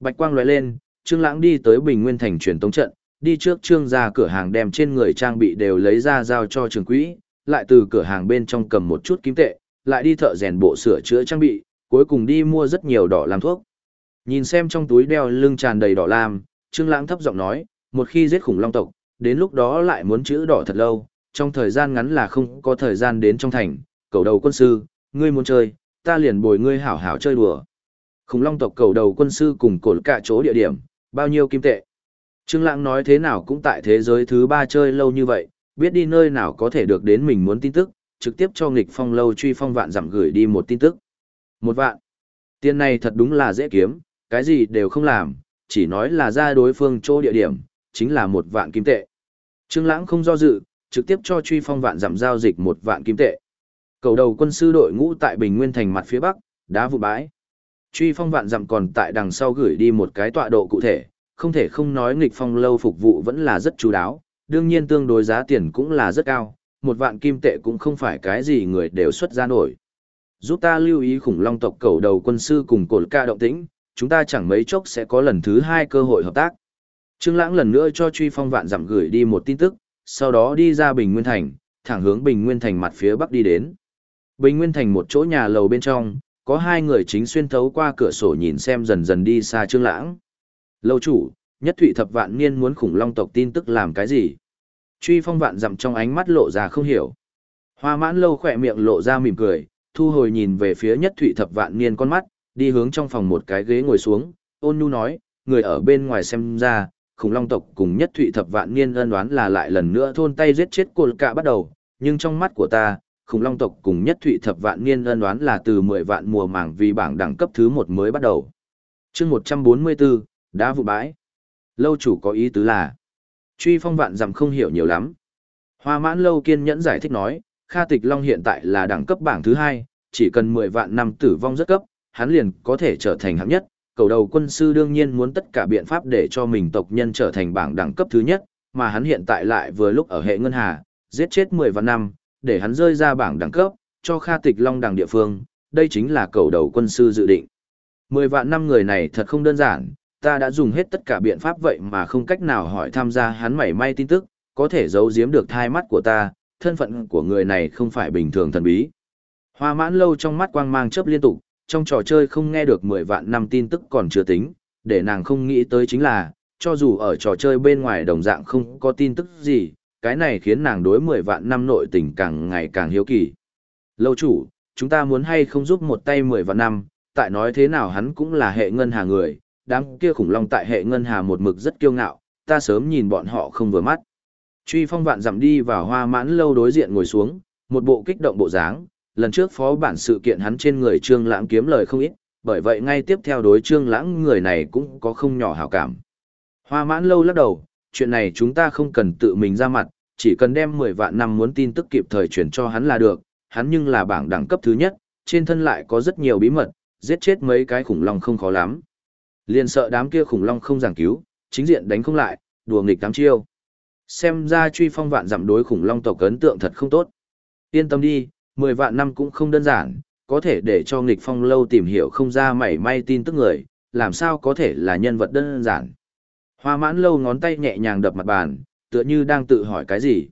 Bạch quang lóe lên, Trương Lãng đi tới Bình Nguyên thành truyền tống trận, đi trước Trương gia cửa hàng đem trên người trang bị đều lấy ra giao cho trường quỹ, lại từ cửa hàng bên trong cầm một chút kim tệ, lại đi thợ rèn bộ sửa chữa trang bị, cuối cùng đi mua rất nhiều đỏ làm thuốc. Nhìn xem trong túi đeo lưng tràn đầy đỏ lam, Trương Lãng thấp giọng nói, một khi giết khủng long tộc, đến lúc đó lại muốn chữ đỏ thật lâu, trong thời gian ngắn là không có thời gian đến trong thành, cầu đầu quân sư, ngươi muốn chơi, ta liền bồi ngươi hảo hảo chơi đùa. Khủng long tộc cầu đầu quân sư cùng cột cả chỗ địa điểm, bao nhiêu kim tệ. Trương Lãng nói thế nào cũng tại thế giới thứ ba chơi lâu như vậy, biết đi nơi nào có thể được đến mình muốn tin tức, trực tiếp cho nghịch phong lâu truy phong vạn giảm gửi đi một tin tức. Một vạn. Tiền này thật đúng là dễ kiếm, cái gì đều không làm, chỉ nói là ra đối phương chỗ địa điểm, chính là một vạn kim tệ. Trương Lãng không do dự, trực tiếp cho truy phong vạn giảm giao dịch một vạn kim tệ. Cầu đầu quân sư đội ngũ tại Bình Nguyên thành mặt phía bắc, đá vụ bãi. Truy phong vạn giảm còn tại đằng sau gửi đi một cái tọa độ cụ thể, không thể không nói nghịch phong lâu phục vụ vẫn là rất chú đáo, đương nhiên tương đối giá tiền cũng là rất cao, một vạn kim tệ cũng không phải cái gì người đều xuất ra nổi. Giúp ta lưu ý khủng long tộc cầu đầu quân sư cùng cột ca động tĩnh, chúng ta chẳng mấy chốc sẽ có lần thứ hai cơ hội hợp tác. Trương Lãng lần nữa cho Truy Phong vạn giảm gửi đi một tin tức, sau đó đi ra Bình Nguyên Thành, thẳng hướng Bình Nguyên Thành mặt phía bắc đi đến. Bình Nguyên Thành một chỗ nhà lầu bên trong, có hai người chính xuyên thấu qua cửa sổ nhìn xem dần dần đi xa Trương Lãng. Lâu chủ, nhất thụy thập vạn niên muốn khủng long tộc tin tức làm cái gì? Truy phong vạn dặm trong ánh mắt lộ ra không hiểu. Hoa mãn lâu khẽ miệng lộ ra mỉm cười, thu hồi nhìn về phía nhất thụy thập vạn niên con mắt, đi hướng trong phòng một cái ghế ngồi xuống, ôn nhu nói, người ở bên ngoài xem ra, khủng long tộc cùng nhất thụy thập vạn niên ân đoán là lại lần nữa thôn tay giết chết cô cạ bắt đầu, nhưng trong mắt của ta, khủng long tộc cùng nhất thụy thập vạn niên ân đoán là từ 10 vạn mùa màng vì bảng đẳng cấp thứ một mới bắt đầu. chương 144, đã vụ bãi. Lâu chủ có ý tứ là, truy phong vạn dặm không hiểu nhiều lắm. Hoa mãn lâu kiên nhẫn giải thích nói, Kha Tịch Long hiện tại là đẳng cấp bảng thứ hai, chỉ cần 10 vạn năm tử vong rất cấp, hắn liền có thể trở thành hạng nhất. Cầu đầu quân sư đương nhiên muốn tất cả biện pháp để cho mình tộc nhân trở thành bảng đẳng cấp thứ nhất, mà hắn hiện tại lại vừa lúc ở hệ ngân hà, giết chết 10 vạn năm, để hắn rơi ra bảng đẳng cấp, cho Kha Tịch Long đẳng địa phương, đây chính là cầu đầu quân sư dự định. 10 vạn năm người này thật không đơn giản, ta đã dùng hết tất cả biện pháp vậy mà không cách nào hỏi tham gia hắn mảy may tin tức, có thể giấu giếm được thai mắt của ta, thân phận của người này không phải bình thường thần bí. Hoa mãn lâu trong mắt quang mang chớp liên tục, trong trò chơi không nghe được 10 vạn năm tin tức còn chưa tính, để nàng không nghĩ tới chính là, cho dù ở trò chơi bên ngoài đồng dạng không có tin tức gì, cái này khiến nàng đối 10 vạn năm nội tình càng ngày càng hiếu kỳ. Lâu chủ, chúng ta muốn hay không giúp một tay 10 vạn năm, tại nói thế nào hắn cũng là hệ ngân hà người, đám kia khủng long tại hệ ngân hà một mực rất kiêu ngạo, ta sớm nhìn bọn họ không vừa mắt. Truy phong vạn dặm đi vào hoa mãn lâu đối diện ngồi xuống, một bộ kích động bộ dáng, lần trước phó bản sự kiện hắn trên người trương lãng kiếm lời không ít, bởi vậy ngay tiếp theo đối trương lãng người này cũng có không nhỏ hảo cảm. Hoa mãn lâu lắc đầu, chuyện này chúng ta không cần tự mình ra mặt, chỉ cần đem 10 vạn năm muốn tin tức kịp thời chuyển cho hắn là được, hắn nhưng là bảng đẳng cấp thứ nhất, trên thân lại có rất nhiều bí mật, giết chết mấy cái khủng long không khó lắm. Liền sợ đám kia khủng long không giảng cứu, chính diện đánh không lại, đùa nghịch tám chiêu. Xem ra truy phong vạn giảm đối khủng long tộc ấn tượng thật không tốt. Yên tâm đi, 10 vạn năm cũng không đơn giản, có thể để cho nghịch phong lâu tìm hiểu không ra mảy may tin tức người, làm sao có thể là nhân vật đơn giản. Hoa mãn lâu ngón tay nhẹ nhàng đập mặt bàn, tựa như đang tự hỏi cái gì.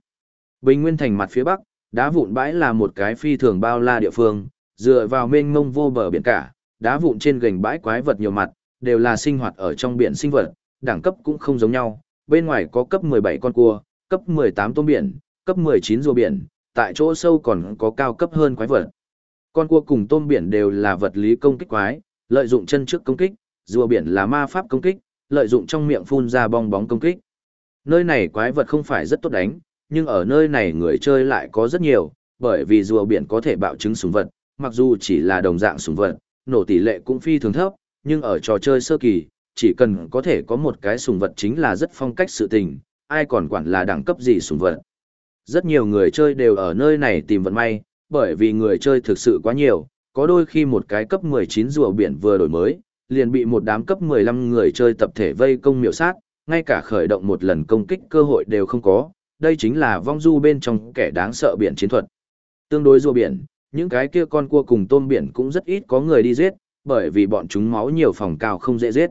Bình Nguyên thành mặt phía bắc, đá vụn bãi là một cái phi thường bao la địa phương, dựa vào mênh mông vô bờ biển cả, đá vụn trên gành bãi quái vật nhiều mặt, đều là sinh hoạt ở trong biển sinh vật, đẳng cấp cũng không giống nhau, bên ngoài có cấp 17 con cua, cấp 18 tôm biển, cấp 19 rùa biển, tại chỗ sâu còn có cao cấp hơn quái vật. Con cua cùng tôm biển đều là vật lý công kích quái, lợi dụng chân trước công kích, rùa biển là ma pháp công kích, lợi dụng trong miệng phun ra bong bóng công kích. Nơi này quái vật không phải rất tốt đánh, nhưng ở nơi này người chơi lại có rất nhiều, bởi vì rùa biển có thể bạo chứng súng vật, mặc dù chỉ là đồng dạng súng vật, nổ tỷ lệ cũng phi thường thấp, nhưng ở trò chơi sơ kỳ, chỉ cần có thể có một cái súng vật chính là rất phong cách sự tình, ai còn quản là đẳng cấp gì súng vật. Rất nhiều người chơi đều ở nơi này tìm vận may, bởi vì người chơi thực sự quá nhiều, có đôi khi một cái cấp 19 rùa biển vừa đổi mới, liền bị một đám cấp 15 người chơi tập thể vây công miểu sát, ngay cả khởi động một lần công kích cơ hội đều không có, đây chính là vong du bên trong kẻ đáng sợ biển chiến thuật. Tương đối rùa biển, những cái kia con cua cùng tôm biển cũng rất ít có người đi giết, bởi vì bọn chúng máu nhiều phòng cao không dễ giết.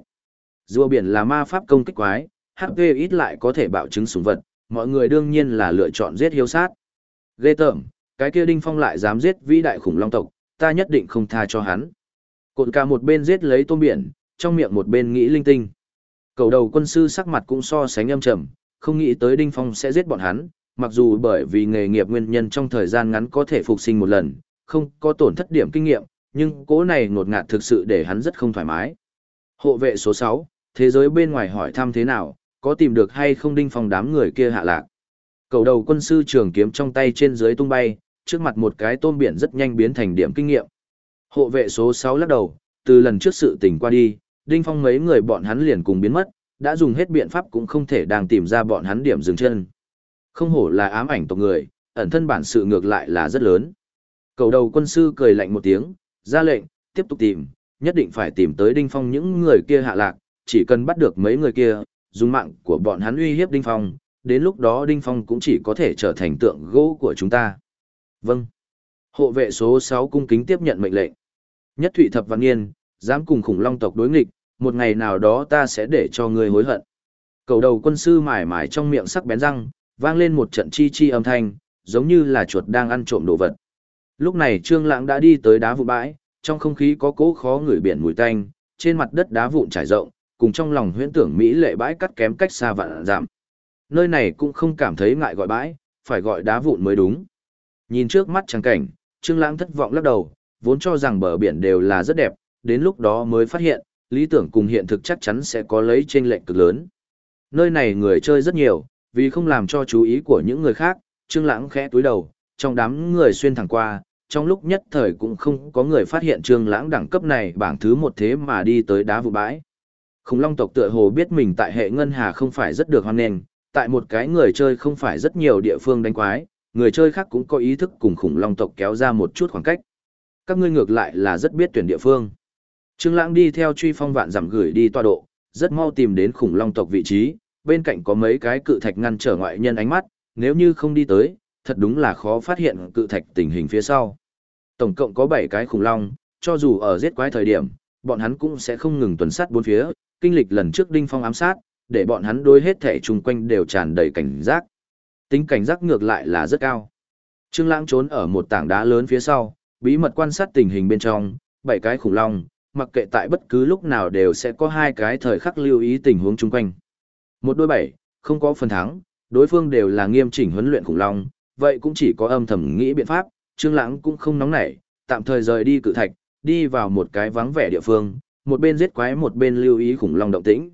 Rùa biển là ma pháp công kích quái, HP ít lại có thể bạo chứng súng vật, mọi người đương nhiên là lựa chọn giết hiếu sát. Ghê tởm, cái kia Đinh Phong lại dám giết vĩ đại khủng long tộc, ta nhất định không tha cho hắn. Cột cả một bên giết lấy tôm biển, trong miệng một bên nghĩ linh tinh. Cầu đầu quân sư sắc mặt cũng so sánh âm trầm, không nghĩ tới Đinh Phong sẽ giết bọn hắn, mặc dù bởi vì nghề nghiệp nguyên nhân trong thời gian ngắn có thể phục sinh một lần, không có tổn thất điểm kinh nghiệm, nhưng cố này ngột ngạt thực sự để hắn rất không thoải mái. Hộ vệ số 6, thế giới bên ngoài hỏi thăm thế nào, có tìm được hay không Đinh Phong đám người kia hạ lạc. Cầu đầu quân sư trường kiếm trong tay trên dưới tung bay, trước mặt một cái tôm biển rất nhanh biến thành điểm kinh nghiệm. Hộ vệ số sáu lắc đầu, từ lần trước sự tình qua đi, Đinh Phong mấy người bọn hắn liền cùng biến mất, đã dùng hết biện pháp cũng không thể đang tìm ra bọn hắn điểm dừng chân. Không hổ là ám ảnh tộc người, ẩn thân bản sự ngược lại là rất lớn. Cầu đầu quân sư cười lạnh một tiếng, ra lệnh, tiếp tục tìm, nhất định phải tìm tới Đinh Phong những người kia hạ lạc, chỉ cần bắt được mấy người kia, dùng mạng của bọn hắn uy hiếp Đinh Phong, đến lúc đó Đinh Phong cũng chỉ có thể trở thành tượng gỗ của chúng ta. Vâng. Hộ vệ số 6 cung kính tiếp nhận mệnh lệnh. Nhất Thụy Thập Văn Nghiên, dám cùng khủng long tộc đối nghịch, một ngày nào đó ta sẽ để cho ngươi hối hận. Cầu đầu quân sư mải mải trong miệng sắc bén răng, vang lên một trận chi chi âm thanh, giống như là chuột đang ăn trộm đồ vật. Lúc này Trương Lãng đã đi tới đá vụ bãi, trong không khí có cỗ khó ngửi biển mùi tanh, trên mặt đất đá vụn trải rộng, cùng trong lòng huyễn tưởng mỹ lệ bãi cắt kém cách xa vạn giảm. Nơi này cũng không cảm thấy ngại gọi bãi, phải gọi đá vụn mới đúng. Nhìn trước mắt trắng cảnh, Trương Lãng thất vọng lắc đầu, vốn cho rằng bờ biển đều là rất đẹp, đến lúc đó mới phát hiện, lý tưởng cùng hiện thực chắc chắn sẽ có lấy chênh lệch cực lớn. Nơi này người chơi rất nhiều, vì không làm cho chú ý của những người khác, Trương Lãng khẽ túi đầu, trong đám người xuyên thẳng qua, trong lúc nhất thời cũng không có người phát hiện Trương Lãng đẳng cấp này bảng thứ một thế mà đi tới đá vụ bãi. Khủng long tộc tựa hồ biết mình tại hệ ngân hà không phải rất được hoan nghênh, tại một cái người chơi không phải rất nhiều địa phương đánh quái, người chơi khác cũng có ý thức cùng khủng long tộc kéo ra một chút khoảng cách. Các ngươi ngược lại là rất biết tuyển địa phương. Trương Lãng đi theo truy phong vạn giảm gửi đi tọa độ, rất mau tìm đến khủng long tộc vị trí, bên cạnh có mấy cái cự thạch ngăn trở ngoại nhân ánh mắt, nếu như không đi tới, thật đúng là khó phát hiện cự thạch tình hình phía sau. Tổng cộng có 7 cái khủng long, cho dù ở giết quái thời điểm, bọn hắn cũng sẽ không ngừng tuần sát bốn phía, kinh lịch lần trước đinh phong ám sát, để bọn hắn đối hết thể chung quanh đều tràn đầy cảnh giác. Tính cảnh giác ngược lại là rất cao. Trương Lãng trốn ở một tảng đá lớn phía sau, bí mật quan sát tình hình bên trong, bảy cái khủng long, mặc kệ tại bất cứ lúc nào đều sẽ có hai cái thời khắc lưu ý tình huống chung quanh. Một đôi bảy, không có phần thắng, đối phương đều là nghiêm chỉnh huấn luyện khủng long, vậy cũng chỉ có âm thầm nghĩ biện pháp, Trương Lãng cũng không nóng nảy, tạm thời rời đi cự thạch, đi vào một cái vắng vẻ địa phương, một bên giết quái một bên lưu ý khủng long động tĩnh.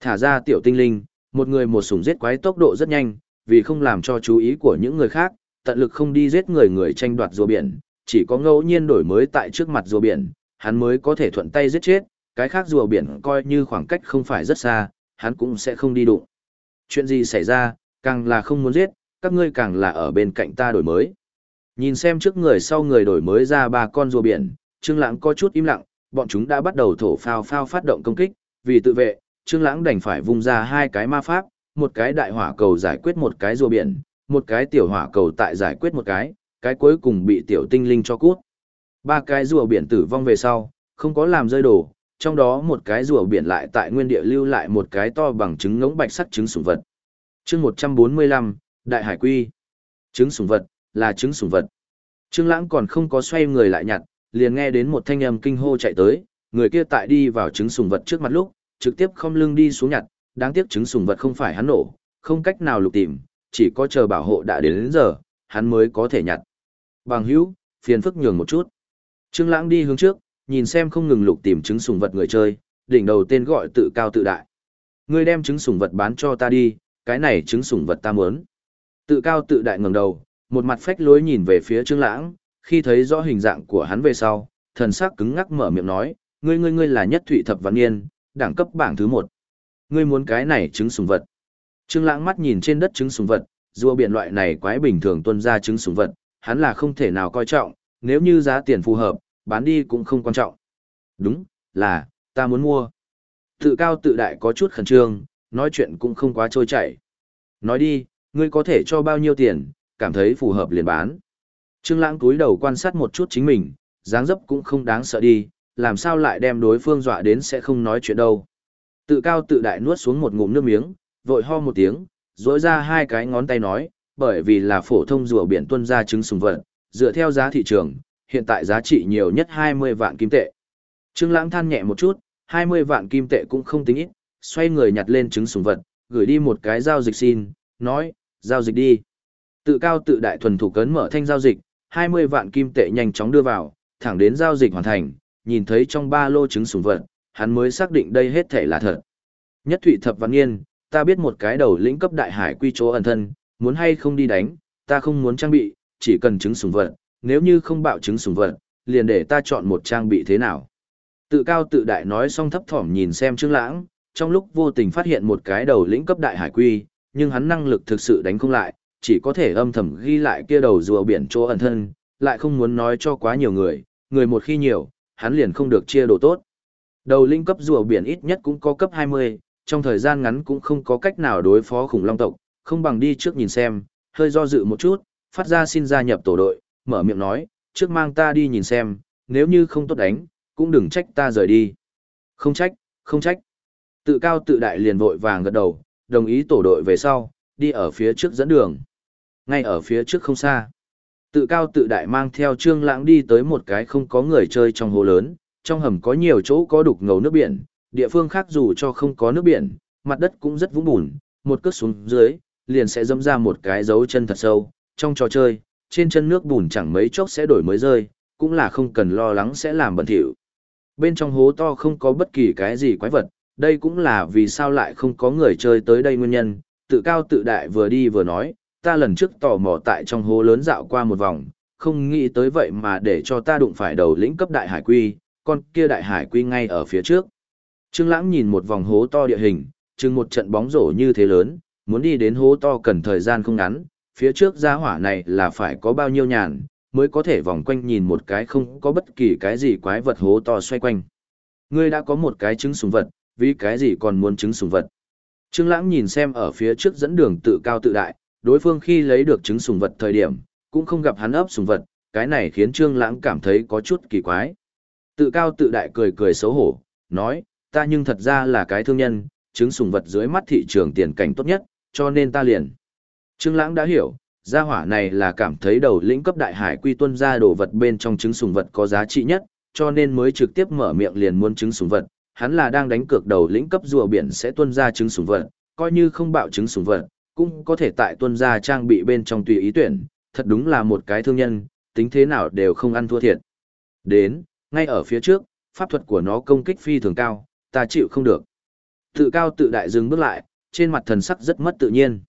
Thả ra tiểu tinh linh, một người một sủng giết quái tốc độ rất nhanh, vì không làm cho chú ý của những người khác, tận lực không đi giết người người tranh đoạt rùa biển, chỉ có ngẫu nhiên đổi mới tại trước mặt rùa biển, hắn mới có thể thuận tay giết chết, cái khác rùa biển coi như khoảng cách không phải rất xa, hắn cũng sẽ không đi đụng. Chuyện gì xảy ra, càng là không muốn giết, các ngươi càng là ở bên cạnh ta đổi mới. Nhìn xem trước người sau người đổi mới ra ba con rùa biển, Trương Lãng có chút im lặng, bọn chúng đã bắt đầu thổ phao phao phát động công kích, vì tự vệ, Trương Lãng đành phải vung ra hai cái ma pháp, một cái đại hỏa cầu giải quyết một cái rùa biển, một cái tiểu hỏa cầu tại giải quyết một cái, cái cuối cùng bị tiểu tinh linh cho cút. Ba cái rùa biển tử vong về sau, không có làm rơi đổ, trong đó một cái rùa biển lại tại nguyên địa lưu lại một cái to bằng trứng ngỗng bạch sắc trứng sủng vật. Chương 145, Đại Hải Quy. Trứng sủng vật, là trứng sủng vật. Trương Lãng còn không có xoay người lại nhặt, liền nghe đến một thanh âm kinh hô chạy tới, người kia tại đi vào trứng sùng vật trước mặt lúc, trực tiếp không lưng đi xuống nhặt, đáng tiếc trứng sùng vật không phải hắn nổ, không cách nào lục tìm, chỉ có chờ bảo hộ đã đến, đến giờ, hắn mới có thể nhặt. Bằng hữu, phiền phức nhường một chút. Trương Lãng đi hướng trước, nhìn xem không ngừng lục tìm trứng sùng vật người chơi, đỉnh đầu tên gọi tự cao tự đại. Ngươi đem trứng sùng vật bán cho ta đi, cái này trứng sùng vật ta muốn. Tự cao tự đại ngẩng đầu, một mặt phách lối nhìn về phía Trương Lãng, khi thấy rõ hình dạng của hắn về sau, thần sắc cứng ngắc mở miệng nói, ngươi ngươi ngươi là nhất thụy thập văn niên, đẳng cấp bảng thứ một. Ngươi muốn cái này trứng sùng vật. Trương Lãng mắt nhìn trên đất trứng sùng vật, rùa biển loại này quái bình thường tuân ra trứng sùng vật, hắn là không thể nào coi trọng, nếu như giá tiền phù hợp, bán đi cũng không quan trọng. Đúng, là, ta muốn mua. Tự cao tự đại có chút khẩn trương, nói chuyện cũng không quá trôi chảy. Nói đi, ngươi có thể cho bao nhiêu tiền, cảm thấy phù hợp liền bán. Trương Lãng cúi đầu quan sát một chút chính mình, dáng dấp cũng không đáng sợ đi, làm sao lại đem đối phương dọa đến sẽ không nói chuyện đâu. Tự cao tự đại nuốt xuống một ngụm nước miếng, vội ho một tiếng, rỗi ra hai cái ngón tay nói, bởi vì là phổ thông rùa biển tuân ra trứng sùng vật, dựa theo giá thị trường, hiện tại giá trị nhiều nhất 20 vạn kim tệ. Trương Lãng than nhẹ một chút, 20 vạn kim tệ cũng không tính ít, xoay người nhặt lên trứng sùng vật, gửi đi một cái giao dịch xin, nói, giao dịch đi. Tự cao tự đại thuần thủ cấn mở thanh giao dịch, 20 vạn kim tệ nhanh chóng đưa vào, thẳng đến giao dịch hoàn thành, nhìn thấy trong ba lô trứng sủng vật, hắn mới xác định đây hết thể là thật. Nhất Thụy Thập Văn Nghiên, ta biết một cái đầu lĩnh cấp đại hải quy chỗ ẩn thân, muốn hay không đi đánh, ta không muốn trang bị, chỉ cần trứng sủng vật, nếu như không bạo trứng sủng vật, liền để ta chọn một trang bị thế nào. Tự cao tự đại nói xong thấp thỏm nhìn xem Trương Lãng, trong lúc vô tình phát hiện một cái đầu lĩnh cấp đại hải quy, nhưng hắn năng lực thực sự đánh không lại, chỉ có thể âm thầm ghi lại kia đầu rùa biển chỗ ẩn thân, lại không muốn nói cho quá nhiều người, người một khi nhiều, hắn liền không được chia đồ tốt. Đầu linh cấp rùa biển ít nhất cũng có cấp 20, trong thời gian ngắn cũng không có cách nào đối phó khủng long tộc, không bằng đi trước nhìn xem, hơi do dự một chút, phát ra xin gia nhập tổ đội, mở miệng nói, trước mang ta đi nhìn xem, nếu như không tốt đánh, cũng đừng trách ta rời đi. Không trách, không trách. Tự cao tự đại liền vội vàng gật đầu, đồng ý tổ đội về sau, đi ở phía trước dẫn đường. Ngay ở phía trước không xa. Tự cao tự đại mang theo trương lãng đi tới một cái không có người chơi trong hồ lớn, trong hầm có nhiều chỗ có đục ngầu nước biển, địa phương khác dù cho không có nước biển, mặt đất cũng rất vũng bùn, một cước xuống dưới, liền sẽ dẫm ra một cái dấu chân thật sâu. Trong trò chơi, trên chân nước bùn chẳng mấy chốc sẽ đổi mới rơi, cũng là không cần lo lắng sẽ làm bẩn thỉu. Bên trong hố to không có bất kỳ cái gì quái vật, đây cũng là vì sao lại không có người chơi tới đây nguyên nhân, tự cao tự đại vừa đi vừa nói, ta lần trước tò mò tại trong hố lớn dạo qua một vòng, không nghĩ tới vậy mà để cho ta đụng phải đầu lĩnh cấp đại hải quy, con kia đại hải quy ngay ở phía trước. Trương Lãng nhìn một vòng hố to địa hình, chừng một trận bóng rổ như thế lớn, muốn đi đến hố to cần thời gian không ngắn, phía trước gia hỏa này là phải có bao nhiêu nhàn, mới có thể vòng quanh nhìn một cái không có bất kỳ cái gì quái vật hố to xoay quanh. Ngươi đã có một cái trứng sùng vật, vì cái gì còn muốn trứng sùng vật? Trương Lãng nhìn xem ở phía trước dẫn đường tự cao tự đại, đối phương khi lấy được trứng sùng vật thời điểm, cũng không gặp hắn ấp sùng vật, cái này khiến Trương Lãng cảm thấy có chút kỳ quái. Tự cao tự đại cười cười xấu hổ, nói, ta nhưng thật ra là cái thương nhân, trứng sùng vật dưới mắt thị trường tiền cảnh tốt nhất, cho nên ta liền. Trương Lãng đã hiểu, gia hỏa này là cảm thấy đầu lĩnh cấp đại hải quy tuân ra đồ vật bên trong trứng sùng vật có giá trị nhất, cho nên mới trực tiếp mở miệng liền muốn trứng sùng vật. Hắn là đang đánh cược đầu lĩnh cấp rùa biển sẽ tuân ra trứng sùng vật, coi như không bạo trứng sùng vật, cũng có thể tại tuân gia trang bị bên trong tùy ý tuyển, thật đúng là một cái thương nhân, tính thế nào đều không ăn thua thiệt. Đến, ngay ở phía trước, pháp thuật của nó công kích phi thường cao, ta chịu không được. Tự cao tự đại dừng bước lại, trên mặt thần sắc rất mất tự nhiên.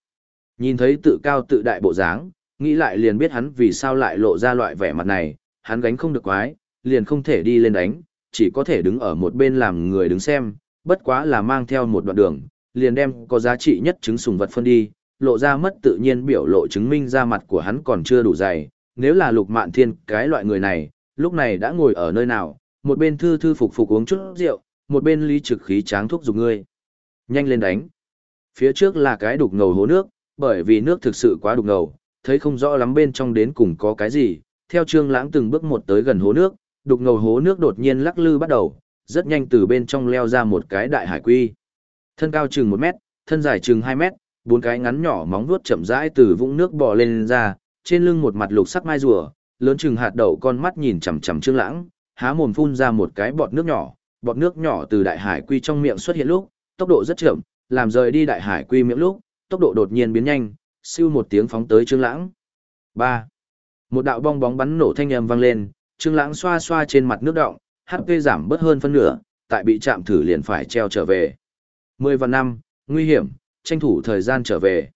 Nhìn thấy tự cao tự đại bộ dáng, nghĩ lại liền biết hắn vì sao lại lộ ra loại vẻ mặt này, hắn gánh không được quái, liền không thể đi lên đánh, chỉ có thể đứng ở một bên làm người đứng xem, bất quá là mang theo một đoạn đường, liền đem có giá trị nhất chứng sùng vật phân đi, lộ ra mất tự nhiên biểu lộ chứng minh ra mặt của hắn còn chưa đủ dày, nếu là lục mạn thiên cái loại người này, lúc này đã ngồi ở nơi nào, một bên thư thư phục phục uống chút rượu, một bên lý trực khí tráng thuốc dùng ngươi. Nhanh lên đánh. Phía trước là cái đục ngầu hố nước, bởi vì nước thực sự quá đục ngầu, thấy không rõ lắm bên trong đến cùng có cái gì, theo trương lãng từng bước một tới gần hố nước, đục ngầu hố nước đột nhiên lắc lư bắt đầu, rất nhanh từ bên trong leo ra một cái đại hải quy. Thân cao chừng 1 mét, thân dài chừng 2 mét, bốn cái ngắn nhỏ móng vuốt chậm rãi từ vũng nước bò lên ra, trên lưng một mặt lục sắc mai rùa, lớn chừng hạt đậu con mắt nhìn chằm chằm Trương Lãng, há mồm phun ra một cái bọt nước nhỏ, bọt nước nhỏ từ đại hải quy trong miệng xuất hiện lúc, tốc độ rất chậm, làm rời đi đại hải quy miệng lúc, tốc độ đột nhiên biến nhanh, siêu một tiếng phóng tới Trương Lãng. 3. Một đạo bong bóng bắn nổ thanh âm vang lên, Trương Lãng xoa xoa trên mặt nước động, HP giảm bớt hơn phân nửa, tại bị chạm thử liền phải treo trở về. 10 và 5, nguy hiểm, tranh thủ thời gian trở về.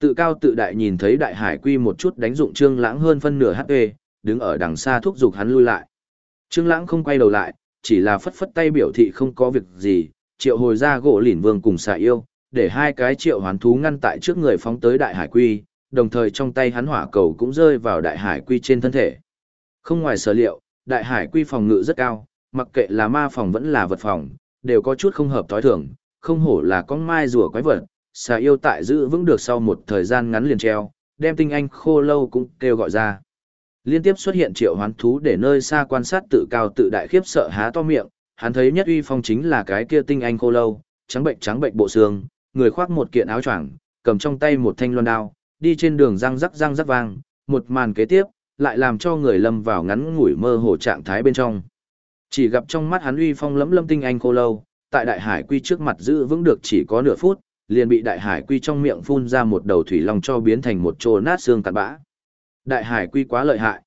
Tự cao tự đại nhìn thấy đại hải quy một chút đánh dụng Trương Lãng hơn phân nửa HP, đứng ở đằng xa thúc giục hắn lui lại. Trương Lãng không quay đầu lại, chỉ là phất phất tay biểu thị không có việc gì, triệu hồi ra gỗ lỉnh vương cùng xà yêu, để hai cái triệu hoán thú ngăn tại trước người phóng tới đại hải quy, đồng thời trong tay hắn hỏa cầu cũng rơi vào đại hải quy trên thân thể. Không ngoài sở liệu, đại hải quy phòng ngự rất cao, mặc kệ là ma phòng vẫn là vật phòng, đều có chút không hợp thói thường, không hổ là con mai rùa quái vật, xà yêu tại giữ vững được sau một thời gian ngắn liền treo, đem tinh anh khô lâu cũng kêu gọi ra. Liên tiếp xuất hiện triệu hoán thú để nơi xa quan sát tự cao tự đại khiếp sợ há to miệng, hắn thấy nhất uy phong chính là cái kia tinh anh khô lâu, trắng bệnh trắng bệnh bộ xương, người khoác một kiện áo choàng, cầm trong tay một thanh loan đao, đi trên đường răng rắc răng rắc vang, một màn kế tiếp, lại làm cho người lâm vào ngắn ngủi mơ hồ trạng thái bên trong. Chỉ gặp trong mắt hắn uy phong lẫm lâm tinh anh khô lâu, tại đại hải quy trước mặt giữ vững được chỉ có nửa phút, liền bị đại hải quy trong miệng phun ra một đầu thủy long cho biến thành một chỗ nát xương cặn bã. Đại hải quy quá lợi hại.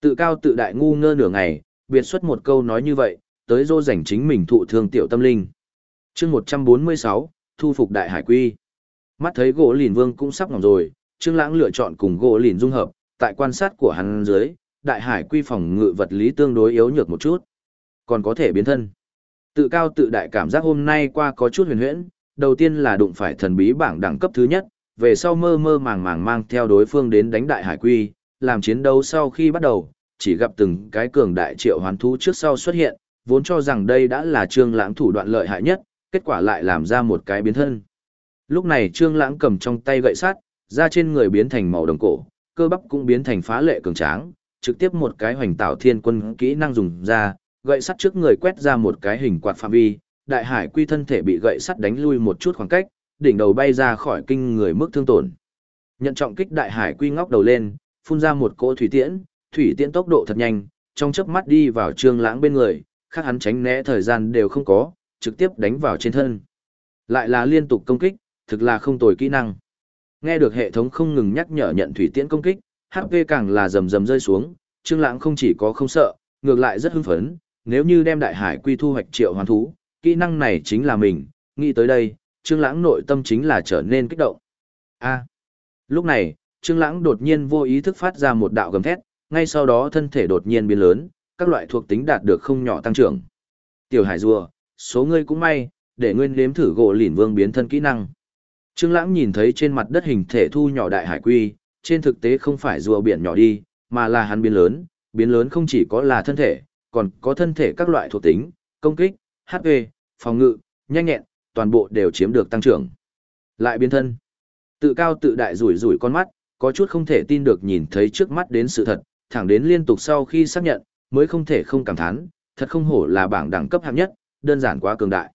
Tự cao tự đại ngu ngơ nửa ngày, biệt xuất một câu nói như vậy, tới dô dành chính mình thụ thương tiểu tâm linh. chương 146, thu phục đại hải quy. Mắt thấy gỗ lìn vương cũng sắp ngỏng rồi, Trương Lãng lựa chọn cùng gỗ lìn dung hợp, tại quan sát của hắn dưới, đại hải quy phòng ngự vật lý tương đối yếu nhược một chút, còn có thể biến thân. Tự cao tự đại cảm giác hôm nay qua có chút huyền huyễn, đầu tiên là đụng phải thần bí bảng đẳng cấp thứ nhất, về sau mơ mơ màng màng mang theo đối phương đến đánh đại hải quy, làm chiến đấu sau khi bắt đầu, chỉ gặp từng cái cường đại triệu hoán thú trước sau xuất hiện, vốn cho rằng đây đã là Trương Lãng thủ đoạn lợi hại nhất, kết quả lại làm ra một cái biến thân. Lúc này Trương Lãng cầm trong tay gậy sắt, da trên người biến thành màu đồng cổ, cơ bắp cũng biến thành phá lệ cường tráng, trực tiếp một cái hoành tạo thiên quân kỹ năng dùng ra, gậy sắt trước người quét ra một cái hình quạt phạm vi, đại hải quy thân thể bị gậy sắt đánh lui một chút khoảng cách, đỉnh đầu bay ra khỏi kinh người mức thương tổn. Nhận trọng kích đại hải quy ngóc đầu lên, phun ra một cỗ thủy tiễn, thủy tiễn tốc độ thật nhanh, trong chớp mắt đi vào Trương Lãng bên người, khác hắn tránh né thời gian đều không có, trực tiếp đánh vào trên thân. Lại là liên tục công kích, thực là không tồi kỹ năng. Nghe được hệ thống không ngừng nhắc nhở nhận thủy tiễn công kích, HP càng là rầm rầm rơi xuống, Trương Lãng không chỉ có không sợ, ngược lại rất hưng phấn, nếu như đem đại hải quy thu hoạch triệu hoàn thú, kỹ năng này chính là mình, nghĩ tới đây, Trương Lãng nội tâm chính là trở nên kích động. A. lúc này, Trương Lãng đột nhiên vô ý thức phát ra một đạo gầm thét, ngay sau đó thân thể đột nhiên biến lớn, các loại thuộc tính đạt được không nhỏ tăng trưởng. Tiểu Hải rùa, số ngươi cũng may, để ngươi nếm thử gỗ lìn vương biến thân kỹ năng. Trương Lãng nhìn thấy trên mặt đất hình thể thu nhỏ đại hải quy, trên thực tế không phải rùa biển nhỏ đi, mà là hắn biến lớn, biến lớn không chỉ có là thân thể, còn có thân thể các loại thuộc tính, công kích, HP, phòng ngự, nhanh nhẹn, toàn bộ đều chiếm được tăng trưởng. Lại biến thân. Tự cao tự đại rủi rủi con mắt, có chút không thể tin được nhìn thấy trước mắt đến sự thật, thẳng đến liên tục sau khi xác nhận, mới không thể không cảm thán, thật không hổ là bảng đẳng cấp hạng nhất, đơn giản quá cường đại.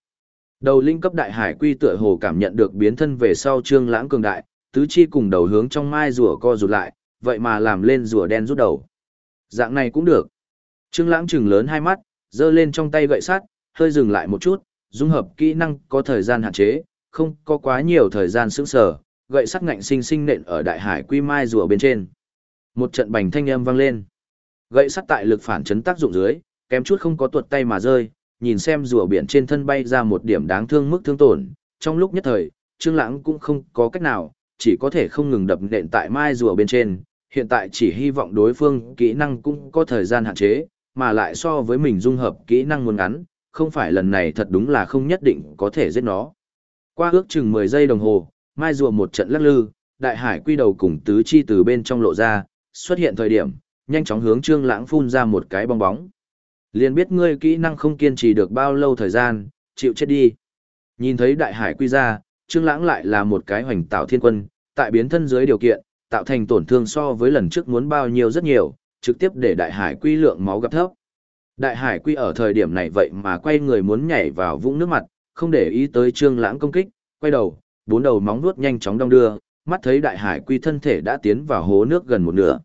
Đầu linh cấp đại hải quy tựa hồ cảm nhận được biến thân về sau trương lãng cường đại, tứ chi cùng đầu hướng trong mai rùa co rụt lại, vậy mà làm lên rùa đen rút đầu. Dạng này cũng được. Trương lãng trừng lớn hai mắt, giơ lên trong tay gậy sắt, hơi dừng lại một chút, dung hợp kỹ năng có thời gian hạn chế, không có quá nhiều thời gian sững sờ, gậy sắt ngạnh sinh sinh nện ở đại hải quy mai rùa bên trên. Một trận bành thanh âm vang lên. Gậy sắt tại lực phản chấn tác dụng dưới, kém chút không có tuột tay mà rơi, nhìn xem rùa biển trên thân bay ra một điểm đáng thương mức thương tổn, trong lúc nhất thời, Trương Lãng cũng không có cách nào, chỉ có thể không ngừng đập nện tại mai rùa bên trên, hiện tại chỉ hy vọng đối phương kỹ năng cũng có thời gian hạn chế, mà lại so với mình dung hợp kỹ năng muốn ngắn, không phải lần này thật đúng là không nhất định có thể giết nó. Qua ước chừng 10 giây đồng hồ, mai rùa một trận lắc lư, đại hải quy đầu cùng tứ chi từ bên trong lộ ra, xuất hiện thời điểm, nhanh chóng hướng Trương Lãng phun ra một cái bong bóng. Liền biết ngươi kỹ năng không kiên trì được bao lâu thời gian, chịu chết đi. Nhìn thấy đại hải quy ra, Trương Lãng lại là một cái hoành tạo thiên quân, tại biến thân dưới điều kiện, tạo thành tổn thương so với lần trước muốn bao nhiêu rất nhiều, trực tiếp để đại hải quy lượng máu gặp thấp. Đại hải quy ở thời điểm này vậy mà quay người muốn nhảy vào vũng nước mặt, không để ý tới trương lãng công kích, quay đầu, bốn đầu móng vuốt nhanh chóng đong đưa, mắt thấy đại hải quy thân thể đã tiến vào hố nước gần một nửa.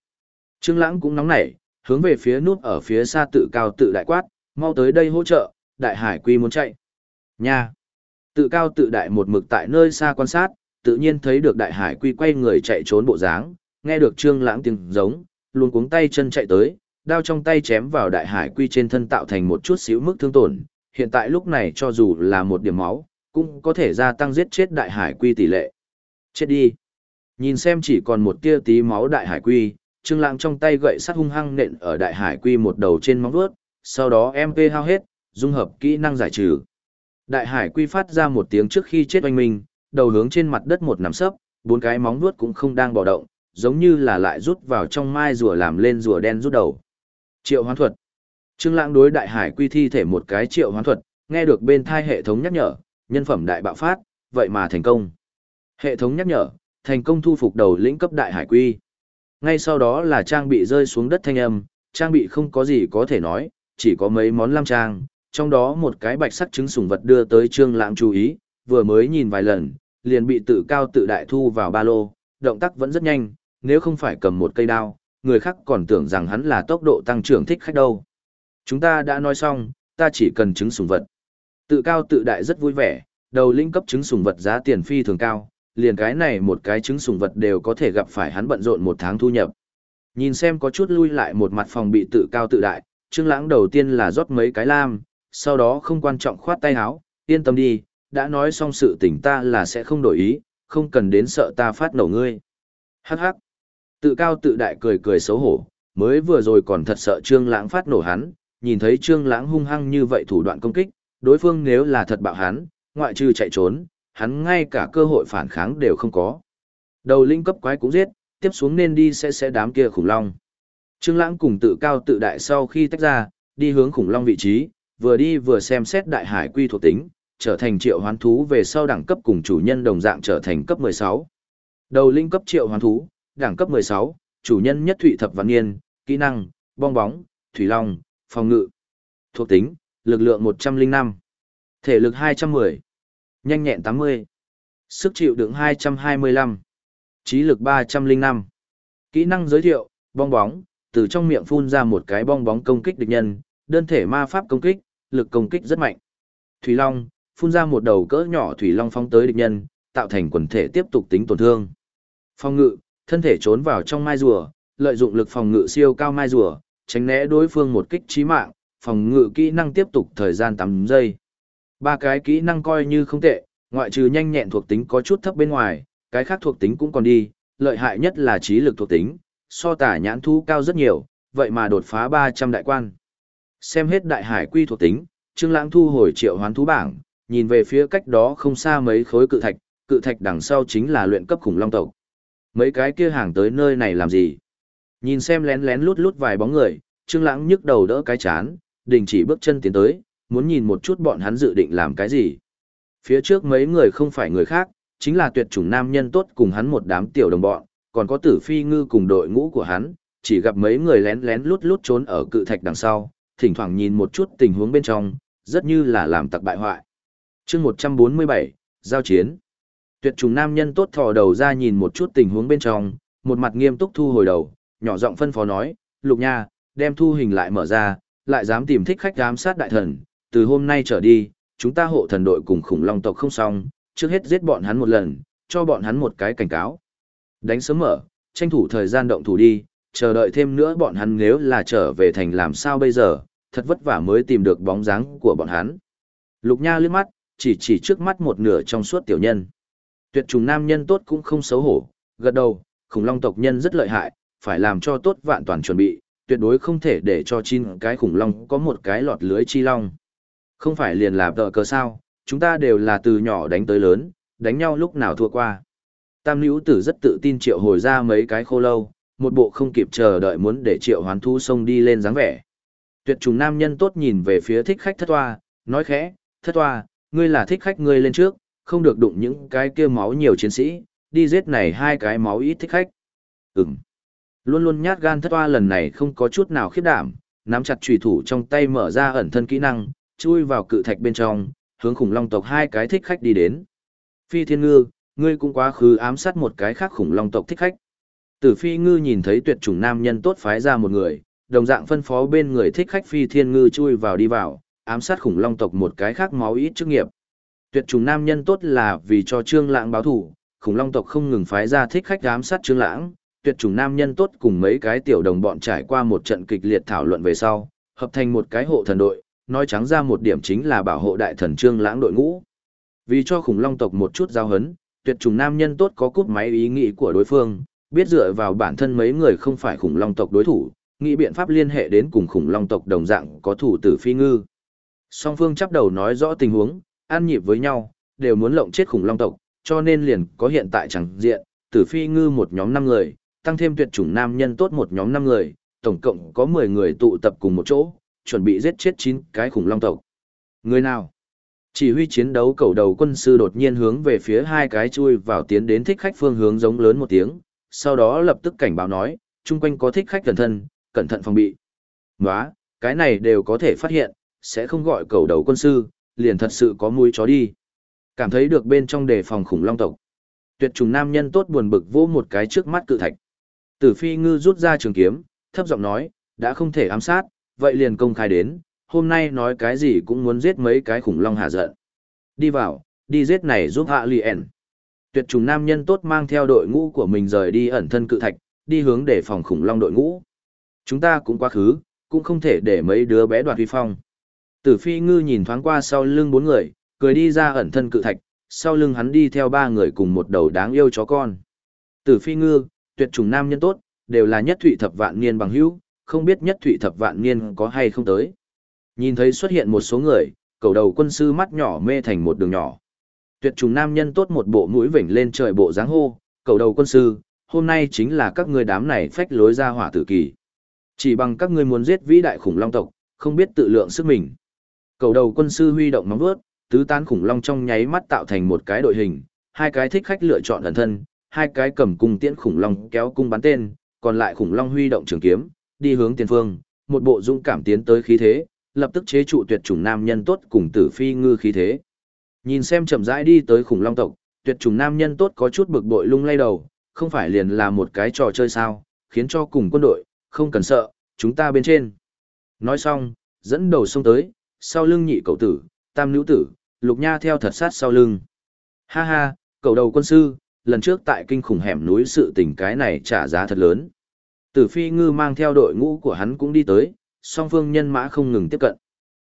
Trương lãng cũng nóng nảy, hướng về phía nút ở phía xa tự cao tự đại quát, mau tới đây hỗ trợ, đại hải quy muốn chạy. Nha! Tự cao tự đại một mực tại nơi xa quan sát, tự nhiên thấy được đại hải quy quay người chạy trốn bộ dáng, nghe được trương lãng tiếng giống, luôn cuống tay chân chạy tới, đao trong tay chém vào đại hải quy trên thân tạo thành một chút xíu mức thương tổn, hiện tại lúc này cho dù là một điểm máu, cũng có thể gia tăng giết chết đại hải quy tỷ lệ. Chết đi! Nhìn xem chỉ còn một tia tí máu đại hải quy, trương lãng trong tay gậy sắt hung hăng nện ở đại hải quy một đầu trên móng vuốt, sau đó MP hao hết, dung hợp kỹ năng giải trừ. Đại hải quy phát ra một tiếng trước khi chết oanh minh, đầu hướng trên mặt đất một nằm sấp, bốn cái móng vuốt cũng không đang bò động, giống như là lại rút vào trong mai rùa làm lên rùa đen rút đầu. Triệu hoán thuật. Trương Lãng đối đại hải quy thi thể một cái triệu hoán thuật, nghe được bên thai hệ thống nhắc nhở, nhân phẩm đại bạo phát, vậy mà thành công. Hệ thống nhắc nhở, thành công thu phục đầu lĩnh cấp đại hải quy. Ngay sau đó là trang bị rơi xuống đất thanh âm, trang bị không có gì có thể nói, chỉ có mấy món lam trang, trong đó một cái bạch sắc trứng sủng vật đưa tới Trương Lãng chú ý, vừa mới nhìn vài lần, liền bị tự cao tự đại thu vào ba lô, động tác vẫn rất nhanh, nếu không phải cầm một cây đao, người khác còn tưởng rằng hắn là tốc độ tăng trưởng thích khách đâu. Chúng ta đã nói xong, ta chỉ cần trứng sủng vật. Tự cao tự đại rất vui vẻ, đầu linh cấp trứng sủng vật giá tiền phi thường cao, liền cái này một cái trứng sủng vật đều có thể gặp phải hắn bận rộn một tháng thu nhập. Nhìn xem có chút lui lại một mặt phòng bị tự cao tự đại, Trương Lãng đầu tiên là rót mấy cái lam, sau đó không quan trọng khoát tay áo, yên tâm đi, đã nói xong sự tình ta là sẽ không đổi ý, không cần đến sợ ta phát nổ ngươi. Hắc hắc. Tự cao tự đại cười cười xấu hổ, mới vừa rồi còn thật sợ Trương Lãng phát nổ hắn, nhìn thấy Trương Lãng hung hăng như vậy thủ đoạn công kích, đối phương nếu là thật bạo hắn, ngoại trừ chạy trốn, hắn ngay cả cơ hội phản kháng đều không có. Đầu linh cấp quái cũng giết, tiếp xuống nên đi sẽ sẽ đám kia khủng long. Trương Lãng cùng tự cao tự đại sau khi tách ra, đi hướng khủng long vị trí, vừa đi vừa xem xét đại hải quy thuộc tính, trở thành triệu hoán thú về sau đẳng cấp cùng chủ nhân đồng dạng trở thành cấp 16. Đầu linh cấp triệu hoán thú, đẳng cấp 16, chủ nhân nhất thụy thập văn niên, kỹ năng, bong bóng, thủy long, phòng ngự. Thuộc tính, lực lượng 105, thể lực 210, nhanh nhẹn 80, sức chịu đựng 225, trí lực 305. Kỹ năng giới thiệu, bong bóng, từ trong miệng phun ra một cái bong bóng công kích địch nhân, đơn thể ma pháp công kích, lực công kích rất mạnh. Thủy Long, phun ra một đầu cỡ nhỏ Thủy Long phóng tới địch nhân, tạo thành quần thể tiếp tục tính tổn thương. Phòng ngự, thân thể trốn vào trong mai rùa, lợi dụng lực phòng ngự siêu cao mai rùa, tránh né đối phương một kích chí mạng, phòng ngự kỹ năng tiếp tục thời gian 8 giây. Ba cái kỹ năng coi như không tệ, ngoại trừ nhanh nhẹn thuộc tính có chút thấp bên ngoài, cái khác thuộc tính cũng còn đi, lợi hại nhất là trí lực thuộc tính, so tả nhãn thu cao rất nhiều, vậy mà đột phá 300 đại quan. Xem hết đại hải quy thuộc tính, Trương Lãng thu hồi triệu hoán thú bảng, nhìn về phía cách đó không xa mấy khối cự thạch, cự thạch đằng sau chính là luyện cấp khủng long tộc. Mấy cái kia hàng tới nơi này làm gì? Nhìn xem lén lén lút lút vài bóng người, Trương Lãng nhức đầu đỡ cái chán, đình chỉ bước chân tiến tới, muốn nhìn một chút bọn hắn dự định làm cái gì. Phía trước mấy người không phải người khác, chính là tuyệt chủng nam nhân tốt cùng hắn một đám tiểu đồng bọn, còn có Tử Phi Ngư cùng đội ngũ của hắn, chỉ gặp mấy người lén lén lút lút trốn ở cự thạch đằng sau, thỉnh thoảng nhìn một chút tình huống bên trong, rất như là làm tặc bại hoại. chương 147, Giao chiến. Tuyệt trùng nam nhân tốt thò đầu ra nhìn một chút tình huống bên trong, một mặt nghiêm túc thu hồi đầu, nhỏ giọng phân phó nói, Lục Nha, đem thu hình lại mở ra, lại dám tìm thích khách giám sát đại thần, từ hôm nay trở đi, chúng ta hộ thần đội cùng khủng long tộc không xong, trước hết giết bọn hắn một lần, cho bọn hắn một cái cảnh cáo. Đánh sớm mở, tranh thủ thời gian động thủ đi, chờ đợi thêm nữa bọn hắn nếu là trở về thành làm sao bây giờ, thật vất vả mới tìm được bóng dáng của bọn hắn. Lục Nha liếc mắt, chỉ chỉ trước mắt một nửa trong suốt tiểu nhân. Tuyệt trùng nam nhân tốt cũng không xấu hổ, gật đầu, khủng long tộc nhân rất lợi hại, phải làm cho tốt vạn toàn chuẩn bị, tuyệt đối không thể để cho chín cái khủng long có một cái lọt lưới chi long. Không phải liền là tờ cờ sao, chúng ta đều là từ nhỏ đánh tới lớn, đánh nhau lúc nào thua qua. Tam nữ tử rất tự tin triệu hồi ra mấy cái khô lâu, một bộ không kịp chờ đợi muốn để triệu hoán thu sông đi lên dáng vẻ. Tuyệt trùng nam nhân tốt nhìn về phía thích khách thất toa, nói khẽ, thất toa, ngươi là thích khách ngươi lên trước, không được đụng những cái kia máu nhiều chiến sĩ, đi giết này hai cái máu ít thích khách. Ừm. Luôn luôn nhát gan thất toa lần này không có chút nào khiếp đảm, nắm chặt trùy thủ trong tay mở ra ẩn thân kỹ năng, chui vào cự thạch bên trong, hướng khủng long tộc hai cái thích khách đi đến. Phi Thiên Ngư, ngươi cũng quá khứ ám sát một cái khác khủng long tộc thích khách. Tử Phi Ngư nhìn thấy tuyệt chủng nam nhân tốt phái ra một người, đồng dạng phân phó bên người thích khách Phi Thiên Ngư chui vào đi vào, ám sát khủng long tộc một cái khác máu ít chức nghiệp. Tuyệt trùng nam nhân tốt là vì cho Trương Lãng báo thù, khủng long tộc không ngừng phái ra thích khách giám sát Trương Lãng, tuyệt chủng nam nhân tốt cùng mấy cái tiểu đồng bọn trải qua một trận kịch liệt thảo luận về sau, hợp thành một cái hộ thần đội, nói trắng ra một điểm chính là bảo hộ đại thần Trương Lãng đội ngũ. Vì cho khủng long tộc một chút giao hấn, tuyệt chủng nam nhân tốt có cút máy ý nghĩ của đối phương, biết dựa vào bản thân mấy người không phải khủng long tộc đối thủ, nghĩ biện pháp liên hệ đến cùng khủng long tộc đồng dạng có thủ tử phi ngư. Song phương chấp đầu nói rõ tình huống, an nhịp với nhau, đều muốn lộng chết khủng long tộc, cho nên liền có hiện tại chẳng diện, tử phi ngư một nhóm 5 người, tăng thêm tuyệt chủng nam nhân tốt một nhóm 5 người, tổng cộng có 10 người tụ tập cùng một chỗ, chuẩn bị giết chết 9 cái khủng long tộc. Người nào? Chỉ huy chiến đấu cầu đầu quân sư đột nhiên hướng về phía hai cái chui vào tiến đến thích khách phương hướng giống lớn một tiếng, sau đó lập tức cảnh báo nói, chung quanh có thích khách cẩn thân, cẩn thận phòng bị. Nóa, cái này đều có thể phát hiện, sẽ không gọi cầu đầu quân sư, liền thật sự có mũi chó đi. Cảm thấy được bên trong đề phòng khủng long tộc. Tuyệt trùng nam nhân tốt buồn bực vô một cái trước mắt cự thạch. Tử phi ngư rút ra trường kiếm, thấp giọng nói, đã không thể ám sát, vậy liền công khai đến, hôm nay nói cái gì cũng muốn giết mấy cái khủng long hạ giận. Đi vào, đi giết này giúp hạ liền. Tuyệt trùng nam nhân tốt mang theo đội ngũ của mình rời đi ẩn thân cự thạch, đi hướng để phòng khủng long đội ngũ. Chúng ta cũng quá khứ, cũng không thể để mấy đứa bé đoạt huy phong. Tử phi ngư nhìn thoáng qua sau lưng bốn người, cười đi ra ẩn thân cự thạch, sau lưng hắn đi theo ba người cùng một đầu đáng yêu chó con. Tử phi ngư, tuyệt trùng nam nhân tốt, đều là nhất thụy thập vạn niên bằng hữu, không biết nhất thụy thập vạn niên có hay không tới. Nhìn thấy xuất hiện một số người, cầu đầu quân sư mắt nhỏ mê thành một đường nhỏ. Tuyệt trùng nam nhân tốt một bộ mũi vểnh lên trời bộ dáng hô, cầu đầu quân sư, hôm nay chính là các ngươi đám này phách lối ra hỏa tử kỳ. Chỉ bằng các ngươi muốn giết vĩ đại khủng long tộc, không biết tự lượng sức mình. Cầu đầu quân sư huy động móng vuốt, tứ tán khủng long trong nháy mắt tạo thành một cái đội hình, hai cái thích khách lựa chọn ẩn thân, hai cái cầm cung tiễn khủng long kéo cung bắn tên, còn lại khủng long huy động trường kiếm, đi hướng tiền phương, một bộ dũng cảm tiến tới khí thế, lập tức chế trụ tuyệt chủng nam nhân tốt cùng tử phi ngư khí thế. Nhìn xem chậm rãi đi tới khủng long tộc, tuyệt chủng nam nhân tốt có chút bực bội lung lay đầu, không phải liền là một cái trò chơi sao, khiến cho cùng quân đội, không cần sợ, chúng ta bên trên. Nói xong, dẫn đầu xông tới, sau lưng nhị cậu tử, tam nữ tử, lục nha theo thật sát sau lưng. Ha ha, cậu đầu quân sư, lần trước tại kinh khủng hẻm núi sự tình cái này trả giá thật lớn. Tử phi ngư mang theo đội ngũ của hắn cũng đi tới, song phương nhân mã không ngừng tiếp cận.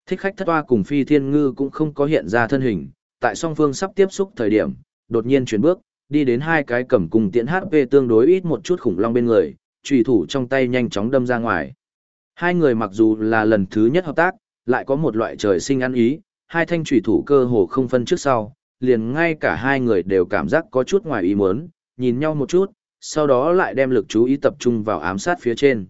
Thích khách thất hoa cùng phi thiên ngư cũng không có hiện ra thân hình, tại song phương sắp tiếp xúc thời điểm, đột nhiên chuyển bước, đi đến hai cái cầm cùng tiễn HP tương đối ít một chút khủng long bên người, trùy thủ trong tay nhanh chóng đâm ra ngoài. Hai người mặc dù là lần thứ nhất hợp tác, lại có một loại trời sinh ăn ý, hai thanh trùy thủ cơ hồ không phân trước sau, liền ngay cả hai người đều cảm giác có chút ngoài ý muốn, nhìn nhau một chút, sau đó lại đem lực chú ý tập trung vào ám sát phía trên.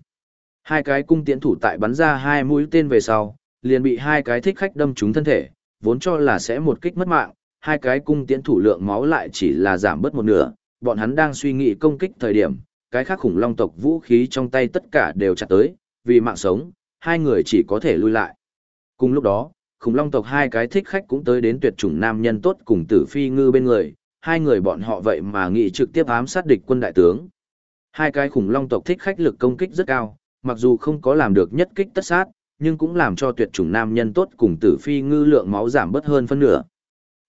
Hai cái cung tiễn thủ tại bắn ra hai mũi tên về sau, liền bị hai cái thích khách đâm trúng thân thể, vốn cho là sẽ một kích mất mạng, hai cái cung tiễn thủ lượng máu lại chỉ là giảm bớt một nửa, bọn hắn đang suy nghĩ công kích thời điểm, cái khác khủng long tộc vũ khí trong tay tất cả đều chặt tới, vì mạng sống, hai người chỉ có thể lui lại. Cùng lúc đó, khủng long tộc hai cái thích khách cũng tới đến tuyệt chủng nam nhân tốt cùng tử phi ngư bên người, hai người bọn họ vậy mà nghị trực tiếp ám sát địch quân đại tướng. Hai cái khủng long tộc thích khách lực công kích rất cao, mặc dù không có làm được nhất kích tất sát, nhưng cũng làm cho tuyệt chủng nam nhân tốt cùng tử phi ngư lượng máu giảm bớt hơn phân nửa.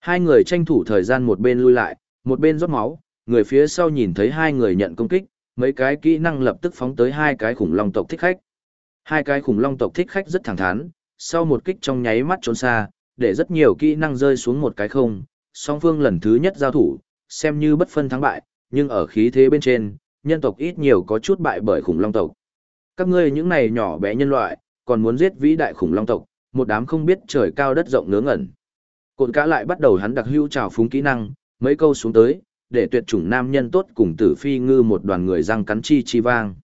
Hai người tranh thủ thời gian một bên lui lại, một bên rót máu, người phía sau nhìn thấy hai người nhận công kích, mấy cái kỹ năng lập tức phóng tới hai cái khủng long tộc thích khách. Hai cái khủng long tộc thích khách rất thẳng thắn, sau một kích trong nháy mắt trốn xa, để rất nhiều kỹ năng rơi xuống một cái không, song phương lần thứ nhất giao thủ, xem như bất phân thắng bại, nhưng ở khí thế bên trên, nhân tộc ít nhiều có chút bại bởi khủng long tộc. Các ngươi những này nhỏ bé nhân loại, còn muốn giết vĩ đại khủng long tộc, một đám không biết trời cao đất rộng ngớ ngẩn. Cột cá lại bắt đầu hắn đặc hữu trào phúng kỹ năng, mấy câu xuống tới, để tuyệt chủng nam nhân tốt cùng tử phi ngư một đoàn người răng cắn chi chi vang.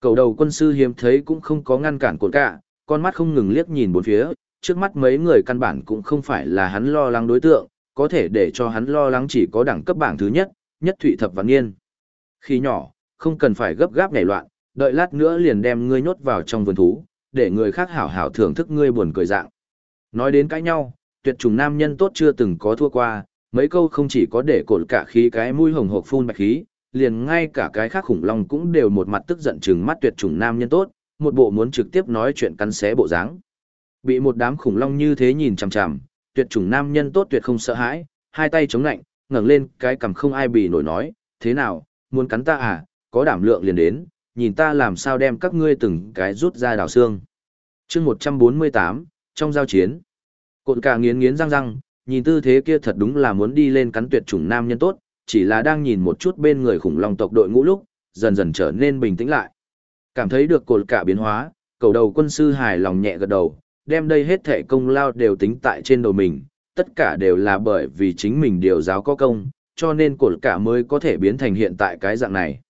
Cầu đầu quân sư hiếm thấy cũng không có ngăn cản cột cả, con mắt không ngừng liếc nhìn bốn phía, trước mắt mấy người căn bản cũng không phải là hắn lo lắng đối tượng, có thể để cho hắn lo lắng chỉ có đẳng cấp bảng thứ nhất, nhất thụy thập và niên. Khi nhỏ, không cần phải gấp gáp nhảy loạn, đợi lát nữa liền đem ngươi nhốt vào trong vườn thú, để người khác hảo hảo thưởng thức ngươi buồn cười dạng. Nói đến cãi nhau, tuyệt trùng nam nhân tốt chưa từng có thua qua, mấy câu không chỉ có để cột cả khí cái mũi hồng hộc phun bạch khí, liền ngay cả cái khác khủng long cũng đều một mặt tức giận chừng mắt tuyệt trùng nam nhân tốt, một bộ muốn trực tiếp nói chuyện cắn xé bộ dáng. Bị một đám khủng long như thế nhìn chằm chằm, tuyệt chủng nam nhân tốt tuyệt không sợ hãi, hai tay chống lạnh, ngẩng lên, cái cằm không ai bì nổi nói, thế nào, muốn cắn ta à, có đảm lượng liền đến, nhìn ta làm sao đem các ngươi từng cái rút ra đào xương. chương 148, trong giao chiến, cột cả nghiến nghiến răng răng, nhìn tư thế kia thật đúng là muốn đi lên cắn tuyệt chủng nam nhân tốt, chỉ là đang nhìn một chút bên người khủng long tộc đội ngũ lúc, dần dần trở nên bình tĩnh lại. Cảm thấy được cột cả biến hóa, cầu đầu quân sư hài lòng nhẹ gật đầu, đem đây hết thể công lao đều tính tại trên đầu mình, tất cả đều là bởi vì chính mình điều giáo có công, cho nên cột cả mới có thể biến thành hiện tại cái dạng này.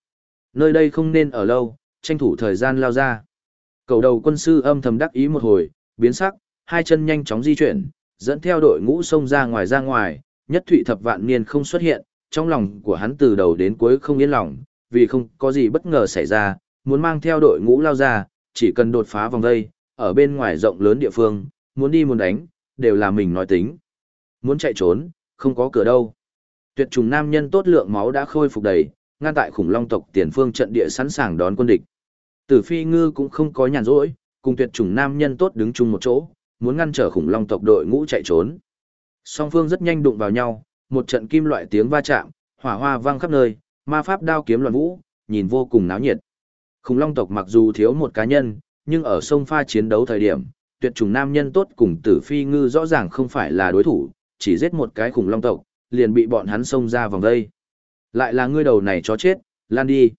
Nơi đây không nên ở lâu, tranh thủ thời gian lao ra. Cầu đầu quân sư âm thầm đắc ý một hồi, biến sắc, hai chân nhanh chóng di chuyển, dẫn theo đội ngũ xông ra ngoài ra ngoài, nhất thụy thập vạn niên không xuất hiện, trong lòng của hắn từ đầu đến cuối không yên lòng, vì không có gì bất ngờ xảy ra, muốn mang theo đội ngũ lao ra, chỉ cần đột phá vòng vây, ở bên ngoài rộng lớn địa phương, muốn đi muốn đánh, đều là mình nói tính. Muốn chạy trốn, không có cửa đâu. Tuyệt trùng nam nhân tốt lượng máu đã khôi phục đầy, ngăn tại khủng long tộc tiền phương trận địa sẵn sàng đón quân địch. Tử phi ngư cũng không có nhàn rỗi, cùng tuyệt trùng nam nhân tốt đứng chung một chỗ, muốn ngăn trở khủng long tộc đội ngũ chạy trốn. Song phương rất nhanh đụng vào nhau, một trận kim loại tiếng va chạm, hỏa hoa vang khắp nơi, ma pháp đao kiếm loạn vũ, nhìn vô cùng náo nhiệt. Khủng long tộc mặc dù thiếu một cá nhân, nhưng ở sông pha chiến đấu thời điểm, tuyệt trùng nam nhân tốt cùng tử phi ngư rõ ràng không phải là đối thủ, chỉ giết một cái khủng long tộc, liền bị bọn hắn xông ra vòng đây. Lại là ngươi đầu này chó chết, lan đi.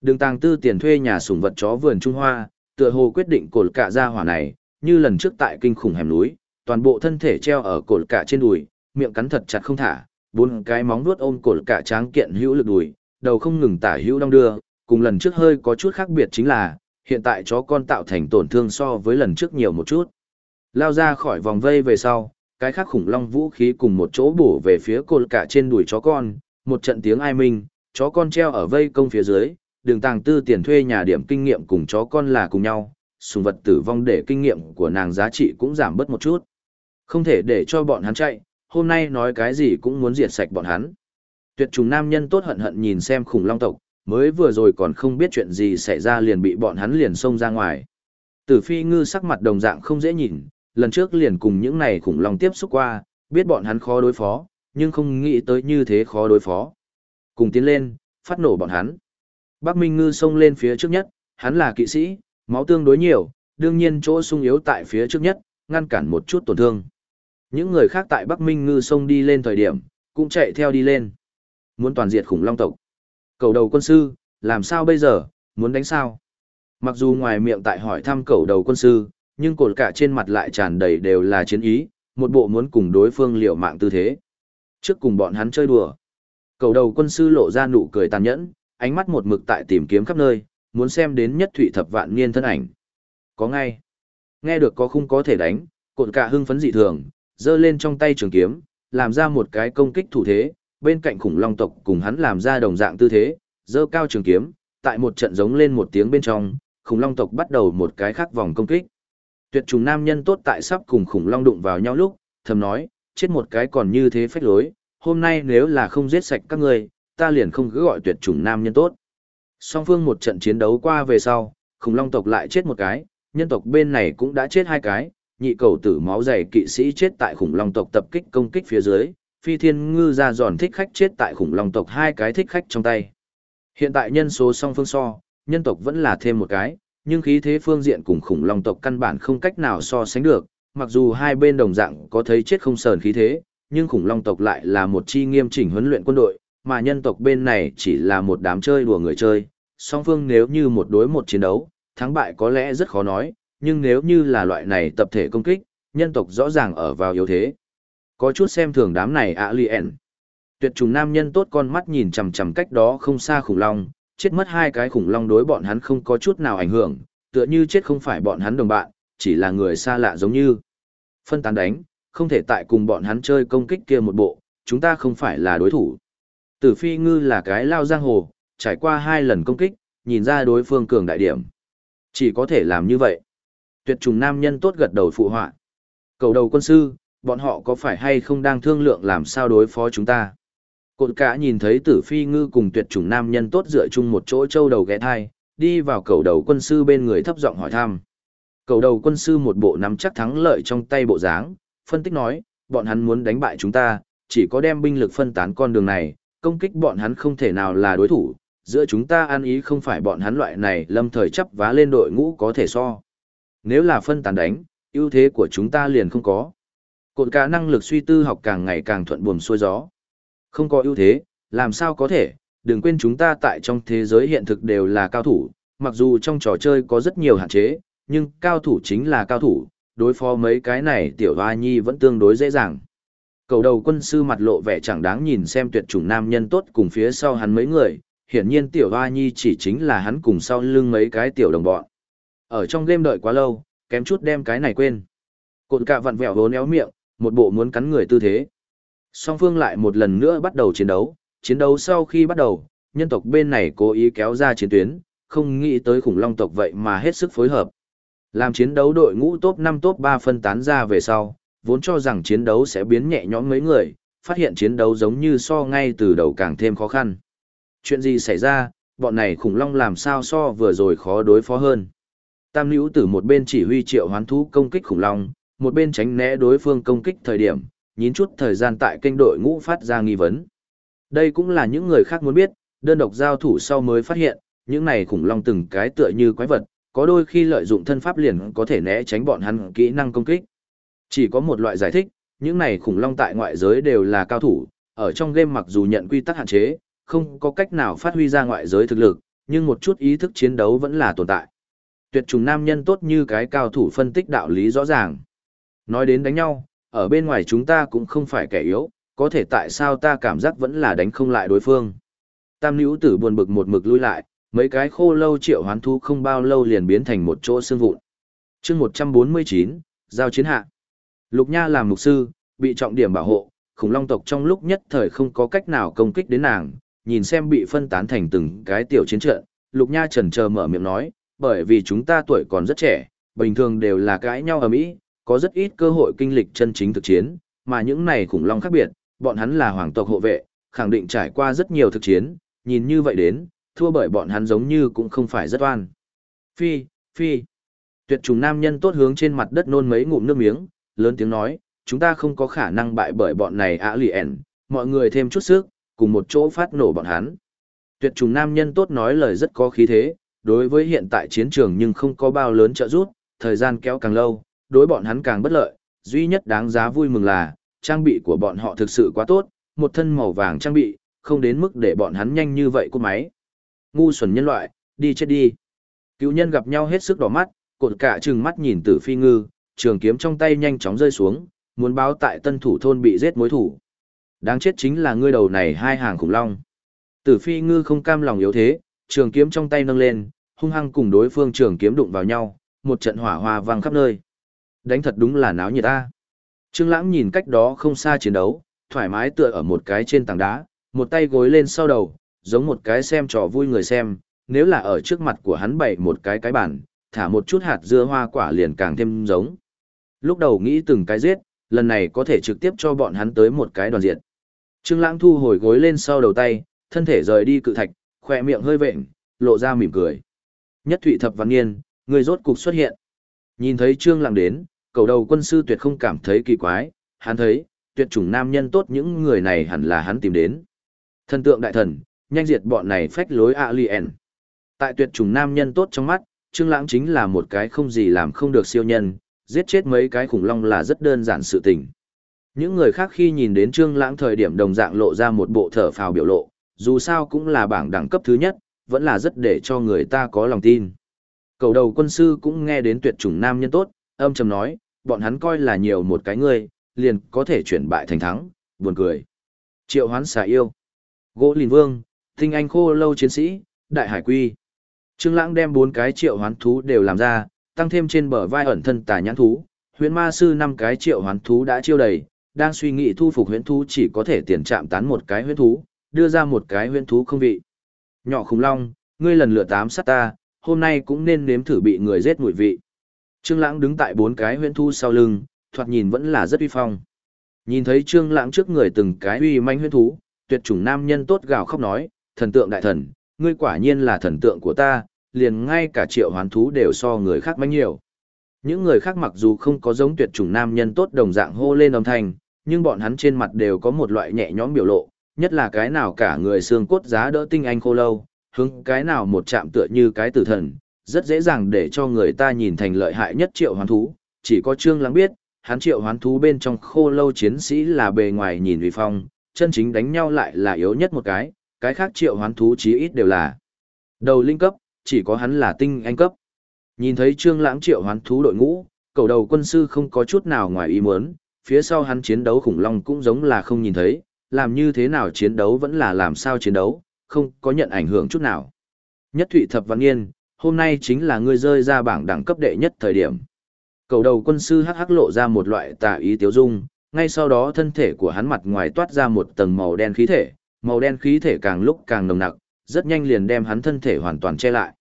Đường tàng tư tiền thuê nhà sủng vật chó vườn Trung Hoa, tựa hồ quyết định cột cả ra hỏa này, như lần trước tại kinh khủng hẻm núi, toàn bộ thân thể treo ở cột cả trên đùi, miệng cắn thật chặt không thả, bốn cái móng vuốt ôm cột cả tráng kiện hữu lực đùi, đầu không ngừng tả hữu đong đưa, cùng lần trước hơi có chút khác biệt chính là, hiện tại chó con tạo thành tổn thương so với lần trước nhiều một chút. Lao ra khỏi vòng vây về sau, cái khác khủng long vũ khí cùng một chỗ bổ về phía cột cả trên đùi chó con, một trận tiếng ai minh, chó con treo ở vây công phía dưới, đường tàng tư tiền thuê nhà điểm kinh nghiệm cùng chó con là cùng nhau, sùng vật tử vong để kinh nghiệm của nàng giá trị cũng giảm bớt một chút. Không thể để cho bọn hắn chạy, hôm nay nói cái gì cũng muốn diệt sạch bọn hắn. Tuyệt trùng nam nhân tốt hận hận nhìn xem khủng long tộc, mới vừa rồi còn không biết chuyện gì xảy ra liền bị bọn hắn liền xông ra ngoài. Tử phi ngư sắc mặt đồng dạng không dễ nhìn, lần trước liền cùng những này khủng long tiếp xúc qua, biết bọn hắn khó đối phó, nhưng không nghĩ tới như thế khó đối phó. Cùng tiến lên, phát nổ bọn hắn. Bắc Minh ngư xông lên phía trước nhất, hắn là kỵ sĩ, máu tương đối nhiều, đương nhiên chỗ sung yếu tại phía trước nhất, ngăn cản một chút tổn thương. Những người khác tại Bắc Minh ngư xông đi lên thời điểm, cũng chạy theo đi lên. Muốn toàn diệt khủng long tộc. Cầu đầu quân sư, làm sao bây giờ, muốn đánh sao? Mặc dù ngoài miệng tại hỏi thăm cầu đầu quân sư, nhưng cột cả trên mặt lại tràn đầy đều là chiến ý, một bộ muốn cùng đối phương liều mạng tư thế. Trước cùng bọn hắn chơi đùa. Cầu đầu quân sư lộ ra nụ cười tàn nhẫn, ánh mắt một mực tại tìm kiếm khắp nơi, muốn xem đến nhất thụy thập vạn niên thân ảnh. Có ngay. Nghe được có khung có thể đánh, cột cả hưng phấn dị thường, giơ lên trong tay trường kiếm, làm ra một cái công kích thủ thế, bên cạnh khủng long tộc cùng hắn làm ra đồng dạng tư thế, giơ cao trường kiếm, tại một trận giống lên một tiếng bên trong, khủng long tộc bắt đầu một cái khác vòng công kích. Tuyệt trùng nam nhân tốt tại sắp cùng khủng long đụng vào nhau lúc, thầm nói, chết một cái còn như thế phách lối, hôm nay nếu là không giết sạch các người, ta liền không cứ gọi tuyệt trùng nam nhân tốt. Song phương một trận chiến đấu qua về sau, khủng long tộc lại chết một cái, nhân tộc bên này cũng đã chết hai cái, nhị cầu tử máu dày kỵ sĩ chết tại khủng long tộc tập kích công kích phía dưới, phi thiên ngư ra giòn thích khách chết tại khủng long tộc hai cái thích khách trong tay. Hiện tại nhân số song phương so, nhân tộc vẫn là thêm một cái, nhưng khí thế phương diện cùng khủng long tộc căn bản không cách nào so sánh được, mặc dù hai bên đồng dạng có thấy chết không sờn khí thế, nhưng khủng long tộc lại là một chi nghiêm chỉnh huấn luyện quân đội, mà nhân tộc bên này chỉ là một đám chơi đùa người chơi. Song phương nếu như một đối một chiến đấu, thắng bại có lẽ rất khó nói, nhưng nếu như là loại này tập thể công kích, nhân tộc rõ ràng ở vào yếu thế. Có chút xem thường đám này ạ lien. Tuyệt trùng nam nhân tốt con mắt nhìn chằm chằm cách đó không xa khủng long, chết mất hai cái khủng long đối bọn hắn không có chút nào ảnh hưởng, tựa như chết không phải bọn hắn đồng bạn, chỉ là người xa lạ giống như. Phân tán đánh, không thể tại cùng bọn hắn chơi công kích kia một bộ, chúng ta không phải là đối thủ. Tử phi ngư là cái lao giang hồ, trải qua hai lần công kích, nhìn ra đối phương cường đại điểm. Chỉ có thể làm như vậy. Tuyệt trùng nam nhân tốt gật đầu phụ họa. Cầu đầu quân sư, bọn họ có phải hay không đang thương lượng làm sao đối phó chúng ta? Cột cả nhìn thấy tử phi ngư cùng tuyệt chủng nam nhân tốt dựa chung một chỗ châu đầu ghé thai, đi vào cầu đầu quân sư bên người thấp giọng hỏi thăm. Cầu đầu quân sư một bộ nắm chắc thắng lợi trong tay bộ dáng, phân tích nói, bọn hắn muốn đánh bại chúng ta, chỉ có đem binh lực phân tán con đường này, công kích bọn hắn không thể nào là đối thủ, giữa chúng ta ăn ý không phải bọn hắn loại này lâm thời chấp vá lên đội ngũ có thể so. Nếu là phân tán đánh, ưu thế của chúng ta liền không có. Cột cả năng lực suy tư học càng ngày càng thuận buồm xuôi gió. Không có ưu thế, làm sao có thể, đừng quên chúng ta tại trong thế giới hiện thực đều là cao thủ, mặc dù trong trò chơi có rất nhiều hạn chế, nhưng cao thủ chính là cao thủ, đối phó mấy cái này tiểu hoa nhi vẫn tương đối dễ dàng. Cầu đầu quân sư mặt lộ vẻ chẳng đáng nhìn xem tuyệt chủng nam nhân tốt cùng phía sau hắn mấy người, hiển nhiên tiểu hoa nhi chỉ chính là hắn cùng sau lưng mấy cái tiểu đồng bọn. Ở trong game đợi quá lâu, kém chút đem cái này quên. Cột cạ vặn vẹo hố néo miệng, một bộ muốn cắn người tư thế. Song phương lại một lần nữa bắt đầu chiến đấu, chiến đấu sau khi bắt đầu, nhân tộc bên này cố ý kéo ra chiến tuyến, không nghĩ tới khủng long tộc vậy mà hết sức phối hợp. Làm chiến đấu đội ngũ top 5 top 3 phân tán ra về sau, vốn cho rằng chiến đấu sẽ biến nhẹ nhõm mấy người, phát hiện chiến đấu giống như so ngay từ đầu càng thêm khó khăn. Chuyện gì xảy ra, bọn này khủng long làm sao so vừa rồi khó đối phó hơn. Tam nữ tử một bên chỉ huy triệu hoán thú công kích khủng long, một bên tránh né đối phương công kích thời điểm, nhín chút thời gian tại kênh đội ngũ phát ra nghi vấn. Đây cũng là những người khác muốn biết, đơn độc giao thủ sau mới phát hiện, những này khủng long từng cái tựa như quái vật, có đôi khi lợi dụng thân pháp liền có thể né tránh bọn hắn kỹ năng công kích. Chỉ có một loại giải thích, những này khủng long tại ngoại giới đều là cao thủ, ở trong game mặc dù nhận quy tắc hạn chế, không có cách nào phát huy ra ngoại giới thực lực, nhưng một chút ý thức chiến đấu vẫn là tồn tại. Tuyệt trùng nam nhân tốt như cái cao thủ phân tích đạo lý rõ ràng. Nói đến đánh nhau, ở bên ngoài chúng ta cũng không phải kẻ yếu, có thể tại sao ta cảm giác vẫn là đánh không lại đối phương. Tam nữ tử buồn bực một mực lui lại, mấy cái khô lâu triệu hoán thu không bao lâu liền biến thành một chỗ xương vụn. chương 149, giao chiến hạ. Lục Nha làm mục sư, bị trọng điểm bảo hộ, khủng long tộc trong lúc nhất thời không có cách nào công kích đến nàng, nhìn xem bị phân tán thành từng cái tiểu chiến trận, Lục Nha trần chờ mở miệng nói, bởi vì chúng ta tuổi còn rất trẻ, bình thường đều là cãi nhau ở mỹ, có rất ít cơ hội kinh lịch chân chính thực chiến, mà những này khủng long khác biệt, bọn hắn là hoàng tộc hộ vệ, khẳng định trải qua rất nhiều thực chiến, nhìn như vậy đến, thua bởi bọn hắn giống như cũng không phải rất oan. Phi, phi. Tuyệt trùng nam nhân tốt hướng trên mặt đất nôn mấy ngụm nước miếng, lớn tiếng nói, chúng ta không có khả năng bại bởi bọn này ạ lì ẻn, mọi người thêm chút sức, cùng một chỗ phát nổ bọn hắn. Tuyệt trùng nam nhân tốt nói lời rất có khí thế, đối với hiện tại chiến trường nhưng không có bao lớn trợ giúp, thời gian kéo càng lâu, đối bọn hắn càng bất lợi, duy nhất đáng giá vui mừng là, trang bị của bọn họ thực sự quá tốt, một thân màu vàng trang bị, không đến mức để bọn hắn nhanh như vậy cô máy. Ngu xuẩn nhân loại, đi chết đi. Cứu nhân gặp nhau hết sức đỏ mắt, cột cả trừng mắt nhìn tử phi ngư, trường kiếm trong tay nhanh chóng rơi xuống, muốn báo tại tân thủ thôn bị giết mối thủ. Đáng chết chính là ngươi đầu này hai hàng khủng long. Tử phi ngư không cam lòng yếu thế, trường kiếm trong tay nâng lên, hung hăng cùng đối phương trường kiếm đụng vào nhau, một trận hỏa hoa vang khắp nơi. Đánh thật đúng là náo nhiệt ta. Trương Lãng nhìn cách đó không xa chiến đấu, thoải mái tựa ở một cái trên tảng đá, một tay gối lên sau đầu, giống một cái xem trò vui người xem, nếu là ở trước mặt của hắn bày một cái cái bàn, thả một chút hạt dưa hoa quả liền càng thêm giống. Lúc đầu nghĩ từng cái giết, lần này có thể trực tiếp cho bọn hắn tới một cái đoàn diện. Trương Lãng thu hồi gối lên sau đầu tay, thân thể rời đi cự thạch, khóe miệng hơi vện, lộ ra mỉm cười. Nhất Thụy Thập Văn Nghiên, người rốt cục xuất hiện. Nhìn thấy Trương Lãng đến, cầu đầu quân sư tuyệt không cảm thấy kỳ quái, hắn thấy, tuyệt chủng nam nhân tốt những người này hẳn là hắn tìm đến. Thần tượng đại thần, nhanh diệt bọn này phách lối alien. Tại tuyệt chủng nam nhân tốt trong mắt, Trương Lãng chính là một cái không gì làm không được siêu nhân, giết chết mấy cái khủng long là rất đơn giản sự tình. Những người khác khi nhìn đến Trương Lãng thời điểm đồng dạng lộ ra một bộ thở phào biểu lộ, dù sao cũng là bảng đẳng cấp thứ nhất, vẫn là rất để cho người ta có lòng tin. Cầu đầu quân sư cũng nghe đến tuyệt chủng nam nhân tốt, âm trầm nói, bọn hắn coi là nhiều một cái ngươi, liền có thể chuyển bại thành thắng, buồn cười. Triệu hoán xà yêu. Gỗ lìn vương, tinh anh khô lâu chiến sĩ, đại hải quy. Trương Lãng đem bốn cái triệu hoán thú đều làm ra, tăng thêm trên bờ vai ẩn thân tà nhãn thú, huyễn ma sư năm cái triệu hoán thú đã chiêu đầy, đang suy nghĩ thu phục huyễn thú chỉ có thể tiền chạm tán một cái huyễn thú, đưa ra một cái huyễn thú không vị. Nhỏ khủng long, ngươi lần lượt tám sát ta, hôm nay cũng nên nếm thử bị người giết mùi vị. Trương Lãng đứng tại bốn cái huyễn thu sau lưng, thoạt nhìn vẫn là rất uy phong. Nhìn thấy Trương Lãng trước người từng cái uy manh huyễn thú, tuyệt chủng nam nhân tốt gào khóc nói, thần tượng đại thần, ngươi quả nhiên là thần tượng của ta, liền ngay cả triệu hoán thú đều so người khác manh nhiều. Những người khác mặc dù không có giống tuyệt chủng nam nhân tốt đồng dạng hô lên âm thanh, nhưng bọn hắn trên mặt đều có một loại nhẹ nhõm biểu lộ, nhất là cái nào cả người xương cốt giá đỡ tinh anh khô lâu, hướng cái nào một chạm tựa như cái tử thần, rất dễ dàng để cho người ta nhìn thành lợi hại nhất triệu hoán thú, chỉ có Trương Lãng biết, hắn triệu hoán thú bên trong khô lâu chiến sĩ là bề ngoài nhìn uy phong, chân chính đánh nhau lại là yếu nhất một cái, cái khác triệu hoán thú chí ít đều là đầu linh cấp, chỉ có hắn là tinh anh cấp. Nhìn thấy Trương Lãng triệu hoán thú đội ngũ, cầu đầu quân sư không có chút nào ngoài ý muốn, phía sau hắn chiến đấu khủng long cũng giống là không nhìn thấy, làm như thế nào chiến đấu vẫn là làm sao chiến đấu, không có nhận ảnh hưởng chút nào. Nhất Thụy Thập Văn Nghiên, hôm nay chính là ngươi rơi ra bảng đẳng cấp đệ nhất thời điểm. Cầu đầu quân sư hắc hắc lộ ra một loại tà ý tiếu dung, ngay sau đó thân thể của hắn mặt ngoài toát ra một tầng màu đen khí thể, màu đen khí thể càng lúc càng nồng nặc, rất nhanh liền đem hắn thân thể hoàn toàn che lại.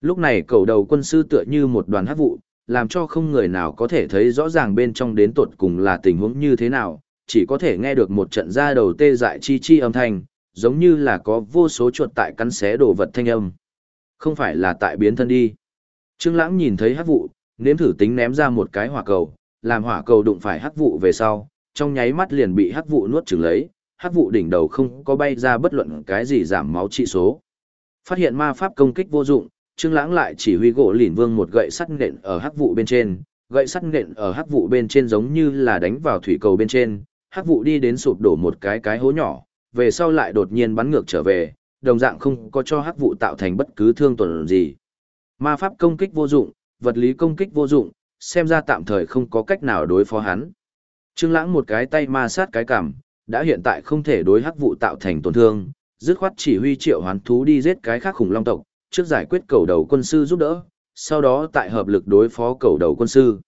Lúc này cầu đầu quân sư tựa như một đoàn hắc vụ, làm cho không người nào có thể thấy rõ ràng bên trong đến tột cùng là tình huống như thế nào, chỉ có thể nghe được một trận ra đầu tê dại chi chi âm thanh, giống như là có vô số chuột tại cắn xé đồ vật thanh âm. Không phải là tại biến thân đi. Trương Lãng nhìn thấy hắc vụ, nếm thử tính ném ra một cái hỏa cầu, làm hỏa cầu đụng phải hắc vụ về sau, trong nháy mắt liền bị hắc vụ nuốt chửng lấy, hắc vụ đỉnh đầu không có bay ra bất luận cái gì giảm máu trị số. Phát hiện ma pháp công kích vô dụng, Trương Lãng lại chỉ huy gỗ lìn vương một gậy sắt nện ở hắc vụ bên trên, gậy sắt nện ở hắc vụ bên trên giống như là đánh vào thủy cầu bên trên, hắc vụ đi đến sụp đổ một cái cái hố nhỏ, về sau lại đột nhiên bắn ngược trở về, đồng dạng không có cho hắc vụ tạo thành bất cứ thương tổn gì. Ma pháp công kích vô dụng, vật lý công kích vô dụng, xem ra tạm thời không có cách nào đối phó hắn. Trương Lãng một cái tay ma sát cái cằm, đã hiện tại không thể đối hắc vụ tạo thành tổn thương, dứt khoát chỉ huy triệu hoán thú đi giết cái khác khủng long tộc, trước giải quyết cầu đầu quân sư giúp đỡ, sau đó tại hợp lực đối phó cầu đầu quân sư.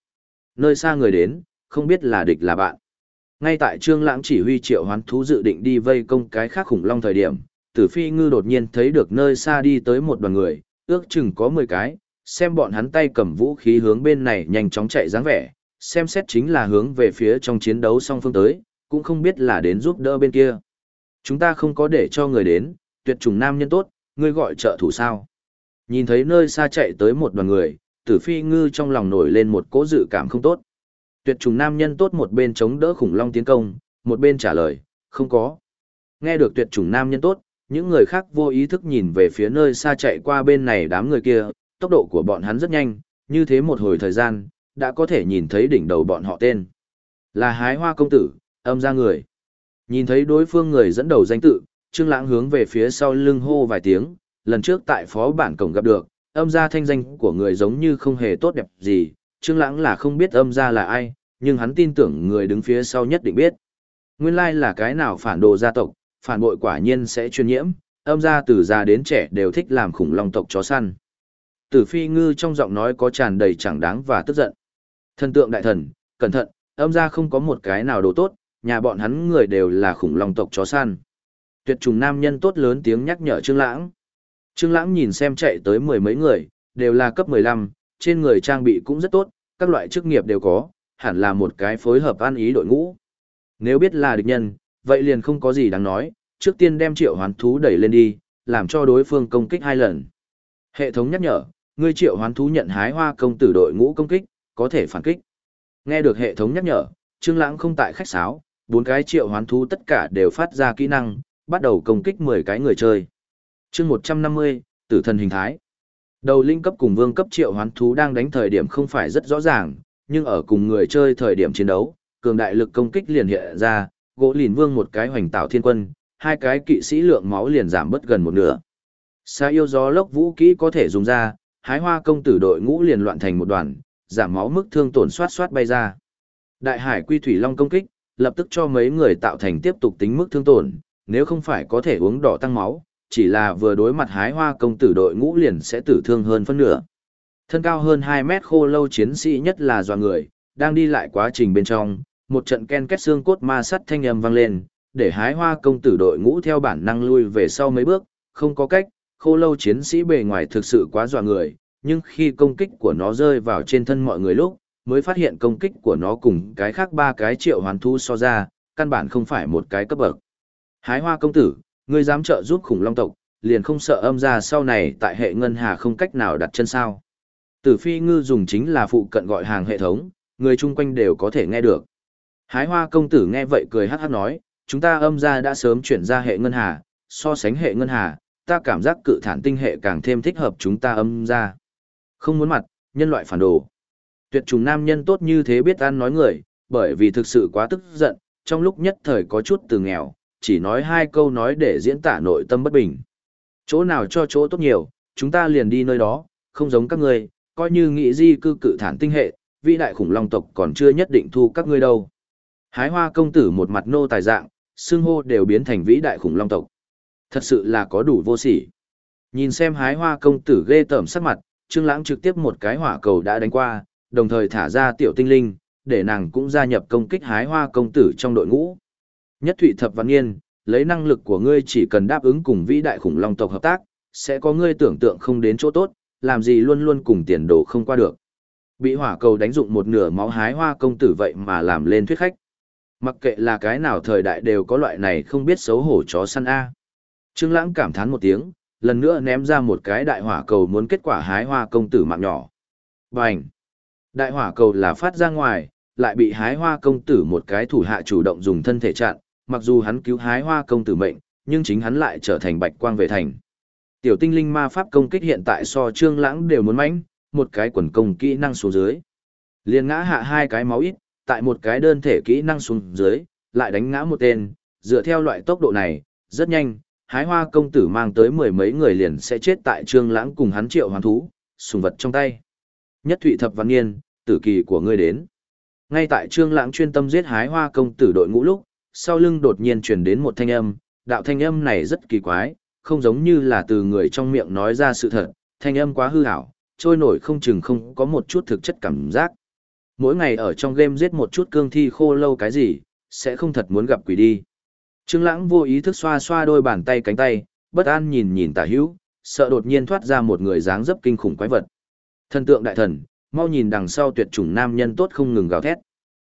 Nơi xa người đến, không biết là địch là bạn. Ngay tại Trương Lãng chỉ huy triệu hoán thú dự định đi vây công cái khác khủng long thời điểm, Tử Phi Ngư đột nhiên thấy được nơi xa đi tới một đoàn người, ước chừng có 10 cái, xem bọn hắn tay cầm vũ khí hướng bên này nhanh chóng chạy dáng vẻ, xem xét chính là hướng về phía trong chiến đấu song phương tới, cũng không biết là đến giúp đỡ bên kia. Chúng ta không có để cho người đến, tuyệt chủng nam nhân tốt, ngươi gọi trợ thủ sao. Nhìn thấy nơi xa chạy tới một đoàn người, tử phi ngư trong lòng nổi lên một cỗ dự cảm không tốt. Tuyệt trùng nam nhân tốt một bên chống đỡ khủng long tiến công, một bên trả lời, không có. Nghe được tuyệt trùng nam nhân tốt, những người khác vô ý thức nhìn về phía nơi xa chạy qua bên này đám người kia, tốc độ của bọn hắn rất nhanh, như thế một hồi thời gian, đã có thể nhìn thấy đỉnh đầu bọn họ tên. Là hái hoa công tử, âm ra người. Nhìn thấy đối phương người dẫn đầu danh tự, Trương Lãng hướng về phía sau lưng hô vài tiếng, lần trước tại phó bản cổng gặp được, âm gia thanh danh của người giống như không hề tốt đẹp gì, Trương Lãng là không biết âm gia là ai, nhưng hắn tin tưởng người đứng phía sau nhất định biết. Nguyên lai là cái nào phản đồ gia tộc, phản bội quả nhiên sẽ truyền nhiễm, âm gia từ già đến trẻ đều thích làm khủng long tộc chó săn. Tử Phi Ngư trong giọng nói có tràn đầy chẳng đáng và tức giận. Thần tượng đại thần, cẩn thận, âm gia không có một cái nào đồ tốt, nhà bọn hắn người đều là khủng long tộc chó săn. Tuyệt trùng nam nhân tốt lớn tiếng nhắc nhở Trương Lãng. Trương Lãng nhìn xem chạy tới mười mấy người, đều là cấp 15, trên người trang bị cũng rất tốt, các loại chức nghiệp đều có, hẳn là một cái phối hợp an ý đội ngũ. Nếu biết là địch nhân, vậy liền không có gì đáng nói, trước tiên đem triệu hoán thú đẩy lên đi, làm cho đối phương công kích hai lần. Hệ thống nhắc nhở, ngươi triệu hoán thú nhận hái hoa công tử đội ngũ công kích, có thể phản kích. Nghe được hệ thống nhắc nhở, Trương Lãng không tại khách sáo, bốn cái triệu hoán thú tất cả đều phát ra kỹ năng, bắt đầu công kích 10 cái người chơi chương một trăm năm mươi tử thần hình thái đầu linh cấp cùng vương cấp triệu hoán thú đang đánh thời điểm không phải rất rõ ràng nhưng ở cùng người chơi thời điểm chiến đấu cường đại lực công kích liền hiện ra gỗ lìn vương một cái hoành tạo thiên quân hai cái kỵ sĩ lượng máu liền giảm bớt gần một nửa xa yêu gió lốc vũ kỹ có thể dùng ra hái hoa công tử đội ngũ liền loạn thành một đoàn giảm máu mức thương tổn soát soát bay ra đại hải quy thủy long công kích lập tức cho mấy người tạo thành tiếp tục tính mức thương tổn nếu không phải có thể uống đỏ tăng máu chỉ là vừa đối mặt hái hoa công tử đội ngũ liền sẽ tử thương hơn phân nửa. Thân cao hơn 2 mét khô lâu chiến sĩ nhất là dò người, đang đi lại quá trình bên trong, một trận ken kết xương cốt ma sắt thanh âm vang lên, để hái hoa công tử đội ngũ theo bản năng lui về sau mấy bước, không có cách, khô lâu chiến sĩ bề ngoài thực sự quá dọa người, nhưng khi công kích của nó rơi vào trên thân mọi người lúc, mới phát hiện công kích của nó cùng cái khác ba cái triệu hoàn thu so ra, căn bản không phải một cái cấp bậc. Hái hoa công tử, ngươi dám trợ giúp khủng long tộc, liền không sợ âm ra sau này tại hệ ngân hà không cách nào đặt chân sao. Tử phi ngư dùng chính là phụ cận gọi hàng hệ thống, người chung quanh đều có thể nghe được. Hái hoa công tử nghe vậy cười hát hát nói, chúng ta âm ra đã sớm chuyển ra hệ ngân hà, so sánh hệ ngân hà, ta cảm giác cự thản tinh hệ càng thêm thích hợp chúng ta âm ra. Không muốn mặt, nhân loại phản đồ. Tuyệt trùng nam nhân tốt như thế biết ăn nói người, bởi vì thực sự quá tức giận, trong lúc nhất thời có chút từ nghèo, chỉ nói hai câu nói để diễn tả nội tâm bất bình. Chỗ nào cho chỗ tốt nhiều, chúng ta liền đi nơi đó, không giống các ngươi, coi như nghĩ di cư cự thản tinh hệ, vĩ đại khủng long tộc còn chưa nhất định thu các ngươi đâu. Hái hoa công tử một mặt nô tài dạng, xương hô đều biến thành vĩ đại khủng long tộc. Thật sự là có đủ vô sỉ. Nhìn xem hái hoa công tử ghê tởm sắc mặt, Trương Lãng trực tiếp một cái hỏa cầu đã đánh qua, đồng thời thả ra tiểu tinh linh, để nàng cũng gia nhập công kích hái hoa công tử trong đội ngũ. Nhất Thụy Thập Văn Nghiên, lấy năng lực của ngươi chỉ cần đáp ứng cùng vĩ đại khủng long tộc hợp tác, sẽ có ngươi tưởng tượng không đến chỗ tốt, làm gì luôn luôn cùng tiền đồ không qua được. Bị hỏa cầu đánh dụng một nửa máu hái hoa công tử vậy mà làm lên thuyết khách. Mặc kệ là cái nào thời đại đều có loại này không biết xấu hổ chó săn A. Trương Lãng cảm thán một tiếng, lần nữa ném ra một cái đại hỏa cầu muốn kết quả hái hoa công tử mạng nhỏ. Bành! Đại hỏa cầu là phát ra ngoài, lại bị hái hoa công tử một cái thủ hạ chủ động dùng thân thể chặn, mặc dù hắn cứu hái hoa công tử mệnh, nhưng chính hắn lại trở thành bạch quang về thành. Tiểu tinh linh ma pháp công kích hiện tại so trương lãng đều muốn mãnh, một cái quần công kỹ năng xuống dưới. liền ngã hạ hai cái máu ít, tại một cái đơn thể kỹ năng xuống dưới, lại đánh ngã một tên, dựa theo loại tốc độ này, rất nhanh, hái hoa công tử mang tới mười mấy người liền sẽ chết tại trương lãng cùng hắn triệu hoàn thú, sùng vật trong tay. Nhất thụy thập văn niên, tử kỳ của ngươi đến. Ngay tại trương lãng chuyên tâm giết hái hoa công tử đội ngũ lúc, sau lưng đột nhiên truyền đến một thanh âm, đạo thanh âm này rất kỳ quái, không giống như là từ người trong miệng nói ra sự thật, thanh âm quá hư ảo, trôi nổi không chừng không có một chút thực chất cảm giác. Mỗi ngày ở trong game giết một chút cương thi khô lâu cái gì, sẽ không thật muốn gặp quỷ đi. Trương Lãng vô ý thức xoa xoa đôi bàn tay cánh tay, bất an nhìn nhìn Tả Hữu, sợ đột nhiên thoát ra một người dáng dấp kinh khủng quái vật. Thần tượng đại thần, mau nhìn đằng sau tuyệt chủng nam nhân tốt không ngừng gào thét.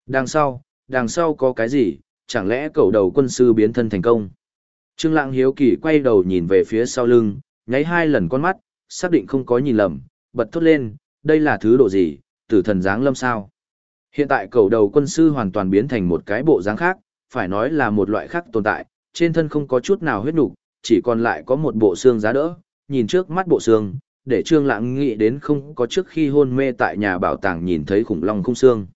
Đằng sau, đằng sau có cái gì, chẳng lẽ cậu đầu quân sư biến thân thành công? Trương Lãng hiếu kỳ quay đầu nhìn về phía sau lưng, nháy hai lần con mắt, xác định không có nhìn lầm, bật thốt lên, đây là thứ độ gì, tử thần dáng lâm sao? Hiện tại cầu đầu quân sư hoàn toàn biến thành một cái bộ dáng khác, phải nói là một loại khác tồn tại, trên thân không có chút nào huyết nục, chỉ còn lại có một bộ xương giá đỡ, nhìn trước mắt bộ xương, để Trương Lãng nghĩ đến không có trước khi hôn mê tại nhà bảo tàng nhìn thấy khủng long khung xương.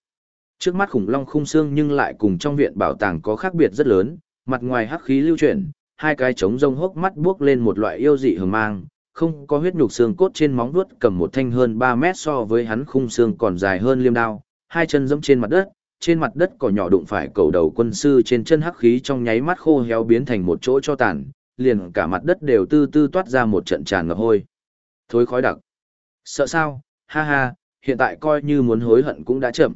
Trước mắt khủng long khung xương nhưng lại cùng trong viện bảo tàng có khác biệt rất lớn, mặt ngoài hắc khí lưu chuyển, hai cái trống rông hốc mắt buốc lên một loại yêu dị hờ mang, không có huyết nhục xương cốt trên móng vuốt cầm một thanh hơn 3 mét so với hắn khung xương còn dài hơn liêm đao, hai chân dẫm trên mặt đất, trên mặt đất cỏ nhỏ đụng phải cầu đầu quân sư trên chân hắc khí trong nháy mắt khô héo biến thành một chỗ cho tàn, liền cả mặt đất đều tư tư toát ra một trận tràn ngập hôi. Thối khói đặc. Sợ sao? Ha ha, hiện tại coi như muốn hối hận cũng đã chậm.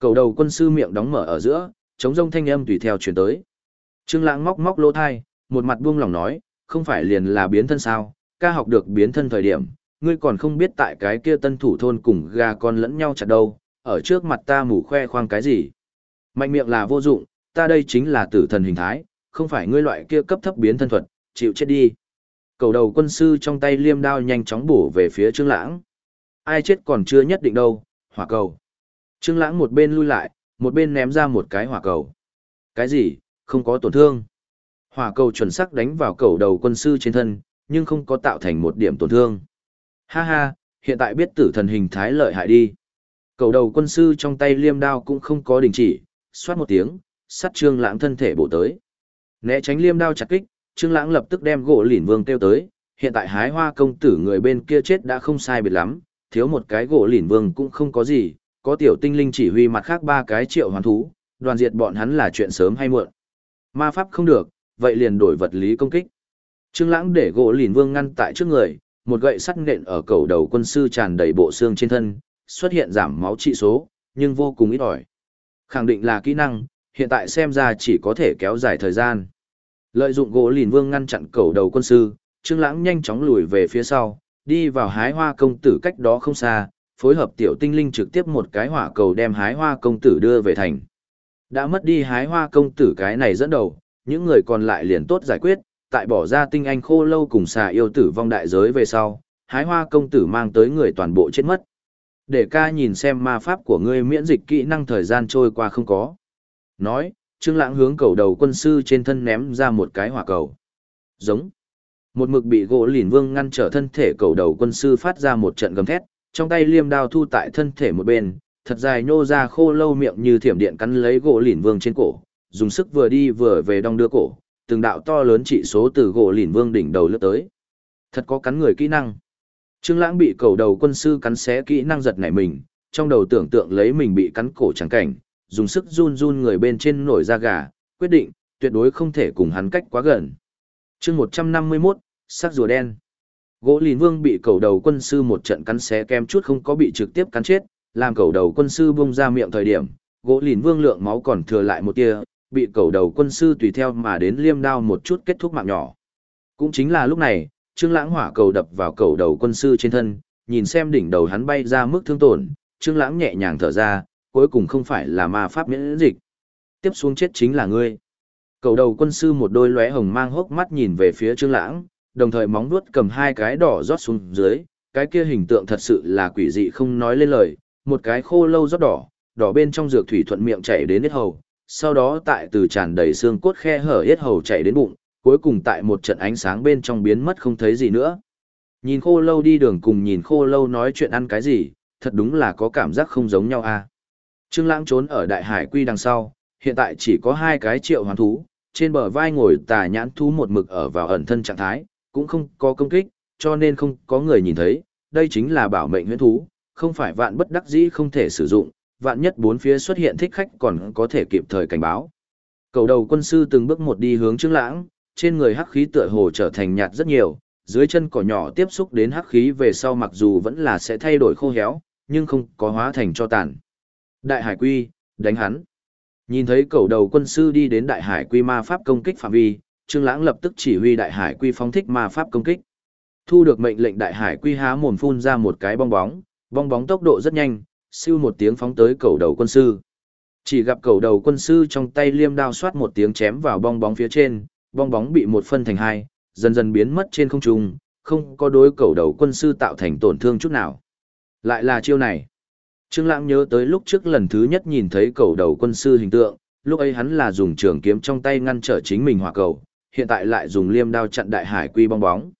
Cầu đầu quân sư miệng đóng mở ở giữa, chống rông thanh âm tùy theo chuyển tới. Trương Lãng móc móc lỗ thai, một mặt buông lòng nói, không phải liền là biến thân sao, ca học được biến thân thời điểm, ngươi còn không biết tại cái kia tân thủ thôn cùng gà con lẫn nhau chặt đâu, ở trước mặt ta mù khoe khoang cái gì. Mạnh miệng là vô dụng, ta đây chính là tử thần hình thái, không phải ngươi loại kia cấp thấp biến thân thuật, chịu chết đi. Cầu đầu quân sư trong tay liêm đao nhanh chóng bổ về phía Trương Lãng. Ai chết còn chưa nhất định đâu, hỏa cầu. Trương Lãng một bên lui lại, một bên ném ra một cái hỏa cầu. Cái gì? Không có tổn thương. Hỏa cầu chuẩn xác đánh vào cầu đầu quân sư trên thân, nhưng không có tạo thành một điểm tổn thương. Ha ha, hiện tại biết tử thần hình thái lợi hại đi. Cầu đầu quân sư trong tay liêm đao cũng không có đình chỉ, xoát một tiếng, sắt trương lãng thân thể bổ tới. Né tránh liêm đao chặt kích, trương lãng lập tức đem gỗ lỉn vương tiêu tới, hiện tại hái hoa công tử người bên kia chết đã không sai biệt lắm, thiếu một cái gỗ lỉn vương cũng không có gì, có tiểu tinh linh chỉ huy mặt khác ba cái triệu hoàn thú, đoàn diệt bọn hắn là chuyện sớm hay muộn. Ma pháp không được, vậy liền đổi vật lý công kích. Trương Lãng để gỗ lìn vương ngăn tại trước người, một gậy sắt nện ở cầu đầu quân sư tràn đầy bộ xương trên thân, xuất hiện giảm máu trị số, nhưng vô cùng ít ỏi. Khẳng định là kỹ năng, hiện tại xem ra chỉ có thể kéo dài thời gian. Lợi dụng gỗ lìn vương ngăn chặn cầu đầu quân sư, Trương Lãng nhanh chóng lùi về phía sau, đi vào hái hoa công tử cách đó không xa, phối hợp tiểu tinh linh trực tiếp một cái hỏa cầu đem hái hoa công tử đưa về thành. Đã mất đi hái hoa công tử cái này dẫn đầu, những người còn lại liền tốt giải quyết, tại bỏ ra tinh anh khô lâu cùng xà yêu tử vong đại giới về sau, hái hoa công tử mang tới người toàn bộ chết mất. Để ca nhìn xem ma pháp của ngươi miễn dịch kỹ năng thời gian trôi qua không có. Nói, Trương Lãng hướng cầu đầu quân sư trên thân ném ra một cái hỏa cầu. Giống. Một mực bị gỗ lìn vương ngăn trở thân thể cầu đầu quân sư phát ra một trận gầm thét, trong tay liêm đao thu tại thân thể một bên, thật dài nhô ra khô lâu miệng như thiểm điện cắn lấy gỗ lìn vương trên cổ, dùng sức vừa đi vừa về đong đưa cổ, từng đạo to lớn trị số từ gỗ lìn vương đỉnh đầu lướt tới. Thật có cắn người kỹ năng. Trương Lãng bị cầu đầu quân sư cắn xé kỹ năng giật nảy mình, trong đầu tưởng tượng lấy mình bị cắn cổ chẳng cảnh, dùng sức run run người bên trên nổi da gà, quyết định, tuyệt đối không thể cùng hắn cách quá gần. Chương 151, sắc rùa đen. Gỗ Lìn Vương bị cầu đầu quân sư một trận cắn xé kem chút không có bị trực tiếp cắn chết, làm cầu đầu quân sư bung ra miệng thời điểm, gỗ Lìn Vương lượng máu còn thừa lại một tia, bị cầu đầu quân sư tùy theo mà đến liêm đao một chút kết thúc mạng nhỏ. Cũng chính là lúc này, Trương Lãng hỏa cầu đập vào cầu đầu quân sư trên thân, nhìn xem đỉnh đầu hắn bay ra mức thương tổn, Trương Lãng nhẹ nhàng thở ra, cuối cùng không phải là ma pháp miễn dịch. Tiếp xuống chết chính là ngươi. Cầu đầu quân sư một đôi lóe hồng mang hốc mắt nhìn về phía Trương Lãng, đồng thời móng vuốt cầm hai cái đỏ rót xuống dưới, cái kia hình tượng thật sự là quỷ dị không nói lên lời, một cái khô lâu rót đỏ, đỏ bên trong dược thủy thuận miệng chảy đến hết hầu, sau đó tại từ tràn đầy xương cốt khe hở hết hầu chảy đến bụng, cuối cùng tại một trận ánh sáng bên trong biến mất không thấy gì nữa. Nhìn khô lâu đi đường cùng nhìn khô lâu nói chuyện ăn cái gì, thật đúng là có cảm giác không giống nhau a. À. Trương Lãng trốn ở đại hải quy đằng sau, hiện tại chỉ có hai cái triệu hoàn thú, trên bờ vai ngồi tà nhãn thú một mực ở vào ẩn thân trạng thái, cũng không có công kích, cho nên không có người nhìn thấy, đây chính là bảo mệnh huyễn thú, không phải vạn bất đắc dĩ không thể sử dụng, vạn nhất bốn phía xuất hiện thích khách còn có thể kịp thời cảnh báo. Cầu đầu quân sư từng bước một đi hướng Trương Lãng, trên người hắc khí tựa hồ trở thành nhạt rất nhiều, dưới chân cỏ nhỏ tiếp xúc đến hắc khí về sau mặc dù vẫn là sẽ thay đổi khô héo, nhưng không có hóa thành cho tàn. Đại hải quy, đánh hắn. Nhìn thấy cầu đầu quân sư đi đến đại hải quy ma pháp công kích phạm vi, Trương Lãng lập tức chỉ huy đại hải quy phóng thích ma pháp công kích. Thu được mệnh lệnh đại hải quy há mồm phun ra một cái bong bóng, bong bóng tốc độ rất nhanh, siêu một tiếng phóng tới cầu đầu quân sư. Chỉ gặp cầu đầu quân sư trong tay liêm đao xoát một tiếng chém vào bong bóng phía trên, bong bóng bị một phân thành hai, dần dần biến mất trên không trung, không có đối cầu đầu quân sư tạo thành tổn thương chút nào. Lại là chiêu này. Trương Lãng nhớ tới lúc trước lần thứ nhất nhìn thấy cầu đầu quân sư hình tượng, lúc ấy hắn là dùng trường kiếm trong tay ngăn trở chính mình hỏa cầu, hiện tại lại dùng liêm đao chặn đại hải quy bong bóng.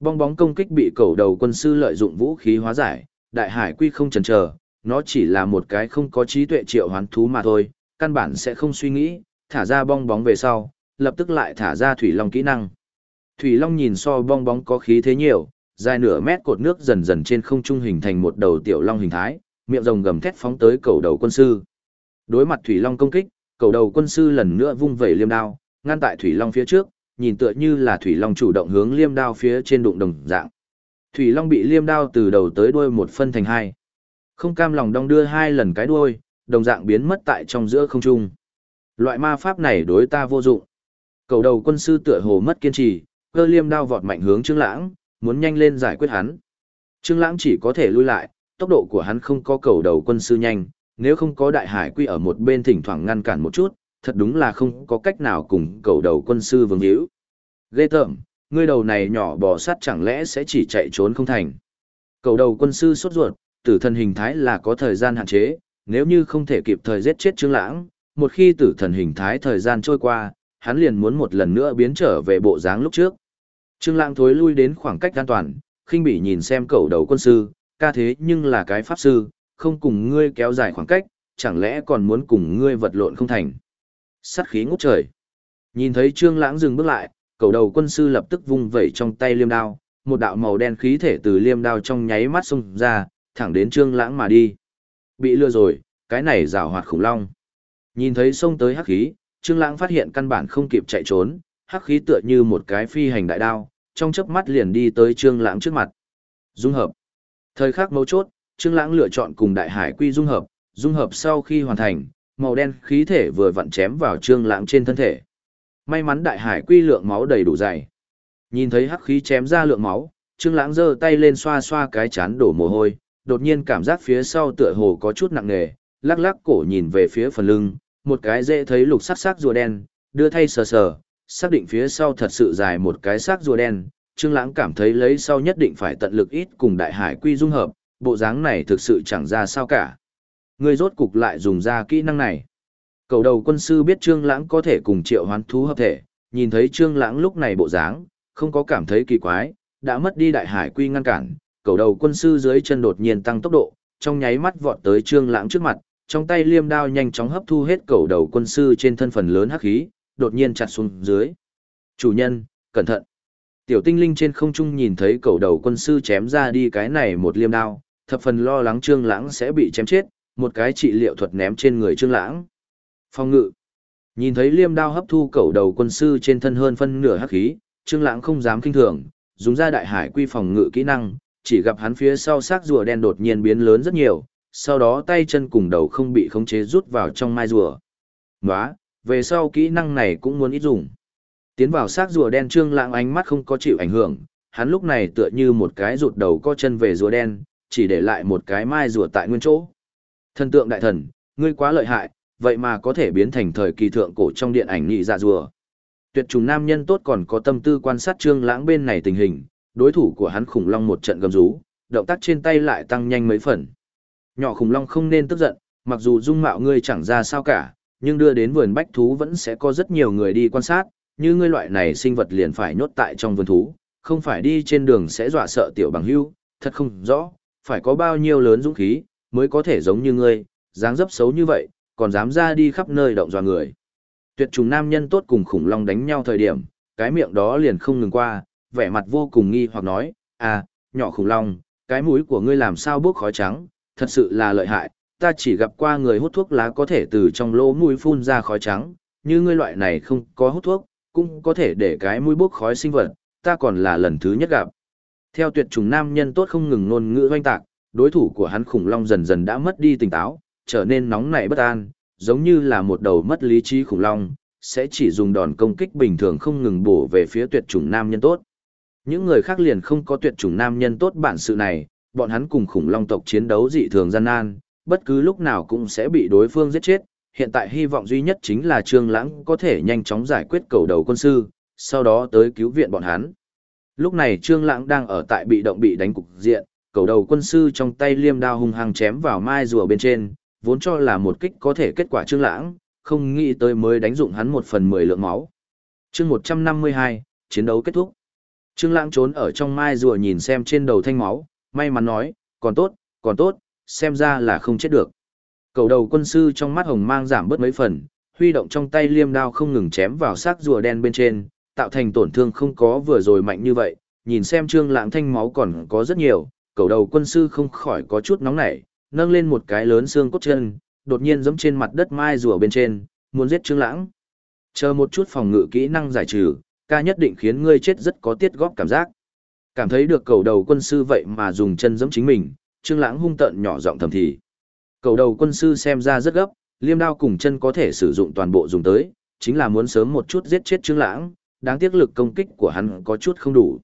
Bong bóng công kích bị cầu đầu quân sư lợi dụng vũ khí hóa giải, đại hải quy không chần chờ, nó chỉ là một cái không có trí tuệ triệu hoán thú mà thôi, căn bản sẽ không suy nghĩ, thả ra bong bóng về sau, lập tức lại thả ra thủy long kỹ năng. Thủy long nhìn so bong bóng có khí thế nhiều, dài nửa mét cột nước dần dần trên không trung hình thành một đầu tiểu long hình thái, miệng rồng gầm thét phóng tới cầu đầu quân sư. Đối mặt thủy long công kích, cầu đầu quân sư lần nữa vung vẩy liêm đao, ngăn tại thủy long phía trước, nhìn tựa như là thủy long chủ động hướng liêm đao phía trên đụng đồng dạng. Thủy long bị liêm đao từ đầu tới đuôi một phân thành hai. Không cam lòng đong đưa hai lần cái đuôi, đồng dạng biến mất tại trong giữa không trung. Loại ma pháp này đối ta vô dụng. Cầu đầu quân sư tựa hồ mất kiên trì, cơ liêm đao vọt mạnh hướng Trương Lãng, muốn nhanh lên giải quyết hắn. Trương Lãng chỉ có thể lui lại, tốc độ của hắn không có cầu đầu quân sư nhanh, nếu không có đại hải quy ở một bên thỉnh thoảng ngăn cản một chút, thật đúng là không có cách nào cùng cầu đầu quân sư vương hữu. Ghê tởm, ngươi đầu này nhỏ bò sát chẳng lẽ sẽ chỉ chạy trốn không thành. Cầu đầu quân sư sốt ruột, tử thần hình thái là có thời gian hạn chế, nếu như không thể kịp thời giết chết Trương Lãng, một khi tử thần hình thái thời gian trôi qua, hắn liền muốn một lần nữa biến trở về bộ dáng lúc trước. Trương Lãng thối lui đến khoảng cách an toàn, khinh bỉ nhìn xem cầu đầu quân sư, ca thế nhưng là cái pháp sư, không cùng ngươi kéo dài khoảng cách, chẳng lẽ còn muốn cùng ngươi vật lộn không thành. Sát khí ngút trời. Nhìn thấy Trương Lãng dừng bước lại, cầu đầu quân sư lập tức vung vẩy trong tay liêm đao, một đạo màu đen khí thể từ liêm đao trong nháy mắt xông ra, thẳng đến Trương Lãng mà đi. Bị lừa rồi, cái này giảo hoạt khủng long. Nhìn thấy xông tới hắc khí, Trương Lãng phát hiện căn bản không kịp chạy trốn, hắc khí tựa như một cái phi hành đại đao, trong chớp mắt liền đi tới Trương Lãng trước mặt. Dung hợp. Thời khắc mấu chốt, Trương Lãng lựa chọn cùng Đại Hải Quy dung hợp, dung hợp sau khi hoàn thành, màu đen khí thể vừa vặn chém vào Trương Lãng trên thân thể. May mắn Đại Hải Quy lượng máu đầy đủ dày. Nhìn thấy hắc khí chém ra lượng máu, Trương Lãng giơ tay lên xoa xoa cái chán đổ mồ hôi, đột nhiên cảm giác phía sau tựa hồ có chút nặng nề, lắc lắc cổ nhìn về phía phần lưng, một cái dễ thấy lục sắc sắc rùa đen, đưa thay sờ sờ, xác định phía sau thật sự dài một cái sắc rùa đen, Trương Lãng cảm thấy lấy sau nhất định phải tận lực ít cùng đại hải quy dung hợp, bộ dáng này thực sự chẳng ra sao cả. Người rốt cục lại dùng ra kỹ năng này. Cầu đầu quân sư biết Trương Lãng có thể cùng triệu hoán thú hợp thể, nhìn thấy Trương Lãng lúc này bộ dáng, không có cảm thấy kỳ quái, đã mất đi đại hải quy ngăn cản, cầu đầu quân sư dưới chân đột nhiên tăng tốc độ, trong nháy mắt vọt tới Trương Lãng trước mặt, trong tay liêm đao nhanh chóng hấp thu hết cầu đầu quân sư trên thân phần lớn hắc khí, đột nhiên chặt xuống dưới. Chủ nhân, cẩn thận. Tiểu tinh linh trên không trung nhìn thấy cầu đầu quân sư chém ra đi cái này một liêm đao, thập phần lo lắng Trương Lãng sẽ bị chém chết, một cái trị liệu thuật ném trên người Trương Lãng. Phong ngự. Nhìn thấy liêm đao hấp thu cầu đầu quân sư trên thân hơn phân nửa hắc khí, Trương Lãng không dám kinh thường, dùng ra đại hải quy phòng ngự kỹ năng, chỉ gặp hắn phía sau xác rùa đen đột nhiên biến lớn rất nhiều, sau đó tay chân cùng đầu không bị khống chế rút vào trong mai rùa. Nóa, về sau kỹ năng này cũng muốn ít dùng. Tiến vào xác rùa đen Trương Lãng ánh mắt không có chịu ảnh hưởng, hắn lúc này tựa như một cái rụt đầu co chân về rùa đen, chỉ để lại một cái mai rùa tại nguyên chỗ. Thần tượng đại thần, ngươi quá lợi hại, vậy mà có thể biến thành thời kỳ thượng cổ trong điện ảnh nhị dạ rùa. Tuyệt trùng nam nhân tốt còn có tâm tư quan sát Trương Lãng bên này tình hình, đối thủ của hắn khủng long một trận gầm rú, động tác trên tay lại tăng nhanh mấy phần. Nhỏ khủng long không nên tức giận, mặc dù dung mạo ngươi chẳng ra sao cả, nhưng đưa đến vườn bách thú vẫn sẽ có rất nhiều người đi quan sát, như ngươi loại này sinh vật liền phải nhốt tại trong vườn thú, không phải đi trên đường sẽ dọa sợ tiểu bằng hưu, thật không rõ, phải có bao nhiêu lớn dũng khí, mới có thể giống như ngươi, dáng dấp xấu như vậy, còn dám ra đi khắp nơi động dọa người. Tuyệt trùng nam nhân tốt cùng khủng long đánh nhau thời điểm, cái miệng đó liền không ngừng qua, vẻ mặt vô cùng nghi hoặc nói, à, nhỏ khủng long, cái mũi của ngươi làm sao bốc khói trắng, thật sự là lợi hại, ta chỉ gặp qua người hút thuốc lá có thể từ trong lỗ mũi phun ra khói trắng, như ngươi loại này không có hút thuốc, cũng có thể để cái mũi bốc khói sinh vật, ta còn là lần thứ nhất gặp. Theo tuyệt trùng nam nhân tốt không ngừng ngôn ngữ hoanh tạc, đối thủ của hắn khủng long dần dần đã mất đi tỉnh táo, trở nên nóng nảy bất an, giống như là một đầu mất lý trí khủng long, sẽ chỉ dùng đòn công kích bình thường không ngừng bổ về phía tuyệt chủng nam nhân tốt. Những người khác liền không có tuyệt chủng nam nhân tốt bản sự này, bọn hắn cùng khủng long tộc chiến đấu dị thường gian nan, bất cứ lúc nào cũng sẽ bị đối phương giết chết. Hiện tại hy vọng duy nhất chính là Trương Lãng có thể nhanh chóng giải quyết cầu đầu quân sư, sau đó tới cứu viện bọn hắn. Lúc này Trương Lãng đang ở tại bị động bị đánh cục diện, cầu đầu quân sư trong tay liêm đao hung hăng chém vào mai rùa bên trên, vốn cho là một kích có thể kết quả Trương Lãng, không nghĩ tới mới đánh dụng hắn một phần mười lượng máu. Chương một trăm năm mươi hai chiến đấu kết thúc. Trương Lãng trốn ở trong mai rùa nhìn xem trên đầu thanh máu, may mắn nói, còn tốt, còn tốt, xem ra là không chết được. Cầu đầu quân sư trong mắt hồng mang giảm bớt mấy phần, huy động trong tay liêm đao không ngừng chém vào xác rùa đen bên trên, tạo thành tổn thương không có vừa rồi mạnh như vậy, nhìn xem Trương Lãng thanh máu còn có rất nhiều, cầu đầu quân sư không khỏi có chút nóng nảy, nâng lên một cái lớn xương cốt chân, đột nhiên giẫm trên mặt đất mai rùa bên trên, muốn giết Trương Lãng. Chờ một chút phòng ngự kỹ năng giải trừ, ca nhất định khiến ngươi chết rất có tiết góp cảm giác. Cảm thấy được cầu đầu quân sư vậy mà dùng chân giẫm chính mình, Trương Lãng hung tợn nhỏ giọng thầm thì. Cầu đầu quân sư xem ra rất gấp, liêm đao cùng chân có thể sử dụng toàn bộ dùng tới, chính là muốn sớm một chút giết chết Trương Lãng, đáng tiếc lực công kích của hắn có chút không đủ.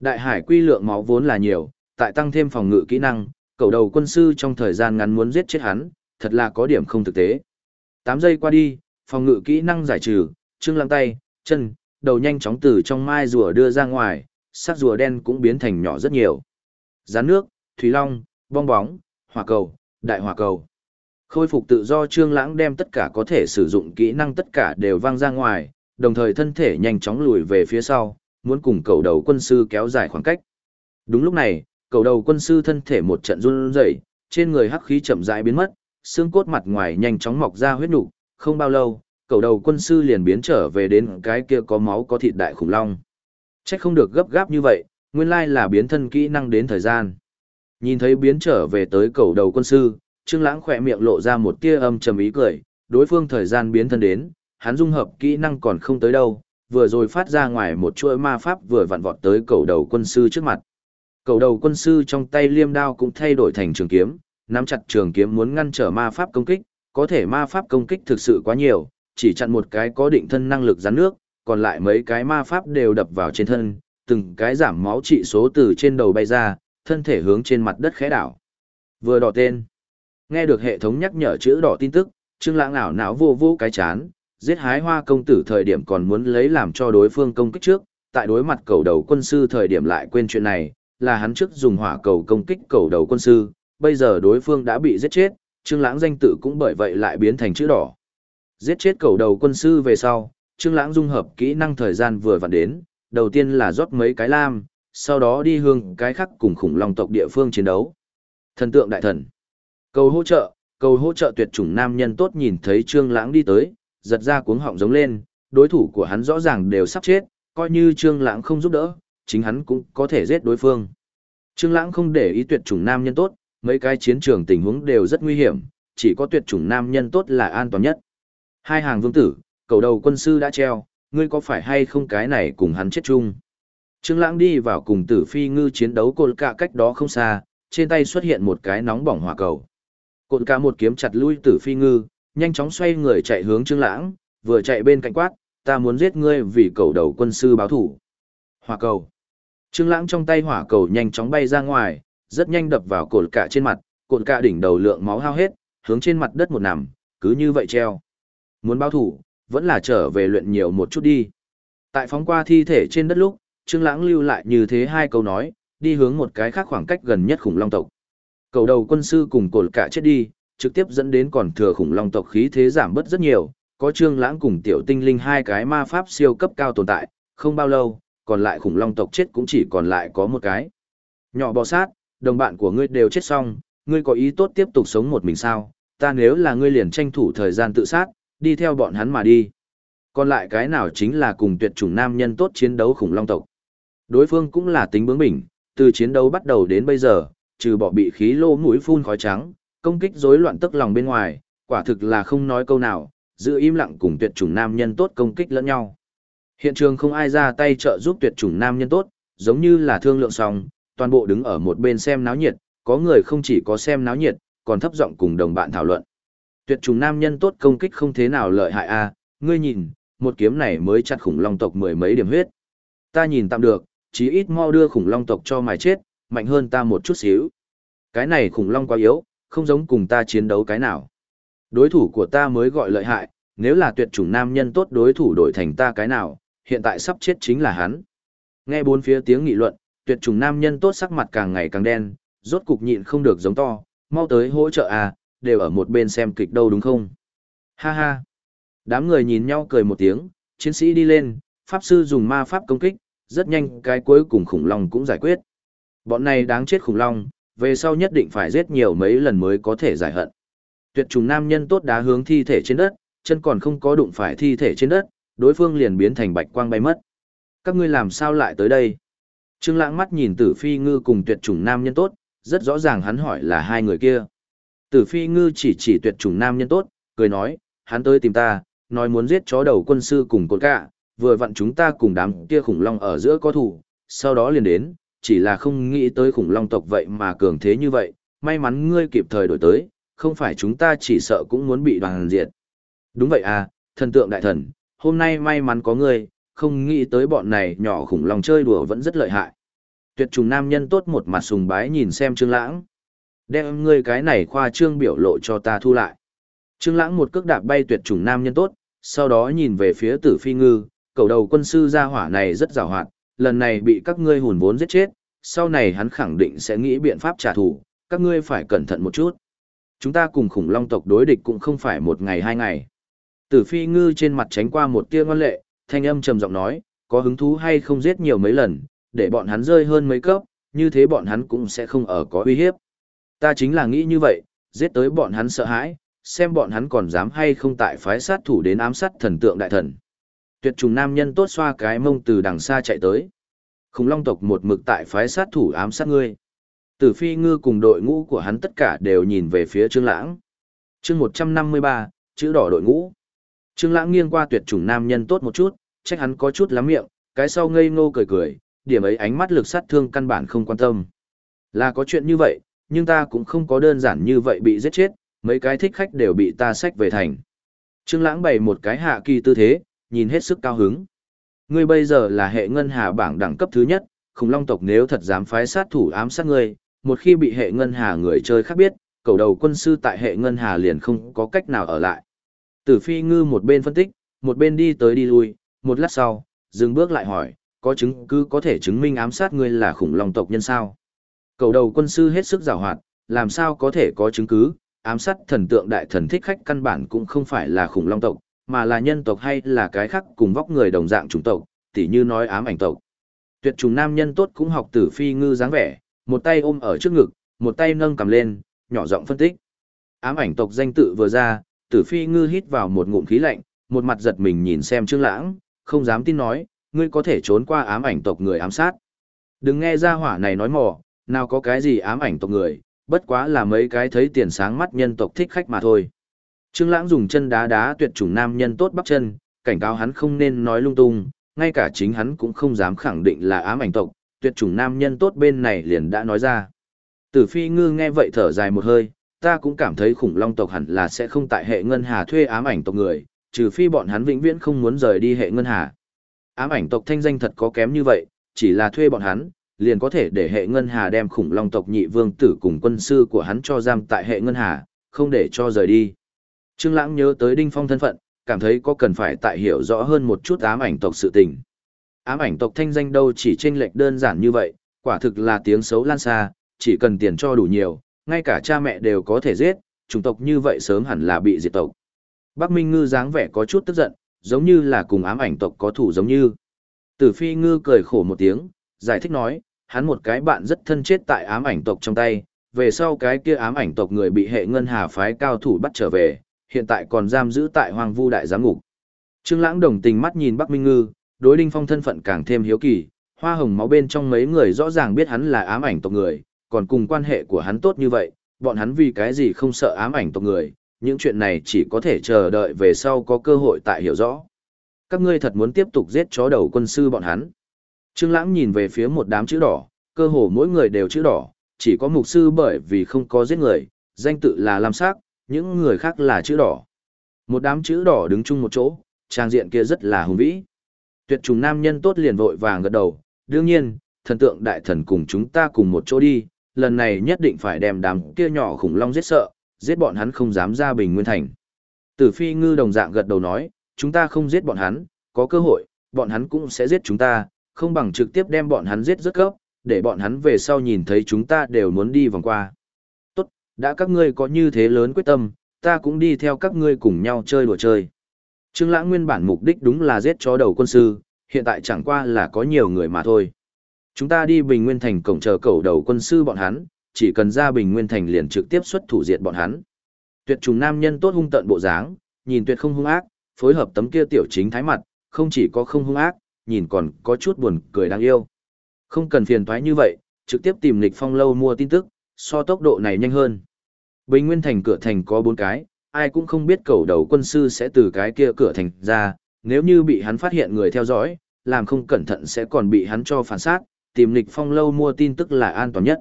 Đại hải quy lượng máu vốn là nhiều, tại tăng thêm phòng ngự kỹ năng, cầu đầu quân sư trong thời gian ngắn muốn giết chết hắn, thật là có điểm không thực tế. 8 giây qua đi, phòng ngự kỹ năng giải trừ, trương lãng tay, chân, đầu nhanh chóng từ trong mai rùa đưa ra ngoài, sắc rùa đen cũng biến thành nhỏ rất nhiều. Gián nước, thủy long, bong bóng, hỏa cầu, đại hỏa cầu. Khôi phục tự do trương lãng đem tất cả có thể sử dụng kỹ năng tất cả đều vang ra ngoài, đồng thời thân thể nhanh chóng lùi về phía sau, muốn cùng cầu đầu quân sư kéo dài khoảng cách. Đúng lúc này, cầu đầu quân sư thân thể một trận run rẩy, trên người hắc khí chậm rãi biến mất, xương cốt mặt ngoài nhanh chóng mọc ra huyết nục, không bao lâu, cầu đầu quân sư liền biến trở về đến cái kia có máu có thịt đại khủng long. Chắc không được gấp gáp như vậy, nguyên lai là biến thân kỹ năng đến thời gian. Nhìn thấy biến trở về tới cầu đầu quân sư, Trương Lãng khẽ miệng lộ ra một tia âm trầm ý cười, đối phương thời gian biến thân đến, hắn dung hợp kỹ năng còn không tới đâu, vừa rồi phát ra ngoài một chuỗi ma pháp vừa vặn vọt tới cầu đầu quân sư trước mặt. Cầu đầu quân sư trong tay liêm đao cũng thay đổi thành trường kiếm, nắm chặt trường kiếm muốn ngăn trở ma pháp công kích, có thể ma pháp công kích thực sự quá nhiều, chỉ chặn một cái có định thân năng lực rắn nước, còn lại mấy cái ma pháp đều đập vào trên thân, từng cái giảm máu trị số từ trên đầu bay ra, thân thể hướng trên mặt đất khẽ đảo. Vừa đỏ tên. Nghe được hệ thống nhắc nhở chữ đỏ tin tức, Trương Lãng ảo não vô vô cái chán, giết hái hoa công tử thời điểm còn muốn lấy làm cho đối phương công kích trước, tại đối mặt cầu đầu quân sư thời điểm lại quên chuyện này, là hắn trước dùng hỏa cầu công kích cầu đầu quân sư, bây giờ đối phương đã bị giết chết, Trương Lãng danh tự cũng bởi vậy lại biến thành chữ đỏ. Giết chết cầu đầu quân sư về sau, Trương Lãng dung hợp kỹ năng thời gian vừa vặn đến, đầu tiên là rót mấy cái lam, sau đó đi hướng cái khác cùng khủng long tộc địa phương chiến đấu. Thần tượng đại thần. Cầu hỗ trợ, cầu hỗ trợ tuyệt chủng nam nhân tốt nhìn thấy Trương Lãng đi tới, giật ra cuống họng giống lên, đối thủ của hắn rõ ràng đều sắp chết, coi như Trương Lãng không giúp đỡ, chính hắn cũng có thể giết đối phương. Trương Lãng không để ý tuyệt chủng nam nhân tốt, mấy cái chiến trường tình huống đều rất nguy hiểm, chỉ có tuyệt chủng nam nhân tốt là an toàn nhất. Hai hàng vương tử, cầu đầu quân sư đã treo, ngươi có phải hay không cái này cùng hắn chết chung. Trương Lãng đi vào cùng Tử Phi Ngư chiến đấu cột cả cách đó không xa, trên tay xuất hiện một cái nóng bỏng hỏa cầu. Cột cả một kiếm chặt lui Tử Phi Ngư, nhanh chóng xoay người chạy hướng Trương Lãng, vừa chạy bên cạnh quát, ta muốn giết ngươi vì cầu đầu quân sư báo thù. Hỏa cầu. Trương Lãng trong tay hỏa cầu nhanh chóng bay ra ngoài, rất nhanh đập vào cột cả trên mặt, cột cả đỉnh đầu lượng máu hao hết, hướng trên mặt đất một nằm, cứ như vậy treo. Muốn báo thù vẫn là trở về luyện nhiều một chút đi. Tại phóng qua thi thể trên đất lúc, Trương Lãng lưu lại như thế hai câu nói, đi hướng một cái khác khoảng cách gần nhất khủng long tộc. Cầu đầu quân sư cùng cột cả chết đi, trực tiếp dẫn đến còn thừa khủng long tộc khí thế giảm bớt rất nhiều, có Trương Lãng cùng tiểu tinh linh hai cái ma pháp siêu cấp cao tồn tại, không bao lâu, còn lại khủng long tộc chết cũng chỉ còn lại có một cái. Nhỏ bò sát, đồng bạn của ngươi đều chết xong, ngươi có ý tốt tiếp tục sống một mình sao? Ta nếu là ngươi liền tranh thủ thời gian tự sát, đi theo bọn hắn mà đi. Còn lại cái nào chính là cùng tuyệt chủng nam nhân tốt chiến đấu khủng long tộc. Đối phương cũng là tính bướng bỉnh, từ chiến đấu bắt đầu đến bây giờ, trừ bỏ bị khí lô mũi phun khói trắng, công kích rối loạn tức lòng bên ngoài, quả thực là không nói câu nào, giữ im lặng cùng tuyệt chủng nam nhân tốt công kích lẫn nhau. Hiện trường không ai ra tay trợ giúp tuyệt chủng nam nhân tốt, giống như là thương lượng xong, toàn bộ đứng ở một bên xem náo nhiệt, có người không chỉ có xem náo nhiệt, còn thấp giọng cùng đồng bạn thảo luận. Tuyệt trùng nam nhân tốt công kích không thế nào lợi hại a, ngươi nhìn, một kiếm này mới chặt khủng long tộc mười mấy điểm huyết. Ta nhìn tạm được, chí ít mau đưa khủng long tộc cho mài chết, mạnh hơn ta một chút xíu. Cái này khủng long quá yếu, không giống cùng ta chiến đấu cái nào. Đối thủ của ta mới gọi lợi hại, nếu là tuyệt chủng nam nhân tốt đối thủ đổi thành ta cái nào, hiện tại sắp chết chính là hắn. Nghe bốn phía tiếng nghị luận, tuyệt chủng nam nhân tốt sắc mặt càng ngày càng đen, rốt cục nhịn không được giống to, mau tới hỗ trợ à, đều ở một bên xem kịch đâu đúng không? Ha ha. Đám người nhìn nhau cười một tiếng, chiến sĩ đi lên, pháp sư dùng ma pháp công kích, rất nhanh cái cuối cùng khủng long cũng giải quyết. Bọn này đáng chết khủng long, về sau nhất định phải giết nhiều mấy lần mới có thể giải hận. Tuyệt trùng nam nhân tốt đá hướng thi thể trên đất, chân còn không có đụng phải thi thể trên đất, đối phương liền biến thành bạch quang bay mất. Các ngươi làm sao lại tới đây? Trương Lãng mắt nhìn Tử Phi Ngư cùng Tuyệt trùng nam nhân tốt, rất rõ ràng hắn hỏi là hai người kia. Tử phi ngư chỉ chỉ tuyệt chủng nam nhân tốt, cười nói, hắn tới tìm ta, nói muốn giết chó đầu quân sư cùng cột cả, vừa vặn chúng ta cùng đám kia khủng long ở giữa có thủ, sau đó liền đến, chỉ là không nghĩ tới khủng long tộc vậy mà cường thế như vậy, may mắn ngươi kịp thời đổi tới, không phải chúng ta chỉ sợ cũng muốn bị đoàn diệt. Đúng vậy à, thần tượng đại thần, hôm nay may mắn có ngươi, không nghĩ tới bọn này nhỏ khủng long chơi đùa vẫn rất lợi hại. Tuyệt trùng nam nhân tốt một mặt sùng bái nhìn xem Trương Lãng. Đem ngươi cái này khoa trương biểu lộ cho ta thu lại. Trương Lãng một cước đạp bay tuyệt chủng nam nhân tốt, sau đó nhìn về phía Tử Phi Ngư, cầu đầu quân sư gia hỏa này rất giàu hoạt, lần này bị các ngươi hùn vốn giết chết, sau này hắn khẳng định sẽ nghĩ biện pháp trả thù, các ngươi phải cẩn thận một chút. Chúng ta cùng khủng long tộc đối địch cũng không phải một ngày hai ngày. Tử Phi Ngư trên mặt tránh qua một tia ngoan lệ, thanh âm trầm giọng nói, có hứng thú hay không giết nhiều mấy lần, để bọn hắn rơi hơn mấy cấp, như thế bọn hắn cũng sẽ không ở có uy hiếp. Ta chính là nghĩ như vậy, giết tới bọn hắn sợ hãi, xem bọn hắn còn dám hay không tại phái sát thủ đến ám sát thần tượng đại thần. Tuyệt trùng nam nhân tốt xoa cái mông từ đằng xa chạy tới. Khủng long tộc một mực tại phái sát thủ ám sát ngươi. Tử phi ngư cùng đội ngũ của hắn tất cả đều nhìn về phía trương lãng. Chương 153, chữ đỏ đội ngũ. Trương lãng nghiêng qua tuyệt trùng nam nhân tốt một chút, trách hắn có chút lắm miệng, cái sau ngây ngô cười cười, điểm ấy ánh mắt lực sát thương căn bản không quan tâm. Là có chuyện như vậy, nhưng ta cũng không có đơn giản như vậy bị giết chết, mấy cái thích khách đều bị ta xách về thành. Trương Lãng bày một cái hạ kỳ tư thế, nhìn hết sức cao hứng. Ngươi bây giờ là hệ ngân hà bảng đẳng cấp thứ nhất, khủng long tộc nếu thật dám phái sát thủ ám sát ngươi, một khi bị hệ ngân hà người chơi khác biết, cầu đầu quân sư tại hệ ngân hà liền không có cách nào ở lại. Tử phi ngư một bên phân tích, một bên đi tới đi lui, một lát sau, dừng bước lại hỏi, có chứng cứ có thể chứng minh ám sát ngươi là khủng long tộc nhân sao? Cầu đầu quân sư hết sức giảo hoạt, làm sao có thể có chứng cứ, ám sát thần tượng đại thần thích khách căn bản cũng không phải là khủng long tộc, mà là nhân tộc hay là cái khác cùng vóc người đồng dạng chủng tộc, tỉ như nói ám ảnh tộc. Tuyệt trùng nam nhân tốt cũng học tử phi ngư dáng vẻ, một tay ôm ở trước ngực, một tay nâng cầm lên, nhỏ giọng phân tích. Ám ảnh tộc danh tự vừa ra, tử phi ngư hít vào một ngụm khí lạnh, một mặt giật mình nhìn xem trương lãng, không dám tin nói, ngươi có thể trốn qua ám ảnh tộc người ám sát. Đừng nghe ra hỏa này nói mò, nào có cái gì ám ảnh tộc người, bất quá là mấy cái thấy tiền sáng mắt nhân tộc thích khách mà thôi. Trương Lãng dùng chân đá đá tuyệt chủng nam nhân tốt bắp chân, cảnh cáo hắn không nên nói lung tung, ngay cả chính hắn cũng không dám khẳng định là ám ảnh tộc, tuyệt chủng nam nhân tốt bên này liền đã nói ra. Tử Phi Ngư nghe vậy thở dài một hơi, ta cũng cảm thấy khủng long tộc hẳn là sẽ không tại hệ ngân hà thuê ám ảnh tộc người, trừ phi bọn hắn vĩnh viễn không muốn rời đi hệ ngân hà. Ám ảnh tộc thanh danh thật có kém như vậy, chỉ là thuê bọn hắn, liền có thể để hệ ngân hà đem khủng long tộc nhị vương tử cùng quân sư của hắn cho giam tại hệ ngân hà, không để cho rời đi. Trương Lãng nhớ tới Đinh Phong thân phận, cảm thấy có cần phải tại hiểu rõ hơn một chút ám ảnh tộc sự tình. Ám ảnh tộc thanh danh đâu chỉ chênh lệch đơn giản như vậy, quả thực là tiếng xấu lan xa, chỉ cần tiền cho đủ nhiều, ngay cả cha mẹ đều có thể giết, chủng tộc như vậy sớm hẳn là bị diệt tộc. Bắc Minh Ngư dáng vẻ có chút tức giận, giống như là cùng ám ảnh tộc có thủ giống như. Tử Phi Ngư cười khổ một tiếng, giải thích nói, hắn một cái bạn rất thân chết tại ám ảnh tộc trong tay, về sau cái kia ám ảnh tộc người bị hệ ngân hà phái cao thủ bắt trở về, hiện tại còn giam giữ tại Hoàng Vu đại giám ngục. Trương Lãng đồng tình mắt nhìn Bắc Minh Ngư, đối Đinh Phong thân phận càng thêm hiếu kỳ, hoa hồng máu bên trong mấy người rõ ràng biết hắn là ám ảnh tộc người, còn cùng quan hệ của hắn tốt như vậy, bọn hắn vì cái gì không sợ ám ảnh tộc người, những chuyện này chỉ có thể chờ đợi về sau có cơ hội tại hiểu rõ. Các ngươi thật muốn tiếp tục giết chó đầu quân sư bọn hắn. Trương Lãng nhìn về phía một đám chữ đỏ, cơ hồ mỗi người đều chữ đỏ, chỉ có mục sư bởi vì không có giết người, danh tự là Lam Sắc, những người khác là chữ đỏ. Một đám chữ đỏ đứng chung một chỗ, trang diện kia rất là hùng vĩ. Tuyệt trùng nam nhân tốt liền vội vàng gật đầu, đương nhiên, thần tượng đại thần cùng chúng ta cùng một chỗ đi, lần này nhất định phải đem đám kia nhỏ khủng long giết sợ, giết bọn hắn không dám ra bình nguyên thành. Tử phi ngư đồng dạng gật đầu nói, chúng ta không giết bọn hắn, có cơ hội, bọn hắn cũng sẽ giết chúng ta, không bằng trực tiếp đem bọn hắn giết rất gấp, để bọn hắn về sau nhìn thấy chúng ta đều muốn đi vòng qua. Tốt, đã các ngươi có như thế lớn quyết tâm, ta cũng đi theo các ngươi cùng nhau chơi đùa chơi. Trương Lãng nguyên bản mục đích đúng là giết chó đầu quân sư, hiện tại chẳng qua là có nhiều người mà thôi. Chúng ta đi Bình Nguyên Thành cổng chờ cầu đầu quân sư bọn hắn, chỉ cần ra Bình Nguyên Thành liền trực tiếp xuất thủ diệt bọn hắn. Tuyệt trùng nam nhân tốt hung tận bộ dáng, nhìn tuyệt không hung ác, phối hợp tấm kia tiểu chính thái mặt, không chỉ có không hung ác, nhìn còn có chút buồn cười đáng yêu. Không cần phiền toái như vậy, trực tiếp tìm lịch phong lâu mua tin tức, so tốc độ này nhanh hơn. Bình Nguyên Thành cửa thành có bốn cái, ai cũng không biết cầu đầu quân sư sẽ từ cái kia cửa thành ra, nếu như bị hắn phát hiện người theo dõi, làm không cẩn thận sẽ còn bị hắn cho phản sát, tìm lịch phong lâu mua tin tức là an toàn nhất.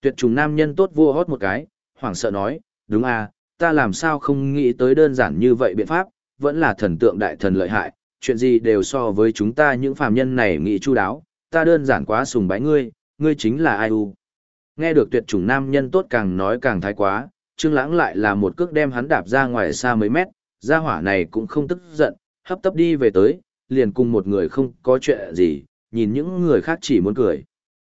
Tuyệt trùng nam nhân tốt vua hót một cái, hoảng sợ nói, đúng à, ta làm sao không nghĩ tới đơn giản như vậy biện pháp, vẫn là thần tượng đại thần lợi hại, chuyện gì đều so với chúng ta những phàm nhân này nghĩ chu đáo, ta đơn giản quá sùng bái ngươi, ngươi chính là ai u. Nghe được tuyệt chủng nam nhân tốt càng nói càng thái quá, Trương Lãng lại là một cước đem hắn đạp ra ngoài xa mấy mét, gia hỏa này cũng không tức giận, hấp tấp đi về tới, liền cùng một người không có chuyện gì, nhìn những người khác chỉ muốn cười.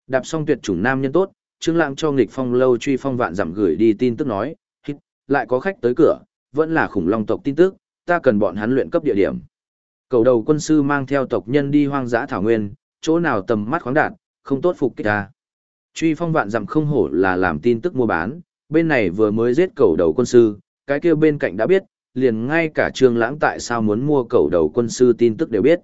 Đạp xong tuyệt chủng nam nhân tốt, Trương Lãng cho nghịch phong lâu truy phong vạn dặm gửi đi tin tức nói, hít, lại có khách tới cửa, vẫn là khủng long tộc tin tức, ta cần bọn hắn luyện cấp địa điểm. Cầu đầu quân sư mang theo tộc nhân đi hoang dã thảo nguyên, chỗ nào tầm mắt khoáng đạt, không tốt phục kích ta. Truy phong vạn dặm không hổ là làm tin tức mua bán, bên này vừa mới giết cầu đầu quân sư, cái kia bên cạnh đã biết, liền ngay cả trương lãng tại sao muốn mua cầu đầu quân sư tin tức đều biết.